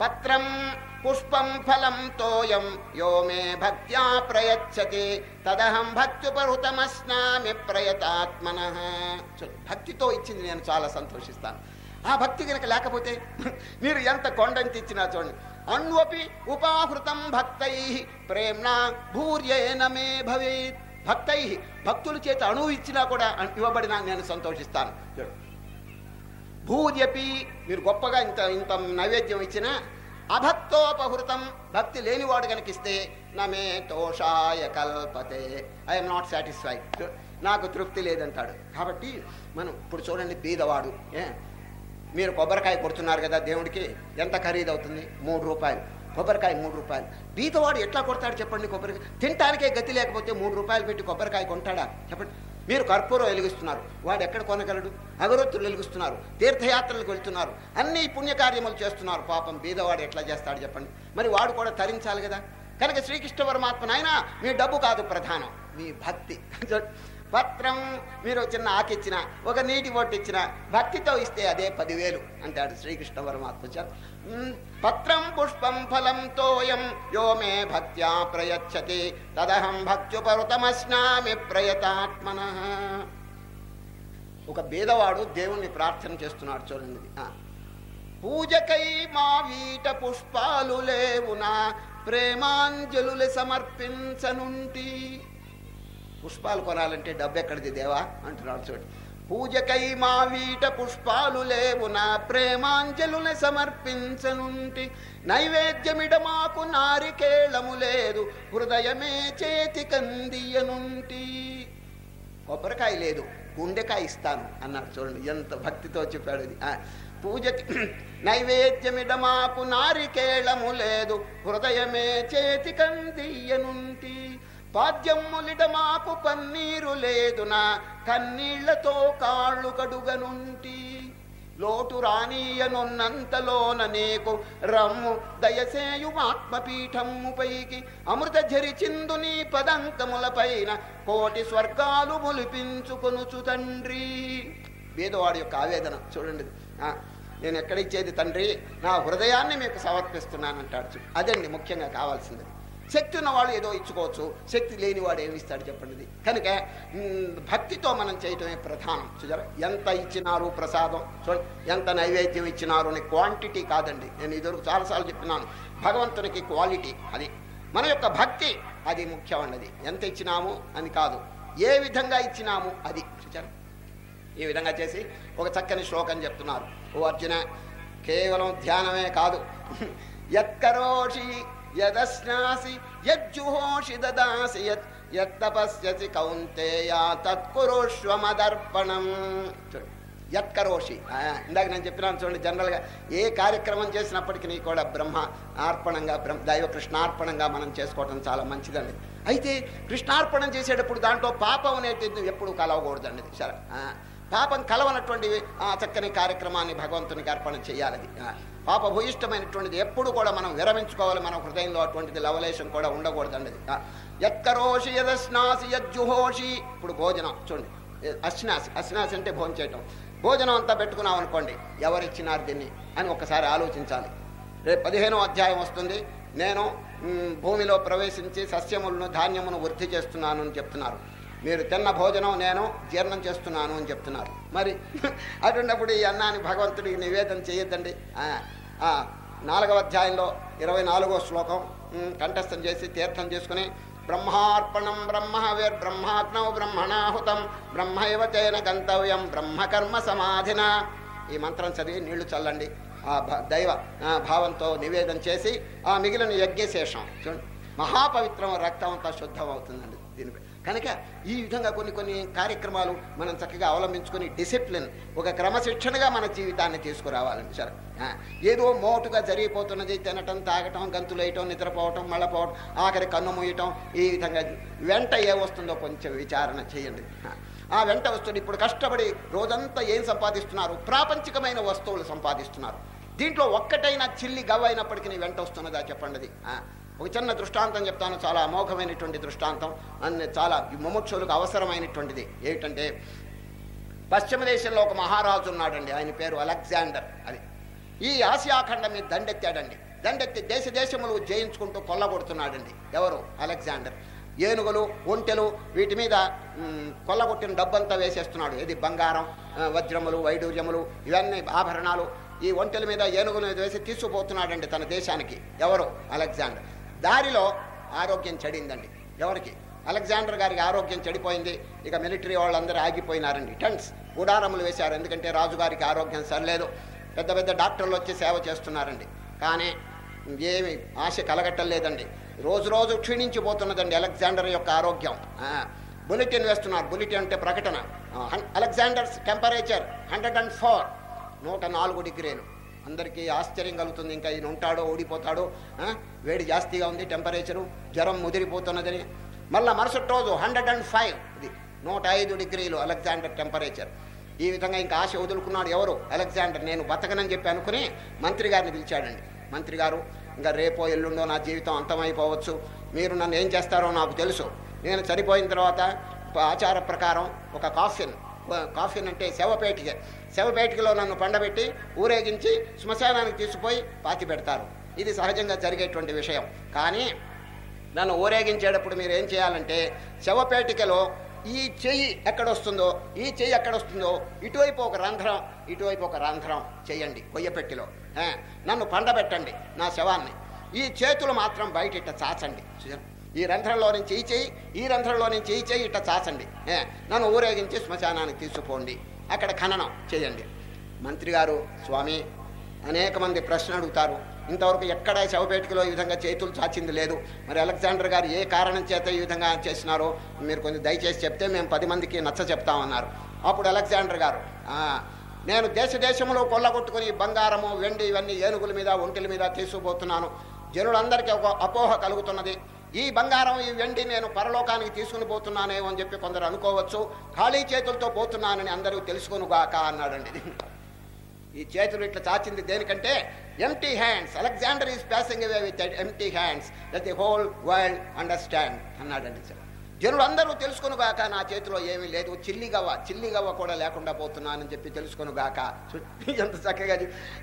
పత్రం పుష్పం ఫలం తోయం యో మే భక్త్యా ప్రయచ్చతి తదహం భక్త్యుపరుతమస్నామి ప్రయతాత్మన. భక్తితో ఇచ్చింది నేను చాలా సంతోషిస్తాను. ఆ భక్తి కనుక లేకపోతే మీరు ఎంత కొండని తెచ్చినా చూడండి. అణ్వపి ఉపాహృతం భక్తై ప్రేమ్నా భూర్యేన మే భవేత్. భక్తై భక్తుల చేత అణువు ఇచ్చినా కూడా ఇవ్వబడినా నేను సంతోషిస్తాను. చూడు. మీరు గొప్పగా ఇంత ఇంత నైవేద్యం ఇచ్చినా అభక్తోపహృతం భక్తి లేనివాడు కనుకిస్తే నమే తోషాయ కల్పతే. ఐఎమ్ నాట్ సాటిస్ఫైడ్ నాకు తృప్తి లేదంటాడు. కాబట్టి మనం ఇప్పుడు చూడండి బీదవాడు ఏ? మీరు కొబ్బరికాయ కొడుతున్నారు కదా దేవుడికి ఎంత ఖరీదవుతుంది? మూడు రూపాయలు. కొబ్బరికాయ మూడు రూపాయలు. బీదవాడు ఎట్లా కొడతాడు చెప్పండి కొబ్బరికాయ? తినటానికే గతి లేకపోతే మూడు రూపాయలు పెట్టి కొబ్బరికాయ కొంటాడా? చెప్పండి. మీరు కర్పూరం వెలిగిస్తున్నారు. వాడు ఎక్కడ కొనగలడు? అగరొత్తులు వెలిగిస్తున్నారు. తీర్థయాత్రలకు వెళ్తున్నారు. అన్ని పుణ్యకార్యములు చేస్తున్నారు. పాపం బీదవాడు ఎట్లా చేస్తాడు చెప్పండి. మరి వాడు కూడా తరించాలి కదా? కనుక శ్రీకృష్ణ పరమాత్మ నాయన మీ డబ్బు కాదు ప్రధానం. మీ భక్తి. పత్రం మీరు చిన్న ఆకిచ్చిన ఒక నీటి బొట్టు భక్తితో ఇస్తే అదే పదివేలు అంటాడు శ్రీకృష్ణ పరమాత్మ. పత్రం పుష్పం ఫలం తోయం యో మే భక్త్యా ప్రయచ్చతి. తదహం భక్త్యుపరుతమస్నామి ప్రయతాత్మన. ఒక బీదవాడు దేవుణ్ణి ప్రార్థన చేస్తున్నాడు చూడండి. పూజకై మా వీట పుష్పాలు లేవునా ప్రేమాంజలులు సమర్పించనుంటి. పుష్పాలు కొనాలంటే డబ్బు ఎక్కడిది దేవా? అంటున్నాడు చూడండి పూజకై మా వీట పుష్పాలు లేవునా ప్రేమాంజలుని సమర్పించనుంటి. నైవేద్యమిడ మాకు నారికేళము లేదు. హృదయమే చేతి కందియనుంటి కొబ్బరికాయ లేదు. గుండెకాయ ఇస్తాను అన్నాడు చూడండి. ఎంత భక్తితో చెప్పాడు ఇది. ఆ, పూజకి నైవేద్యమిడమాకు నారికేళము లేదు. హృదయమే చేతి కందియనుంటి పాద్యమ్ములిటమాపు పన్నీరు లేదునా కన్నీళ్ళతో కాళ్ళు కడుగనుంటి. లోటు రానీయనున్నంతలోన నీకు రమ్ము దయసేయు ఆత్మపీఠము పైకి. అమృత ఝరిచిందు నీ పదంకముల పైన కోటి స్వర్గాలు ములిపించుకొనుచు తండ్రి. వేదవాడి యొక్క ఆవేదన చూడండి. నేను ఎక్కడిచ్చేది తండ్రి? నా హృదయాన్ని మీకు సమర్పిస్తున్నానంటాడు. అదండి ముఖ్యంగా కావాల్సింది. శక్తి ఉన్నవాడు ఏదో ఇచ్చుకోవచ్చు. శక్తి లేనివాడు ఏమి ఇస్తాడు చెప్పండి కనుక భక్తితో మనం చేయటమే ప్రధానం. చూసారా? ఎంత ఇచ్చినారు ప్రసాదం? చూడండి ఎంత నైవేద్యం ఇచ్చినారు అని క్వాంటిటీ కాదండి. నేను ఇదివరకు చాలాసార్లు చెప్పినాను. భగవంతునికి క్వాలిటీ అది. మన యొక్క భక్తి అది ముఖ్యమైనది. ఎంత ఇచ్చినాము అని కాదు. ఏ విధంగా ఇచ్చినాము అది. చూచారా ఈ విధంగా చేసి ఒక చక్కని శ్లోకం చెప్తున్నారు. ఓ అర్జున కేవలం ధ్యానమే కాదు. యత్కరోషి యదశ్నాసి యజ్జుహోషి దదాసి యత్ యత్తపస్యసి కౌంతేయ తత్కురుష్వమదర్పణం చూడండి యత్కరోషి ఆ, ఇందాక నేను చెప్పినాను చూడండి జనరల్గా ఏ కార్యక్రమం చేసినప్పటికీ కూడా బ్రహ్మ అర్పణంగా బ్రహ్మ దైవ కృష్ణార్పణంగా మనం చేసుకోవటం చాలా మంచిదండి. అయితే కృష్ణార్పణం చేసేటప్పుడు దాంట్లో పాపం అనేటిది ఎప్పుడు కలవకూడదండి. సరే ఆ, పాపం కలవనటువంటి ఆ చక్కని కార్యక్రమాన్ని భగవంతునికి అర్పణ చేయాలి పాపభూయిష్టమైనటువంటిది పాప ఎప్పుడు కూడా మనం విరమించుకోవాలి మన హృదయంలో అటువంటిది లవలేశం కూడా ఉండకూడదండి. ఇది. యదశ్నాసి యజ్జుహోషి. ఇప్పుడు భోజనం చూడండి. అశ్నాసి అశ్నాసి అంటే భోజనం చేయటం. భోజనం అంతా పెట్టుకున్నాం అనుకోండి ఎవరిచ్చినారు దీన్ని అని ఒకసారి ఆలోచించాలి. రేపు పదిహేనో అధ్యాయం వస్తుంది నేను భూమిలో ప్రవేశించి సస్యములను ధాన్యమును వృద్ధి చేస్తున్నాను అని చెప్తున్నారు. మీరు తిన్న భోజనం నేను జీర్ణం చేస్తున్నాను అని చెప్తున్నారు. మరి అటువంటిప్పుడు ఈ అన్నాన్ని భగవంతుడికి నివేదన చేయొద్దండి. నాలుగవ అధ్యాయంలో ఇరవై నాలుగో శ్లోకం కంఠస్థం చేసి తీర్థం చేసుకుని బ్రహ్మార్పణం బ్రహ్మ బ్రహ్మాగ్నౌ బ్రహ్మణాహుతం బ్రహ్మైవ చైన గంతవ్యం బ్రహ్మకర్మ సమాధిన. ఈ మంత్రం చదివి నీళ్ళు చల్లండి. ఆ దైవ భావంతో నివేదన చేసి ఆ మిగిలిన యజ్ఞశేషం చూడండి. మహాపవిత్రం రక్తం అంతా శుద్ధం అవుతుందండి కనుక ఈ విధంగా కొన్ని కొన్ని కార్యక్రమాలు మనం చక్కగా అవలంబించుకొని డిసిప్లిన్ ఒక క్రమశిక్షణగా మన జీవితాన్ని తీసుకురావాలండి సార్. ఏదో మోటుగా జరిగిపోతున్నది తినటం తాగటం గంతులు వేయటం నిద్రపోవటం మళ్ళీ పోవటం ఆఖరి కన్ను మూయటం ఈ విధంగా వెంట ఏ వస్తుందో కొంచెం విచారణ చేయండి. ఆ, వెంట వస్తుంది. ఇప్పుడు కష్టపడి రోజంతా ఏం సంపాదిస్తున్నారు? ప్రాపంచికమైన వస్తువులు సంపాదిస్తున్నారు. దీంట్లో ఒక్కటైనా చిల్లి గవ్ అయినప్పటికీ వెంట వస్తున్నదా చెప్పండి ఒక చిన్న దృష్టాంతం చెప్తాను. చాలా అమోఘమైనటువంటి దృష్టాంతం. అన్ని చాలా ముముక్షులకు అవసరమైనటువంటిది. ఏమిటంటే పశ్చిమ దేశంలో ఒక మహారాజు ఉన్నాడండి. ఆయన పేరు అలెగ్జాండర్. అది ఈ ఆసియాఖండం మీద దండెత్తాడండి. దండెత్తి దేశ దేశములు జయించుకుంటూ కొల్లగొడుతున్నాడండి. ఎవరు? అలెగ్జాండర్. ఏనుగులు ఒంటెలు వీటి మీద కొల్లగొట్టిన డబ్బంతా వేసేస్తున్నాడు. ఇది బంగారం వజ్రములు వైడూర్యములు ఇవన్నీ ఆభరణాలు. ఈ ఒంటెల మీద ఏనుగుల మీద వేసి తీసుకుపోతున్నాడండి తన దేశానికి. ఎవరు? అలెగ్జాండర్. దారిలో ఆరోగ్యం చెడిందండి. ఎవరికి? అలెగ్జాండర్ గారికి ఆరోగ్యం చెడిపోయింది. ఇక మిలిటరీ వాళ్ళందరూ ఆగిపోయినారండి. టన్స్ గుడారములు వేశారు. ఎందుకంటే రాజుగారికి ఆరోగ్యం సరిలేదు. పెద్ద పెద్ద డాక్టర్లు వచ్చి సేవ చేస్తున్నారండి. కానీ ఏమి ఆశ కలగట్టలేదండి రోజు రోజు క్షీణించిపోతున్నదండి అలెగ్జాండర్ యొక్క ఆరోగ్యం. బులెటిన్ వేస్తున్నారు. బులెటిన్ అంటే ప్రకటన. Alexander's temperature hundred and four నూట నాలుగు డిగ్రీలు. అందరికీ ఆశ్చర్యం కలుగుతుంది. ఇంకా ఈయన ఉంటాడో ఓడిపోతాడో వేడి జాస్తిగా ఉంది టెంపరేచరు జ్వరం ముదిరిపోతున్నదని. మళ్ళీ మరుసటి రోజు హండ్రెడ్ అండ్ ఫైవ్ ఇది నూట ఐదు డిగ్రీలు అలెగ్జాండర్ టెంపరేచర్. ఈ విధంగా ఇంకా ఆశ వదులుకున్నాడు ఎవరు? అలెగ్జాండర్. నేను బతకనని చెప్పి అనుకుని మంత్రి గారిని పిలిచాడండి. మంత్రి గారు ఇంకా రేపో ఎల్లుండో నా జీవితం అంతమైపోవచ్చు. మీరు నన్ను ఏం చేస్తారో నాకు తెలుసు. నేను చనిపోయిన తర్వాత ఆచార ప్రకారం ఒక కాఫిన్ కాఫిన్ అంటే శవపేటిక. శవపేటికలో నన్ను పండబెట్టి ఊరేగించి శ్మశానానికి తీసుకుపోయి పాతి పెడతారు. ఇది సహజంగా జరిగేటువంటి విషయం. కానీ నన్ను ఊరేగించేటప్పుడు మీరు ఏం చేయాలంటే శవపేటికలో ఈ చెయ్యి ఎక్కడొస్తుందో ఈ చెయ్యి ఎక్కడొస్తుందో ఇటువైపు ఒక రంధ్రం ఇటువైపు ఒక రంధ్రం చేయండి కొయ్యపెట్టిలో. నన్ను పండబెట్టండి నా శవాన్ని. ఈ చేతులు మాత్రం బయట ఇట్ట చాచండి? ఈ రంధ్రంలో నుంచి ఈ చెయ్యి ఈ రంధ్రంలో నుంచి ఈ చెయ్యి ఇట్ట చాచండి. నన్ను ఊరేగించి శ్మశానానికి తీసుకుపోండి. అక్కడ ఖననం చేయండి. మంత్రి గారు స్వామి అనేక మంది ప్రశ్న అడుగుతారు. ఇంతవరకు ఎక్కడ శవపేటికలో ఈ విధంగా చేతులు చాచింది లేదు. మరి అలెగ్జాండర్ గారు ఏ కారణం చేత ఈ విధంగా చేసినారో మీరు కొంచెం దయచేసి చెప్తే మేము పది మందికి నచ్చ చెప్తామన్నారు. అప్పుడు అలెగ్జాండర్ గారు నేను దేశ దేశంలో కొల్లగొట్టుకుని బంగారము వెండి ఇవన్నీ ఏనుగుల మీద ఒంటిల మీద తీసుకుపోతున్నాను. జనులందరికీ ఒక అపోహ కలుగుతున్నది. ఈ బంగారం ఈ వెండి నేను పరలోకానికి తీసుకుని పోతున్నానే అని చెప్పి కొందరు అనుకోవచ్చు. ఖాళీ చేతులతో పోతున్నానని అందరూ తెలుసుకునుగాక అన్నాడండి. ఈ చేతులు ఇట్లా చాచింది దేనికంటే empty hands Alexander is passing away with empty hands that the whole world understand అన్నాడండి సార్. జనులు అందరూ తెలుసుకొనుగాక నా చేతిలో ఏమీ లేదు. చిల్లిగవ్వ చిల్లిగవ్వ కూడా లేకుండా పోతున్నానని చెప్పి తెలుసుకునుగాక. ఎంత చక్కగా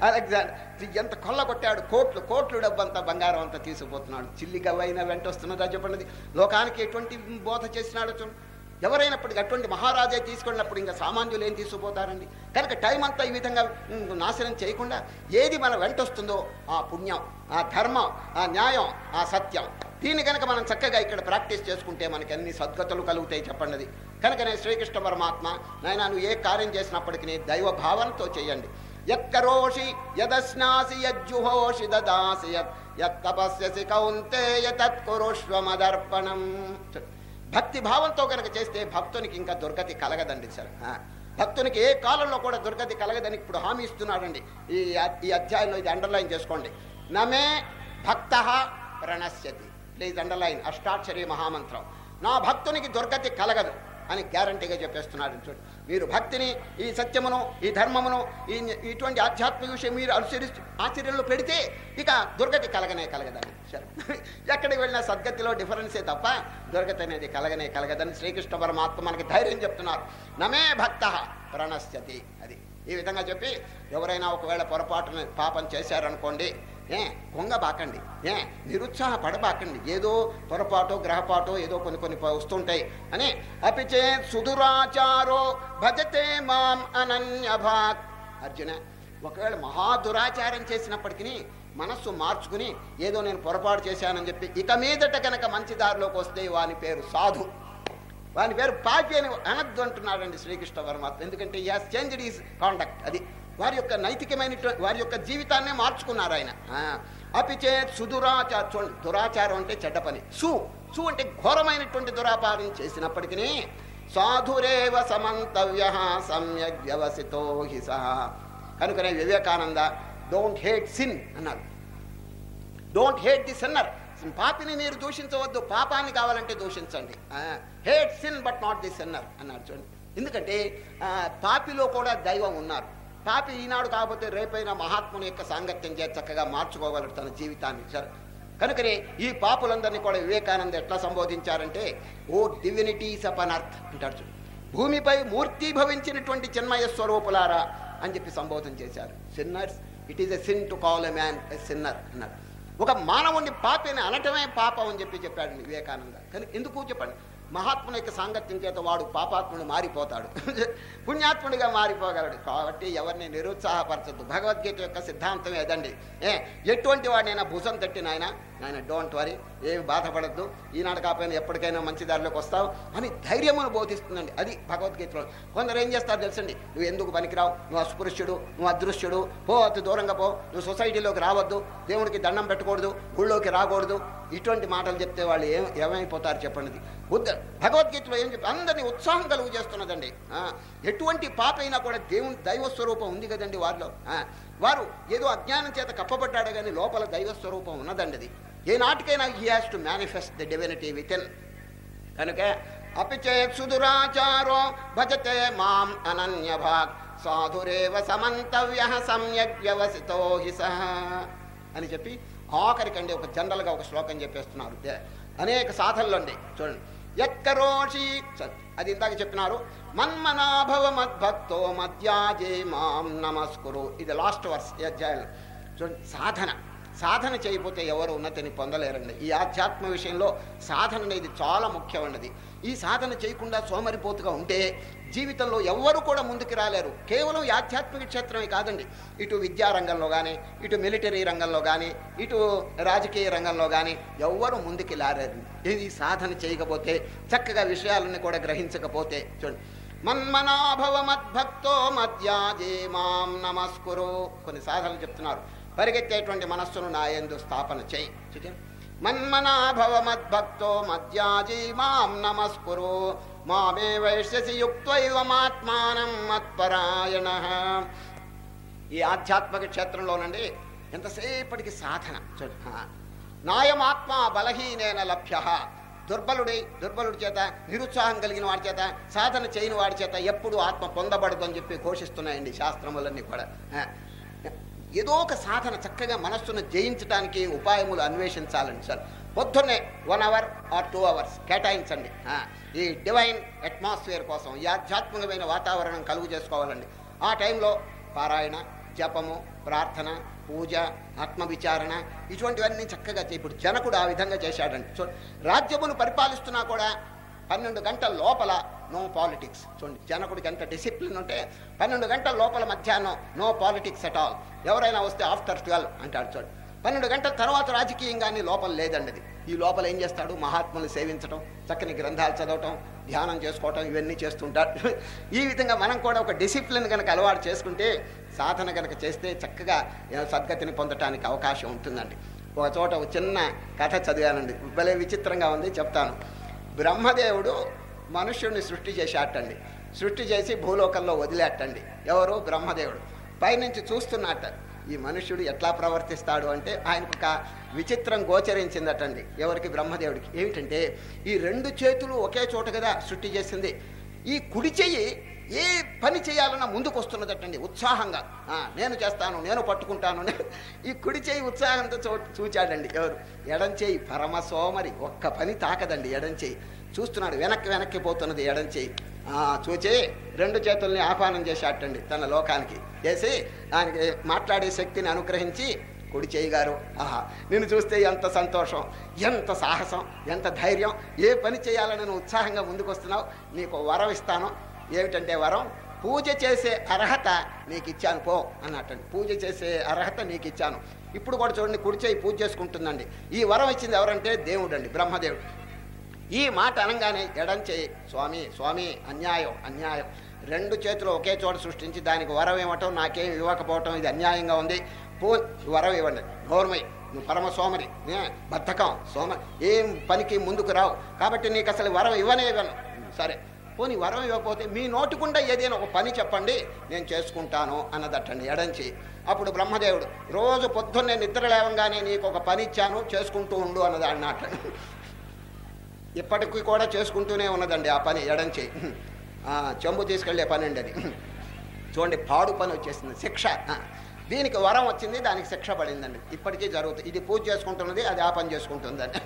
అలెగ్జాండర్ ఎంత కొల్ల కొట్టాడు కోట్లు కోట్లు డబ్బంతా బంగారం అంతా తీసుకుపోతున్నాడు. చిల్లిగవ్వ అయినా వెంట వస్తున్నదా చెప్పండి. లోకానికి ఎటువంటి బోధ చేసినాడో చూడండి. ఎవరైనప్పటికీ అటువంటి మహారాజే తీసుకున్నప్పుడు ఇంకా సామాన్యులు ఏం తీసుకుపోతారండి? కనుక టైం అంతా ఈ విధంగా నాశనం చేయకుండా ఏది మన వెంట వస్తుందో ఆ పుణ్యం ఆ ధర్మం ఆ న్యాయం ఆ సత్యం దీన్ని కనుక మనం చక్కగా ఇక్కడ ప్రాక్టీస్ చేసుకుంటే మనకి అన్ని సద్గతులు కలుగుతాయి చెప్పండి. కనుక కనుకనే శ్రీకృష్ణ పరమాత్మ నాయన నువ్వు ఏ కార్యం చేసినప్పటికీ దైవ భావంతో చేయండి. యత్కరోషి యదస్నాసి యజ్జుహోషి దదాసి యత్ యత్తపస్యసి కౌంతేయ తత్కురుష్వ మదర్పణం భక్తి భావంతో కనుక చేస్తే భక్తునికి ఇంకా దుర్గతి కలగదండి సార్. భక్తునికి ఏ కాలంలో కూడా దుర్గతి కలగదని ఇప్పుడు హామీ ఇస్తున్నాడండి. ఈ ఈ అధ్యాయంలో ఇది అండర్లైన్ చేసుకోండి. నమే భక్త ప్రణశ్యతి. ప్లీజ్ అండర్లైన్ అష్టాక్షరి మహామంత్రం. నా భక్తునికి దుర్గతి కలగదు. అని గ్యారంటీగా చెప్పేస్తున్నాడు చూడు. మీరు భక్తిని ఈ సత్యమును ఈ ధర్మమును ఈ ఇటువంటి ఆధ్యాత్మిక విషయం మీరు అనుసరి ఆచరణలో పెడితే ఇక దుర్గతి కలగనే కలగదని సరే. ఎక్కడికి వెళ్ళినా సద్గతిలో డిఫరెన్సే తప్ప దుర్గతి అనేది కలగనే కలగదని శ్రీకృష్ణ పరమాత్మ మనకి ధైర్యం చెప్తున్నారు. నమే భక్త ప్రణశ్యతి అది. ఈ విధంగా చెప్పి ఎవరైనా ఒకవేళ పొరపాటున పాపం చేశారనుకోండి ఏ కొంగ బాకండి. ఏ నిరుత్సాహపడబాకండి ఏదో పొరపాటో గ్రహపాటో ఏదో కొన్ని కొన్ని వస్తుంటాయి అని అపిచే సుదురాచారో భజతే మాం అనన్యభాక్ అర్జున ఒకవేళ మహా దురాచారం చేసినప్పటికీ మనస్సు మార్చుకుని ఏదో నేను పొరపాటు చేశానని చెప్పి ఇక మీదట కనుక మంచి దారిలోకి వస్తే వాని పేరు సాధు. వాని పేరు పాపి అని అనద్దు అంటున్నాడండి శ్రీకృష్ణ పరమాత్మ. ఎందుకంటే యాస్ చేంజ్డ్ ఈస్ కాండక్ట్ అది వారి యొక్క నైతికమైన వారి యొక్క జీవితాన్నే మార్చుకున్నారు ఆయన. అపిచే సుదురాచార చూడండి దురాచారం అంటే చెడ్డ పని. సు సు అంటే ఘోరమైనటువంటి దురాపారం చేసినప్పటికీ సాధురేవ సమంతవ్య సమ్యక్ వ్యవసితో హి కనుకనే వివేకానంద డోంట్ హేట్ సిన్ అన్నారు డోంట్ హేట్ ది సిన్నర్ పాపిని మీరు దూషించవద్దు పాపాన్ని కావాలంటే దూషించండి. Hate sin but not the sinner అన్నారు చూడండి. ఎందుకంటే పాపిలో కూడా దైవం ఉన్నారు. పాపి ఈనాడు కాకపోతే రేపైన మహాత్ముని యొక్క సాంగత్యం చేసి చక్కగా మార్చుకోగలరు తన జీవితాన్ని. ఇచ్చారు కనుకనే ఈ పాపులందరినీ కూడా వివేకానంద ఎట్లా సంబోధించారంటే ఓ డివినిటీస్ అప్ అంటారు అర్త్ అంటాడు భవించినటువంటి భూమిపై చిన్మయ స్వరూపులారా అని చెప్పి సంబోధన చేశారు. Sinners it is a sin to call a man a sinner అన్నారు. ఒక మానవుని పాపిని అనటమే పాపం అని చెప్పి చెప్పాడు వివేకానంద. కానీ ఎందుకు చెప్పండి? మహాత్ముని యొక్క సాంగత్యం చేత వాడు పాపాత్ముడు మారిపోతాడు. పుణ్యాత్ముడిగా మారిపోగలడు. కాబట్టి ఎవరిని నిరుత్సాహపరచద్దు. భగవద్గీత యొక్క సిద్ధాంతం ఏదండి? ఏ ఎటువంటి వాడినైనా భుజం తట్టిన ఆయన డోంట్ వరీ ఏమి బాధపడద్దు. ఈనాడు కాకపోయినా ఎప్పటికైనా మంచి దారిలోకి వస్తావు అని ధైర్యమును బోధిస్తుందండి. అది భగవద్గీతలో కొందరు ఏం చేస్తారు తెలుసండి? నువ్వు ఎందుకు పనికిరావు? నువ్వు అస్పృశ్యుడు నువ్వు అదృశ్యుడు. పో అతి దూరంగా పో. నువ్వు సొసైటీలోకి రావద్దు. దేవుడికి దండం పెట్టకూడదు. గుళ్ళోకి రాకూడదు. ఇటువంటి మాటలు చెప్తే వాళ్ళు ఏం ఏమైపోతారు చెప్పండి బుద్ధ భగవద్గీతలో ఏం చెప్పి అందరినీ ఉత్సాహం కలుగు చేస్తున్నదండి. ఎటువంటి పాప అయినా కూడా దేవుని దైవ స్వరూపం ఉంది కదండి వారిలో. ఆ, వారు ఏదో అజ్ఞానం చేత కప్పబడ్డాడు కానీ లోపల దైవ స్వరూపం ఉన్నదండి అది. ఏ నాటికైనా he has to manifest the divinity within కనుక అపిచే సుదురాచారో భజతే మాం అనన్యభాగ్ సాధురేవ సమంతవ్య సమ్యక్ వ్యవసితో హి సహ అని చెప్పి ఆఖరికండి ఒక జనరల్గా ఒక శ్లోకం చెప్పేస్తున్నారు. అనేక సాధనలు అండి చూడండి. ఎక్కరోషి అది ఇందాక చెప్పినారు. మన్మనాభవ మద్భక్తో మధ్యాజే మాం నమస్కురు. ఇది లాస్ట్ వర్స్ ఈ అధ్యాయంలో. చూడండి సాధన. సాధన చేయకపోతే ఎవరు ఉన్నతిని పొందలేరండి. ఈ ఆధ్యాత్మ విషయంలో సాధన అనేది చాలా ముఖ్యమైనది. ఈ సాధన చేయకుండా సోమరిపోతుగా ఉంటే జీవితంలో ఎవ్వరూ కూడా ముందుకు రాలేరు. కేవలం ఆధ్యాత్మిక క్షేత్రమే కాదండి. ఇటు విద్యా రంగంలో కానీ ఇటు మిలిటరీ రంగంలో కానీ ఇటు రాజకీయ రంగంలో కానీ ఎవ్వరూ ముందుకు లారారు. ఇది సాధన చేయకపోతే చక్కగా విషయాలను కూడా గ్రహించకపోతే చూడండి. మన్మనాభవ మద్భక్తో మధ్యాజే మాం నమస్కురు. కొన్ని సాధనలు చెప్తున్నారు. పరిగెత్తేటువంటి మనస్సును నా యందు స్థాపన చేయి? మన్మనాభవ మద్భక్తో మధ్యాజీ మాం నమస్కురు మామే వైశ్యసి యుక్తైవమాత్మానం మత్పరాయణ ఈ ఆధ్యాత్మిక క్షేత్రంలోనండి ఎంతసేపటికి సాధన. నాయమాత్మ బలహీనేన లభ్య దుర్బలుడి దుర్బలుడి చేత నిరుత్సాహం కలిగిన వాడి చేత సాధన చేయని వాడి చేత ఎప్పుడు ఆత్మ పొందబడదు అని చెప్పి ఘోషిస్తున్నాయండి శాస్త్రములన్నీ కూడా. ఏదో ఒక సాధన చక్కగా మనస్సును జయించడానికి ఉపాయములు అన్వేషించాలండి సార్. పొద్దున్నే one hour or two hours కేటాయించండి. ఈ డివైన్ అట్మాస్ఫియర్ కోసం ఈ ఆధ్యాత్మికమైన వాతావరణం కలుగు చేసుకోవాలండి. ఆ టైంలో పారాయణ జపము ప్రార్థన పూజ ఆత్మవిచారణ ఇటువంటివన్నీ చక్కగా ఇప్పుడు జనకుడు ఆ విధంగా చేశాడండి. చూ రాజ్యమును పరిపాలిస్తున్నా కూడా పన్నెండు గంటల లోపల నో పాలిటిక్స్ చూడండి జనకుడికి ఎంత డిసిప్లిన్ ఉంటే పన్నెండు గంటల లోపల మధ్యాహ్నం నో పాలిటిక్స్ అట్ ఆల్ ఎవరైనా వస్తే ఆఫ్టర్ ట్వెల్వ్ అంటాడు చూడండి పన్నెండు గంటల తర్వాత రాజకీయం కానీ లోపల లేదండి అది. ఈ లోపల ఏం చేస్తాడు? మహాత్ములు సేవించడం చక్కని గ్రంథాలు చదవటం ధ్యానం చేసుకోవటం ఇవన్నీ చేస్తుంటాడు. ఈ విధంగా మనం కూడా ఒక డిసిప్లిన్ కనుక అలవాటు చేసుకుంటే సాధన కనుక చేస్తే చక్కగా సద్గతిని పొందటానికి అవకాశం ఉంటుందండి. ఒక చోట ఒక చిన్న కథ చదివానండి. భలే విచిత్రంగా ఉంది చెప్తాను. బ్రహ్మదేవుడు మనుష్యుడిని సృష్టి చేశాటండి సృష్టి చేసి భూలోకంలో వదిలేటండి ఎవరు బ్రహ్మదేవుడు. పైనుంచి చూస్తున్నట్ట ఈ మనుష్యుడు ఎట్లా ప్రవర్తిస్తాడు అంటే ఆయనకు ఒక విచిత్రం గోచరించిందటండి ఎవరికి? బ్రహ్మదేవుడికి. ఏమిటంటే ఈ రెండు చేతులు ఒకే చోట కదా సృష్టి చేసింది. ఈ కుడి చెయ్యి ఏ పని చేయాలన్నా ముందుకు వస్తున్నదటండి ఉత్సాహంగా నేను చేస్తాను నేను పట్టుకుంటాను ఈ కుడి చేయి ఉత్సాహంతో చూ చూచాడండి ఎవరు? ఎడం చేయి పరమ సోమరి ఒక్క పని తాకదండి ఎడం చేయి చూస్తున్నాడు వెనక్కి వెనక్కి పోతున్నది ఎడం చేయి. ఆ, చూచి రెండు చేతుల్ని ఆహ్వానం అట్టండి తన లోకానికి. చేసి దానికి మాట్లాడే శక్తిని అనుగ్రహించి కుడి చేయగారు ఆహా నిన్ను చూస్తే ఎంత సంతోషం ఎంత సాహసం ఎంత ధైర్యం ఏ పని చేయాలని నువ్వు ఉత్సాహంగా ముందుకు వస్తున్నావు నీకు వరం ఇస్తాను. ఏమిటంటే వరం? పూజ చేసే అర్హత నీకు ఇచ్చాను పో అన్నట్టండి. పూజ చేసే అర్హత నీకు ఇచ్చాను ఇప్పుడు కూడా చూడండి కుడిచేయి పూజ చేసుకుంటుందండి. ఈ వరం ఇచ్చింది ఎవరంటే దేవుడండి బ్రహ్మదేవుడు. ఈ మాట అనగానే ఎడం చేయి. స్వామి స్వామి అన్యాయం అన్యాయం. రెండు చేతులు ఒకే చోట సృష్టించి దానికి వరం ఇవ్వటం నాకేం ఇవ్వకపోవటం ఇది అన్యాయంగా ఉంది. పో వరం ఇవ్వండి. గౌరమై నువ్వు పరమ సోమరి బద్ధకం సోమ ఏం పనికి ముందుకు రావు. కాబట్టి నీకు అసలు వరం ఇవ్వనే ఇవ్వను. సరే పోనీ వరం ఇవ్వకపోతే మీ నోటికుండా ఏదైనా ఒక పని చెప్పండి నేను చేసుకుంటాను అన్నదట్టండి. ఎడంచి అప్పుడు బ్రహ్మదేవుడు రోజు పొద్దున్నే నిద్ర లేవంగానే నీకు ఒక పని ఇచ్చాను చేసుకుంటూ ఉండు అన్నది అన్నట్టు ఇప్పటికీ కూడా చేసుకుంటూనే ఉన్నదండి ఆ పని ఎడం చేయి. చెంబు తీసుకెళ్ళే పని అండి అది. చూడండి పాడు పని వచ్చేసింది. శిక్ష. దీనికి వరం వచ్చింది దానికి శిక్ష పడిందండి. ఇప్పటికీ జరుగుతుంది ఇది పూజ చేసుకుంటున్నది అది ఆ పని చేసుకుంటుందండి.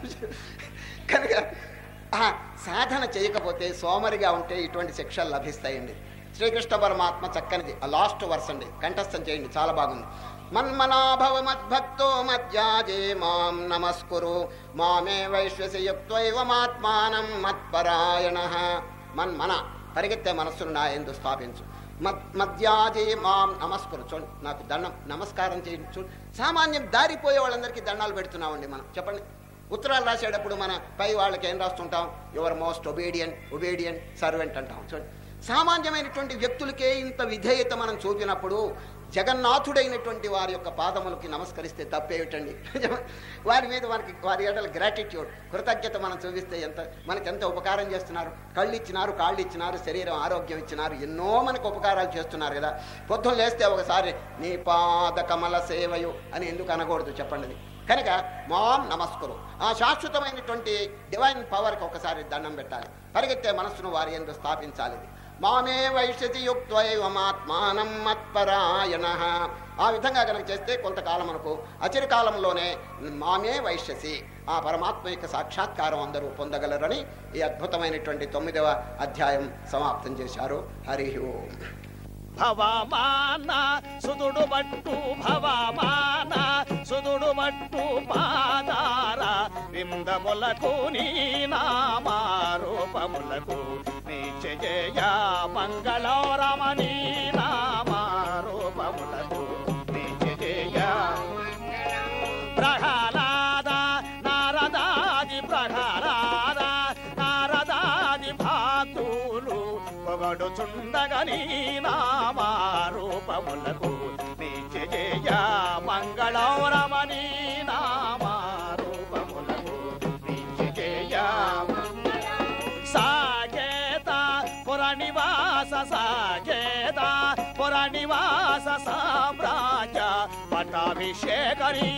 కనుక సాధన చేయకపోతే సోమరిగా ఉంటే ఇటువంటి శిక్షలు లభిస్తాయండి. శ్రీకృష్ణ పరమాత్మ చక్కనిది. ఆ లాస్ట్ వర్స్ అండి. కంఠస్థం చేయండి చాలా బాగుంది. మన్మనాభవ మద్భక్తో మధ్యాజే మాం నమస్కురు మామే వైశ్వసి యుక్తైవమాత్మానం మత్పరాయణ మన్మన పరిగెత్తే మనస్సును నా ఎందు స్థాపించు మద్ మధ్యాజే మాం నమస్కురు చూడండి నాకు దండం నమస్కారం చేయండి చూడండి సామాన్యం దారిపోయే వాళ్ళందరికీ దండాలు పెడుతున్నామండి మనం చెప్పండి? ఉత్తరాలు రాసేటప్పుడు మన పై వాళ్ళకి ఏం రాస్తుంటాం? Your most obedient obedient servant అంటాం చూడండి సామాన్యమైనటువంటి వ్యక్తులకే ఇంత విధేయత మనం చూపినప్పుడు జగన్నాథుడైనటువంటి వారి యొక్క పాదములకి నమస్కరిస్తే తప్పేమిటండి? వారి మీద మనకి వారి ఏడల గ్రాటిట్యూడ్ కృతజ్ఞత మనం చూపిస్తే ఎంత మనకి ఎంత ఉపకారం చేస్తున్నారు? కళ్ళు ఇచ్చినారు కాళ్ళు ఇచ్చినారు శరీరం ఆరోగ్యం ఇచ్చినారు ఎన్నో మనకు ఉపకారాలు చేస్తున్నారు కదా. పొద్దున లేస్తే ఒకసారి నీ పాద కమల సేవయు అని ఎందుకు అనకూడదు చెప్పండి. కనుక మాం నమస్కరు. ఆ శాశ్వతమైనటువంటి డివైన్ పవర్కి ఒకసారి దండం పెట్టాలి. పరిగెత్తే మనస్సును వారి ఎందుకు స్థాపించాలి. మామే వైశ్యతి యుక్త్వైవమాత్మానం మత్పరాయణ. ఆ విధంగా కనుక చేస్తే కొంతకాలం మనకు అచిరకాలంలోనే మామే వైశ్యసి ఆ పరమాత్మ యొక్క సాక్షాత్కారం అందరూ పొందగలరని ఈ అద్భుతమైనటువంటి తొమ్మిదవ అధ్యాయం సమాప్తం చేశారు. హరి ఓం. భవమాన సుదుడు మట్టు భవమాన సుదుడు మట్టు పాదార. విందములకు నీ నామారూపములకు నీ చెయ మంగళోరమణి నీ నామారూపములకు నిత్య జయ మంగళం రమణీ నామారూపములకు నిత్య జయ సాగేత పురనివాస సాగేత పురనివాస సామ్రాజ్య పటాభిషేకరీ